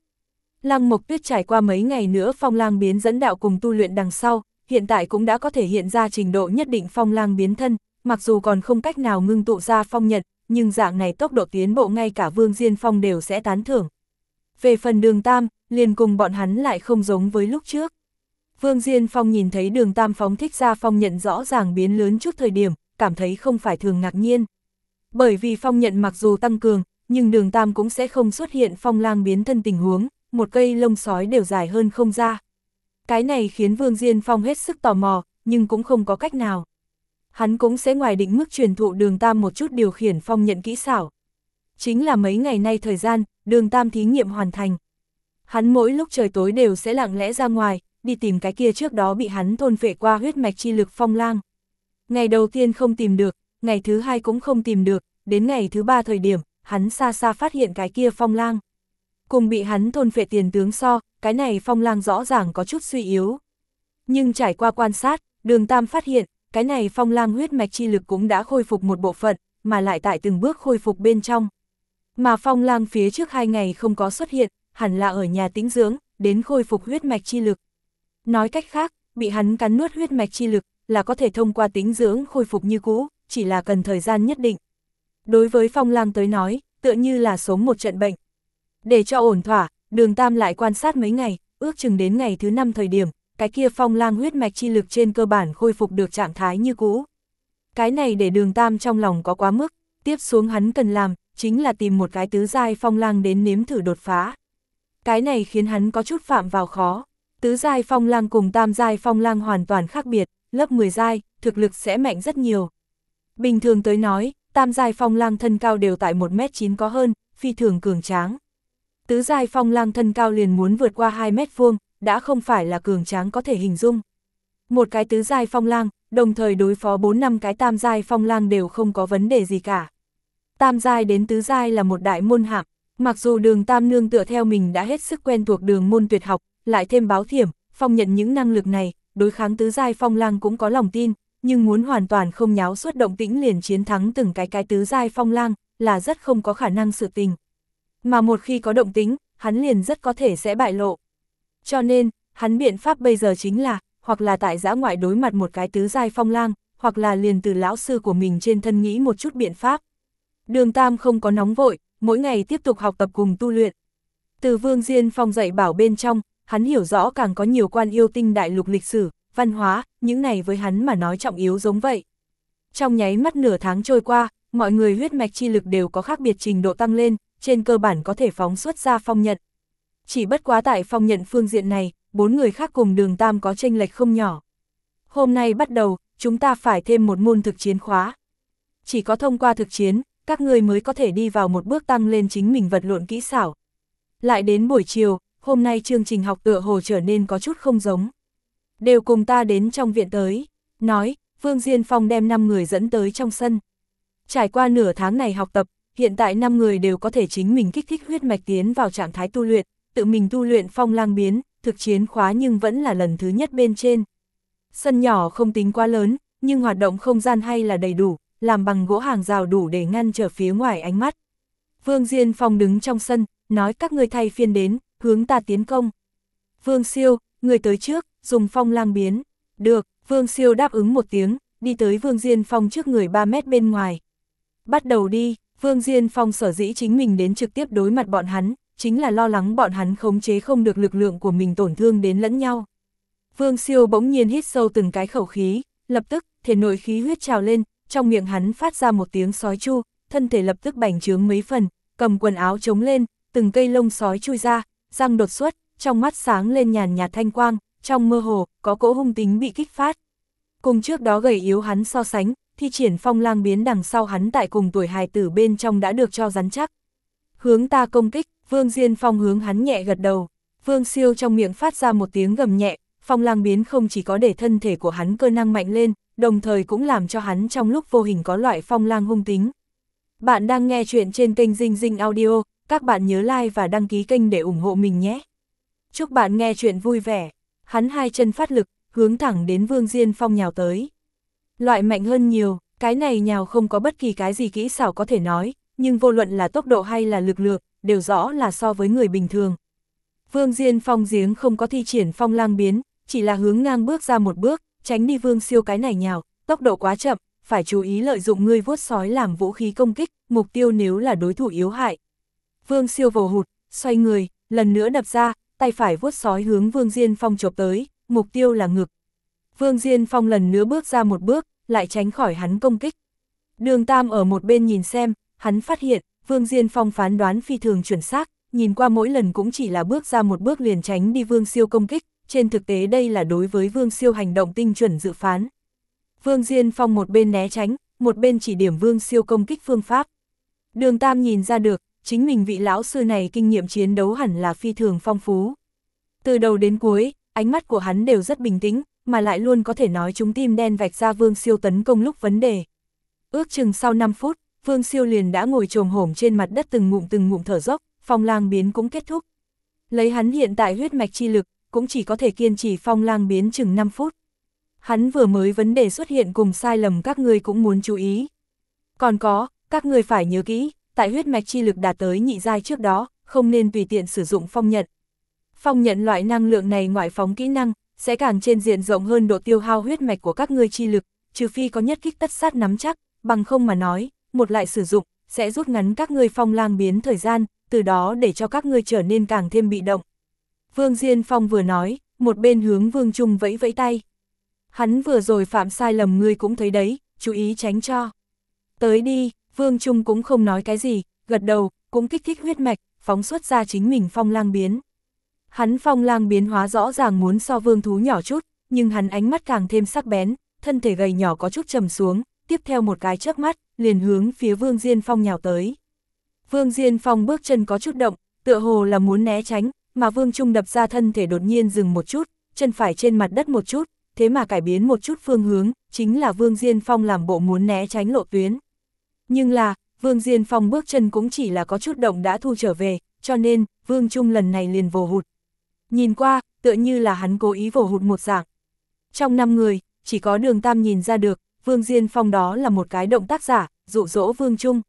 Lăng Mộc Tuyết trải qua mấy ngày nữa phong lang biến dẫn đạo cùng tu luyện đằng sau, hiện tại cũng đã có thể hiện ra trình độ nhất định phong lang biến thân, mặc dù còn không cách nào ngưng tụ ra phong nhật, nhưng dạng này tốc độ tiến bộ ngay cả Vương Diên Phong đều sẽ tán thưởng. Về phần đường Tam, liền cùng bọn hắn lại không giống với lúc trước. Vương Diên Phong nhìn thấy đường Tam phóng thích ra phong nhận rõ ràng biến lớn chút thời điểm, cảm thấy không phải thường ngạc nhiên. Bởi vì phong nhận mặc dù tăng cường, nhưng đường Tam cũng sẽ không xuất hiện phong lang biến thân tình huống, một cây lông sói đều dài hơn không ra. Cái này khiến Vương Diên Phong hết sức tò mò, nhưng cũng không có cách nào. Hắn cũng sẽ ngoài định mức truyền thụ đường Tam một chút điều khiển phong nhận kỹ xảo. Chính là mấy ngày nay thời gian, đường Tam thí nghiệm hoàn thành. Hắn mỗi lúc trời tối đều sẽ lặng lẽ ra ngoài, đi tìm cái kia trước đó bị hắn thôn phệ qua huyết mạch chi lực phong lang. Ngày đầu tiên không tìm được, ngày thứ hai cũng không tìm được, đến ngày thứ ba thời điểm, hắn xa xa phát hiện cái kia phong lang. Cùng bị hắn thôn phệ tiền tướng so, cái này phong lang rõ ràng có chút suy yếu. Nhưng trải qua quan sát, đường Tam phát hiện, cái này phong lang huyết mạch chi lực cũng đã khôi phục một bộ phận, mà lại tại từng bước khôi phục bên trong. Mà phong lang phía trước hai ngày không có xuất hiện, hẳn là ở nhà tĩnh dưỡng, đến khôi phục huyết mạch chi lực. Nói cách khác, bị hắn cắn nuốt huyết mạch chi lực, là có thể thông qua tính dưỡng khôi phục như cũ, chỉ là cần thời gian nhất định. Đối với phong lang tới nói, tựa như là sống một trận bệnh. Để cho ổn thỏa, đường Tam lại quan sát mấy ngày, ước chừng đến ngày thứ năm thời điểm, cái kia phong lang huyết mạch chi lực trên cơ bản khôi phục được trạng thái như cũ. Cái này để đường Tam trong lòng có quá mức, tiếp xuống hắn cần làm, chính là tìm một cái tứ giai phong lang đến nếm thử đột phá. Cái này khiến hắn có chút phạm vào khó. Tứ giai phong lang cùng tam giai phong lang hoàn toàn khác biệt, lớp 10 giai, thực lực sẽ mạnh rất nhiều. Bình thường tới nói, tam giai phong lang thân cao đều tại 1m9 có hơn, phi thường cường tráng. Tứ giai phong lang thân cao liền muốn vượt qua 2 mét vuông, đã không phải là cường tráng có thể hình dung. Một cái tứ giai phong lang, đồng thời đối phó 4 năm cái tam giai phong lang đều không có vấn đề gì cả. Tam giai đến tứ giai là một đại môn hạng, mặc dù đường tam nương tựa theo mình đã hết sức quen thuộc đường môn tuyệt học, lại thêm báo thiểm, phong nhận những năng lực này, đối kháng tứ giai phong lang cũng có lòng tin, nhưng muốn hoàn toàn không nháo suốt động tĩnh liền chiến thắng từng cái cái tứ giai phong lang, là rất không có khả năng sự tình. Mà một khi có động tính, hắn liền rất có thể sẽ bại lộ. Cho nên, hắn biện pháp bây giờ chính là, hoặc là tại giã ngoại đối mặt một cái tứ giai phong lang, hoặc là liền từ lão sư của mình trên thân nghĩ một chút biện pháp. Đường Tam không có nóng vội, mỗi ngày tiếp tục học tập cùng tu luyện. Từ Vương Diên Phong dạy bảo bên trong, hắn hiểu rõ càng có nhiều quan yêu tinh đại lục lịch sử, văn hóa, những này với hắn mà nói trọng yếu giống vậy. Trong nháy mắt nửa tháng trôi qua, mọi người huyết mạch chi lực đều có khác biệt trình độ tăng lên, trên cơ bản có thể phóng xuất ra phong nhận. Chỉ bất quá tại phong nhận phương diện này, bốn người khác cùng đường tam có tranh lệch không nhỏ. Hôm nay bắt đầu, chúng ta phải thêm một môn thực chiến khóa. Chỉ có thông qua thực chiến, các người mới có thể đi vào một bước tăng lên chính mình vật lộn kỹ xảo. Lại đến buổi chiều, hôm nay chương trình học tựa hồ trở nên có chút không giống. Đều cùng ta đến trong viện tới, nói, Vương Diên Phong đem 5 người dẫn tới trong sân. Trải qua nửa tháng này học tập, hiện tại 5 người đều có thể chính mình kích thích huyết mạch tiến vào trạng thái tu luyện, tự mình tu luyện phong lang biến, thực chiến khóa nhưng vẫn là lần thứ nhất bên trên. Sân nhỏ không tính quá lớn, nhưng hoạt động không gian hay là đầy đủ, làm bằng gỗ hàng rào đủ để ngăn trở phía ngoài ánh mắt. Vương Diên Phong đứng trong sân, nói các người thay phiên đến, hướng ta tiến công. Vương Siêu, người tới trước, dùng phong lang biến. Được, Vương Siêu đáp ứng một tiếng, đi tới Vương Diên Phong trước người 3 mét bên ngoài. Bắt đầu đi, Vương Diên Phong sở dĩ chính mình đến trực tiếp đối mặt bọn hắn, chính là lo lắng bọn hắn khống chế không được lực lượng của mình tổn thương đến lẫn nhau. Vương Siêu bỗng nhiên hít sâu từng cái khẩu khí, lập tức, thể nội khí huyết trào lên, trong miệng hắn phát ra một tiếng sói chu, thân thể lập tức bành trướng mấy phần, cầm quần áo chống lên, từng cây lông sói chui ra, răng đột xuất, trong mắt sáng lên nhàn nhạt thanh quang, trong mơ hồ, có cỗ hung tính bị kích phát. Cùng trước đó gầy yếu hắn so sánh, thi triển phong lang biến đằng sau hắn tại cùng tuổi hài tử bên trong đã được cho rắn chắc. Hướng ta công kích, Vương Diên Phong hướng hắn nhẹ gật đầu. Vương Siêu trong miệng phát ra một tiếng gầm nhẹ, phong lang biến không chỉ có để thân thể của hắn cơ năng mạnh lên, đồng thời cũng làm cho hắn trong lúc vô hình có loại phong lang hung tính. Bạn đang nghe chuyện trên kênh Dinh Dinh Audio, các bạn nhớ like và đăng ký kênh để ủng hộ mình nhé. Chúc bạn nghe chuyện vui vẻ. Hắn hai chân phát lực, hướng thẳng đến Vương Diên Phong nhào tới. Loại mạnh hơn nhiều, cái này nhào không có bất kỳ cái gì kỹ xảo có thể nói, nhưng vô luận là tốc độ hay là lực lượng, đều rõ là so với người bình thường. Vương Diên Phong giếng không có thi triển phong lang biến, chỉ là hướng ngang bước ra một bước, tránh đi Vương siêu cái này nhào, tốc độ quá chậm, phải chú ý lợi dụng ngươi vuốt sói làm vũ khí công kích, mục tiêu nếu là đối thủ yếu hại. Vương siêu vồ hụt, xoay người, lần nữa đập ra, tay phải vuốt sói hướng Vương Diên Phong chộp tới, mục tiêu là ngực. Vương Diên Phong lần nữa bước ra một bước, lại tránh khỏi hắn công kích. Đường Tam ở một bên nhìn xem, hắn phát hiện, Vương Diên Phong phán đoán phi thường chuẩn xác, nhìn qua mỗi lần cũng chỉ là bước ra một bước liền tránh đi Vương Siêu công kích, trên thực tế đây là đối với Vương Siêu hành động tinh chuẩn dự phán. Vương Diên Phong một bên né tránh, một bên chỉ điểm Vương Siêu công kích phương pháp. Đường Tam nhìn ra được, chính mình vị lão sư này kinh nghiệm chiến đấu hẳn là phi thường phong phú. Từ đầu đến cuối, ánh mắt của hắn đều rất bình tĩnh, mà lại luôn có thể nói chúng tim đen vạch ra Vương Siêu tấn công lúc vấn đề. Ước chừng sau 5 phút, Vương Siêu liền đã ngồi trồm hổm trên mặt đất từng ngụm từng ngụm thở dốc, phong lang biến cũng kết thúc. Lấy hắn hiện tại huyết mạch chi lực, cũng chỉ có thể kiên trì phong lang biến chừng 5 phút. Hắn vừa mới vấn đề xuất hiện cùng sai lầm các người cũng muốn chú ý. Còn có, các người phải nhớ kỹ, tại huyết mạch chi lực đạt tới nhị giai trước đó, không nên tùy tiện sử dụng phong nhận. Phong nhận loại năng lượng này ngoại phóng kỹ năng, sẽ càng trên diện rộng hơn độ tiêu hao huyết mạch của các ngươi chi lực, trừ phi có nhất kích tất sát nắm chắc, bằng không mà nói, một lại sử dụng, sẽ rút ngắn các ngươi phong lang biến thời gian, từ đó để cho các ngươi trở nên càng thêm bị động. Vương Diên Phong vừa nói, một bên hướng Vương Trung vẫy vẫy tay. Hắn vừa rồi phạm sai lầm ngươi cũng thấy đấy, chú ý tránh cho. Tới đi, Vương Trung cũng không nói cái gì, gật đầu, cũng kích thích huyết mạch, phóng xuất ra chính mình phong lang biến. Hắn phong lang biến hóa rõ ràng muốn so vương thú nhỏ chút, nhưng hắn ánh mắt càng thêm sắc bén, thân thể gầy nhỏ có chút trầm xuống, tiếp theo một cái chớp mắt, liền hướng phía Vương Diên Phong nhào tới. Vương Diên Phong bước chân có chút động, tựa hồ là muốn né tránh, mà Vương Trung đập ra thân thể đột nhiên dừng một chút, chân phải trên mặt đất một chút, thế mà cải biến một chút phương hướng, chính là Vương Diên Phong làm bộ muốn né tránh lộ tuyến. Nhưng là, Vương Diên Phong bước chân cũng chỉ là có chút động đã thu trở về, cho nên, Vương Trung lần này liền vồ hụt. Nhìn qua, tựa như là hắn cố ý vồ hụt một dạng. Trong năm người, chỉ có đường Tam nhìn ra được, Vương Diên Phong đó là một cái động tác giả, dụ dỗ Vương Trung.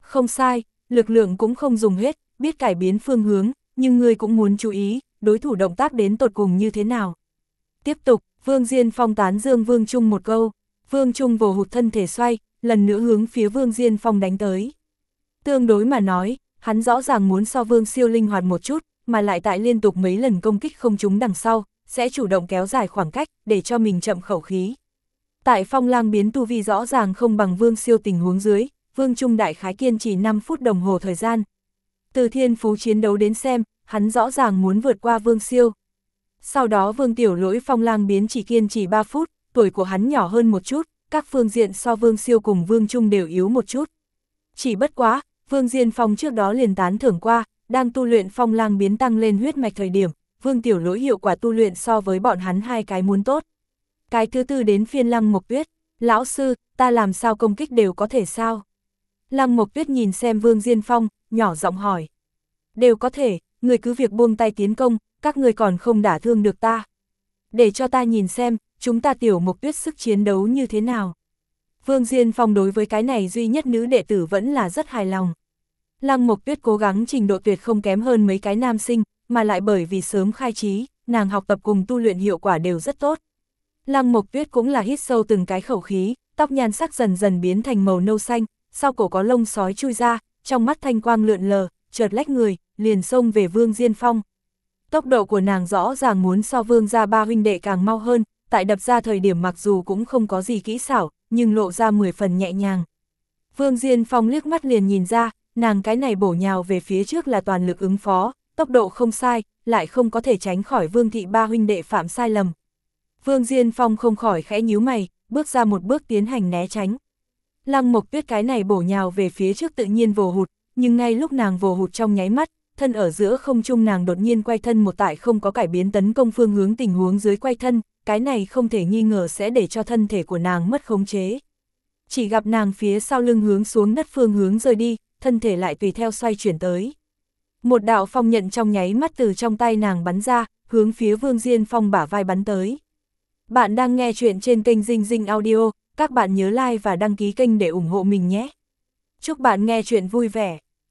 Không sai, lực lượng cũng không dùng hết, biết cải biến phương hướng, nhưng người cũng muốn chú ý, đối thủ động tác đến tột cùng như thế nào. Tiếp tục, Vương Diên Phong tán dương Vương Trung một câu, Vương Trung vồ hụt thân thể xoay, lần nữa hướng phía Vương Diên Phong đánh tới. Tương đối mà nói, hắn rõ ràng muốn so Vương siêu linh hoạt một chút, mà lại tại liên tục mấy lần công kích không trúng đằng sau, sẽ chủ động kéo dài khoảng cách, để cho mình chậm khẩu khí. Tại phong lang biến tu vi rõ ràng không bằng vương siêu tình huống dưới, vương trung đại khái kiên trì 5 phút đồng hồ thời gian. Từ thiên phú chiến đấu đến xem, hắn rõ ràng muốn vượt qua vương siêu. Sau đó vương tiểu lỗi phong lang biến chỉ kiên trì 3 phút, tuổi của hắn nhỏ hơn một chút, các phương diện so vương siêu cùng vương trung đều yếu một chút. Chỉ bất quá, vương diên phong trước đó liền tán thưởng qua, đang tu luyện phong lang biến tăng lên huyết mạch thời điểm, vương tiểu lỗi hiệu quả tu luyện so với bọn hắn hai cái muốn tốt. Cái thứ tư đến phiên lăng mộc tuyết, lão sư, ta làm sao công kích đều có thể sao? Lăng mộc tuyết nhìn xem vương diên phong, nhỏ giọng hỏi. Đều có thể, người cứ việc buông tay tiến công, các người còn không đả thương được ta. Để cho ta nhìn xem, chúng ta tiểu mộc tuyết sức chiến đấu như thế nào. Vương Diên Phong đối với cái này duy nhất nữ đệ tử vẫn là rất hài lòng. Lăng Mộc Tuyết cố gắng trình độ tuyệt không kém hơn mấy cái nam sinh, mà lại bởi vì sớm khai trí, nàng học tập cùng tu luyện hiệu quả đều rất tốt. Lăng Mộc Tuyết cũng là hít sâu từng cái khẩu khí, tóc nhan sắc dần dần biến thành màu nâu xanh, sau cổ có lông sói chui ra, trong mắt thanh quang lượn lờ, chợt lách người, liền xông về Vương Diên Phong. Tốc độ của nàng rõ ràng muốn so Vương gia ba huynh đệ càng mau hơn, tại đập ra thời điểm mặc dù cũng không có gì kỹ xảo, nhưng lộ ra 10 phần nhẹ nhàng. Vương Diên Phong liếc mắt liền nhìn ra, nàng cái này bổ nhào về phía trước là toàn lực ứng phó, tốc độ không sai, lại không có thể tránh khỏi Vương thị ba huynh đệ phạm sai lầm. Vương Diên Phong không khỏi khẽ nhíu mày, bước ra một bước tiến hành né tránh. Lăng Mộc Tuyết cái này bổ nhào về phía trước tự nhiên vồ hụt, nhưng ngay lúc nàng vồ hụt trong nháy mắt, thân ở giữa không trung nàng đột nhiên quay thân một tại không có cải biến tấn công phương hướng tình huống dưới quay thân, cái này không thể nghi ngờ sẽ để cho thân thể của nàng mất khống chế. Chỉ gặp nàng phía sau lưng hướng xuống đất phương hướng rời đi, thân thể lại tùy theo xoay chuyển tới. Một đạo phong nhận trong nháy mắt từ trong tay nàng bắn ra, hướng phía Vương Diên Phong bả vai bắn tới. Bạn đang nghe chuyện trên kênh Dinh Dinh Audio, các bạn nhớ like và đăng ký kênh để ủng hộ mình nhé. Chúc bạn nghe chuyện vui vẻ.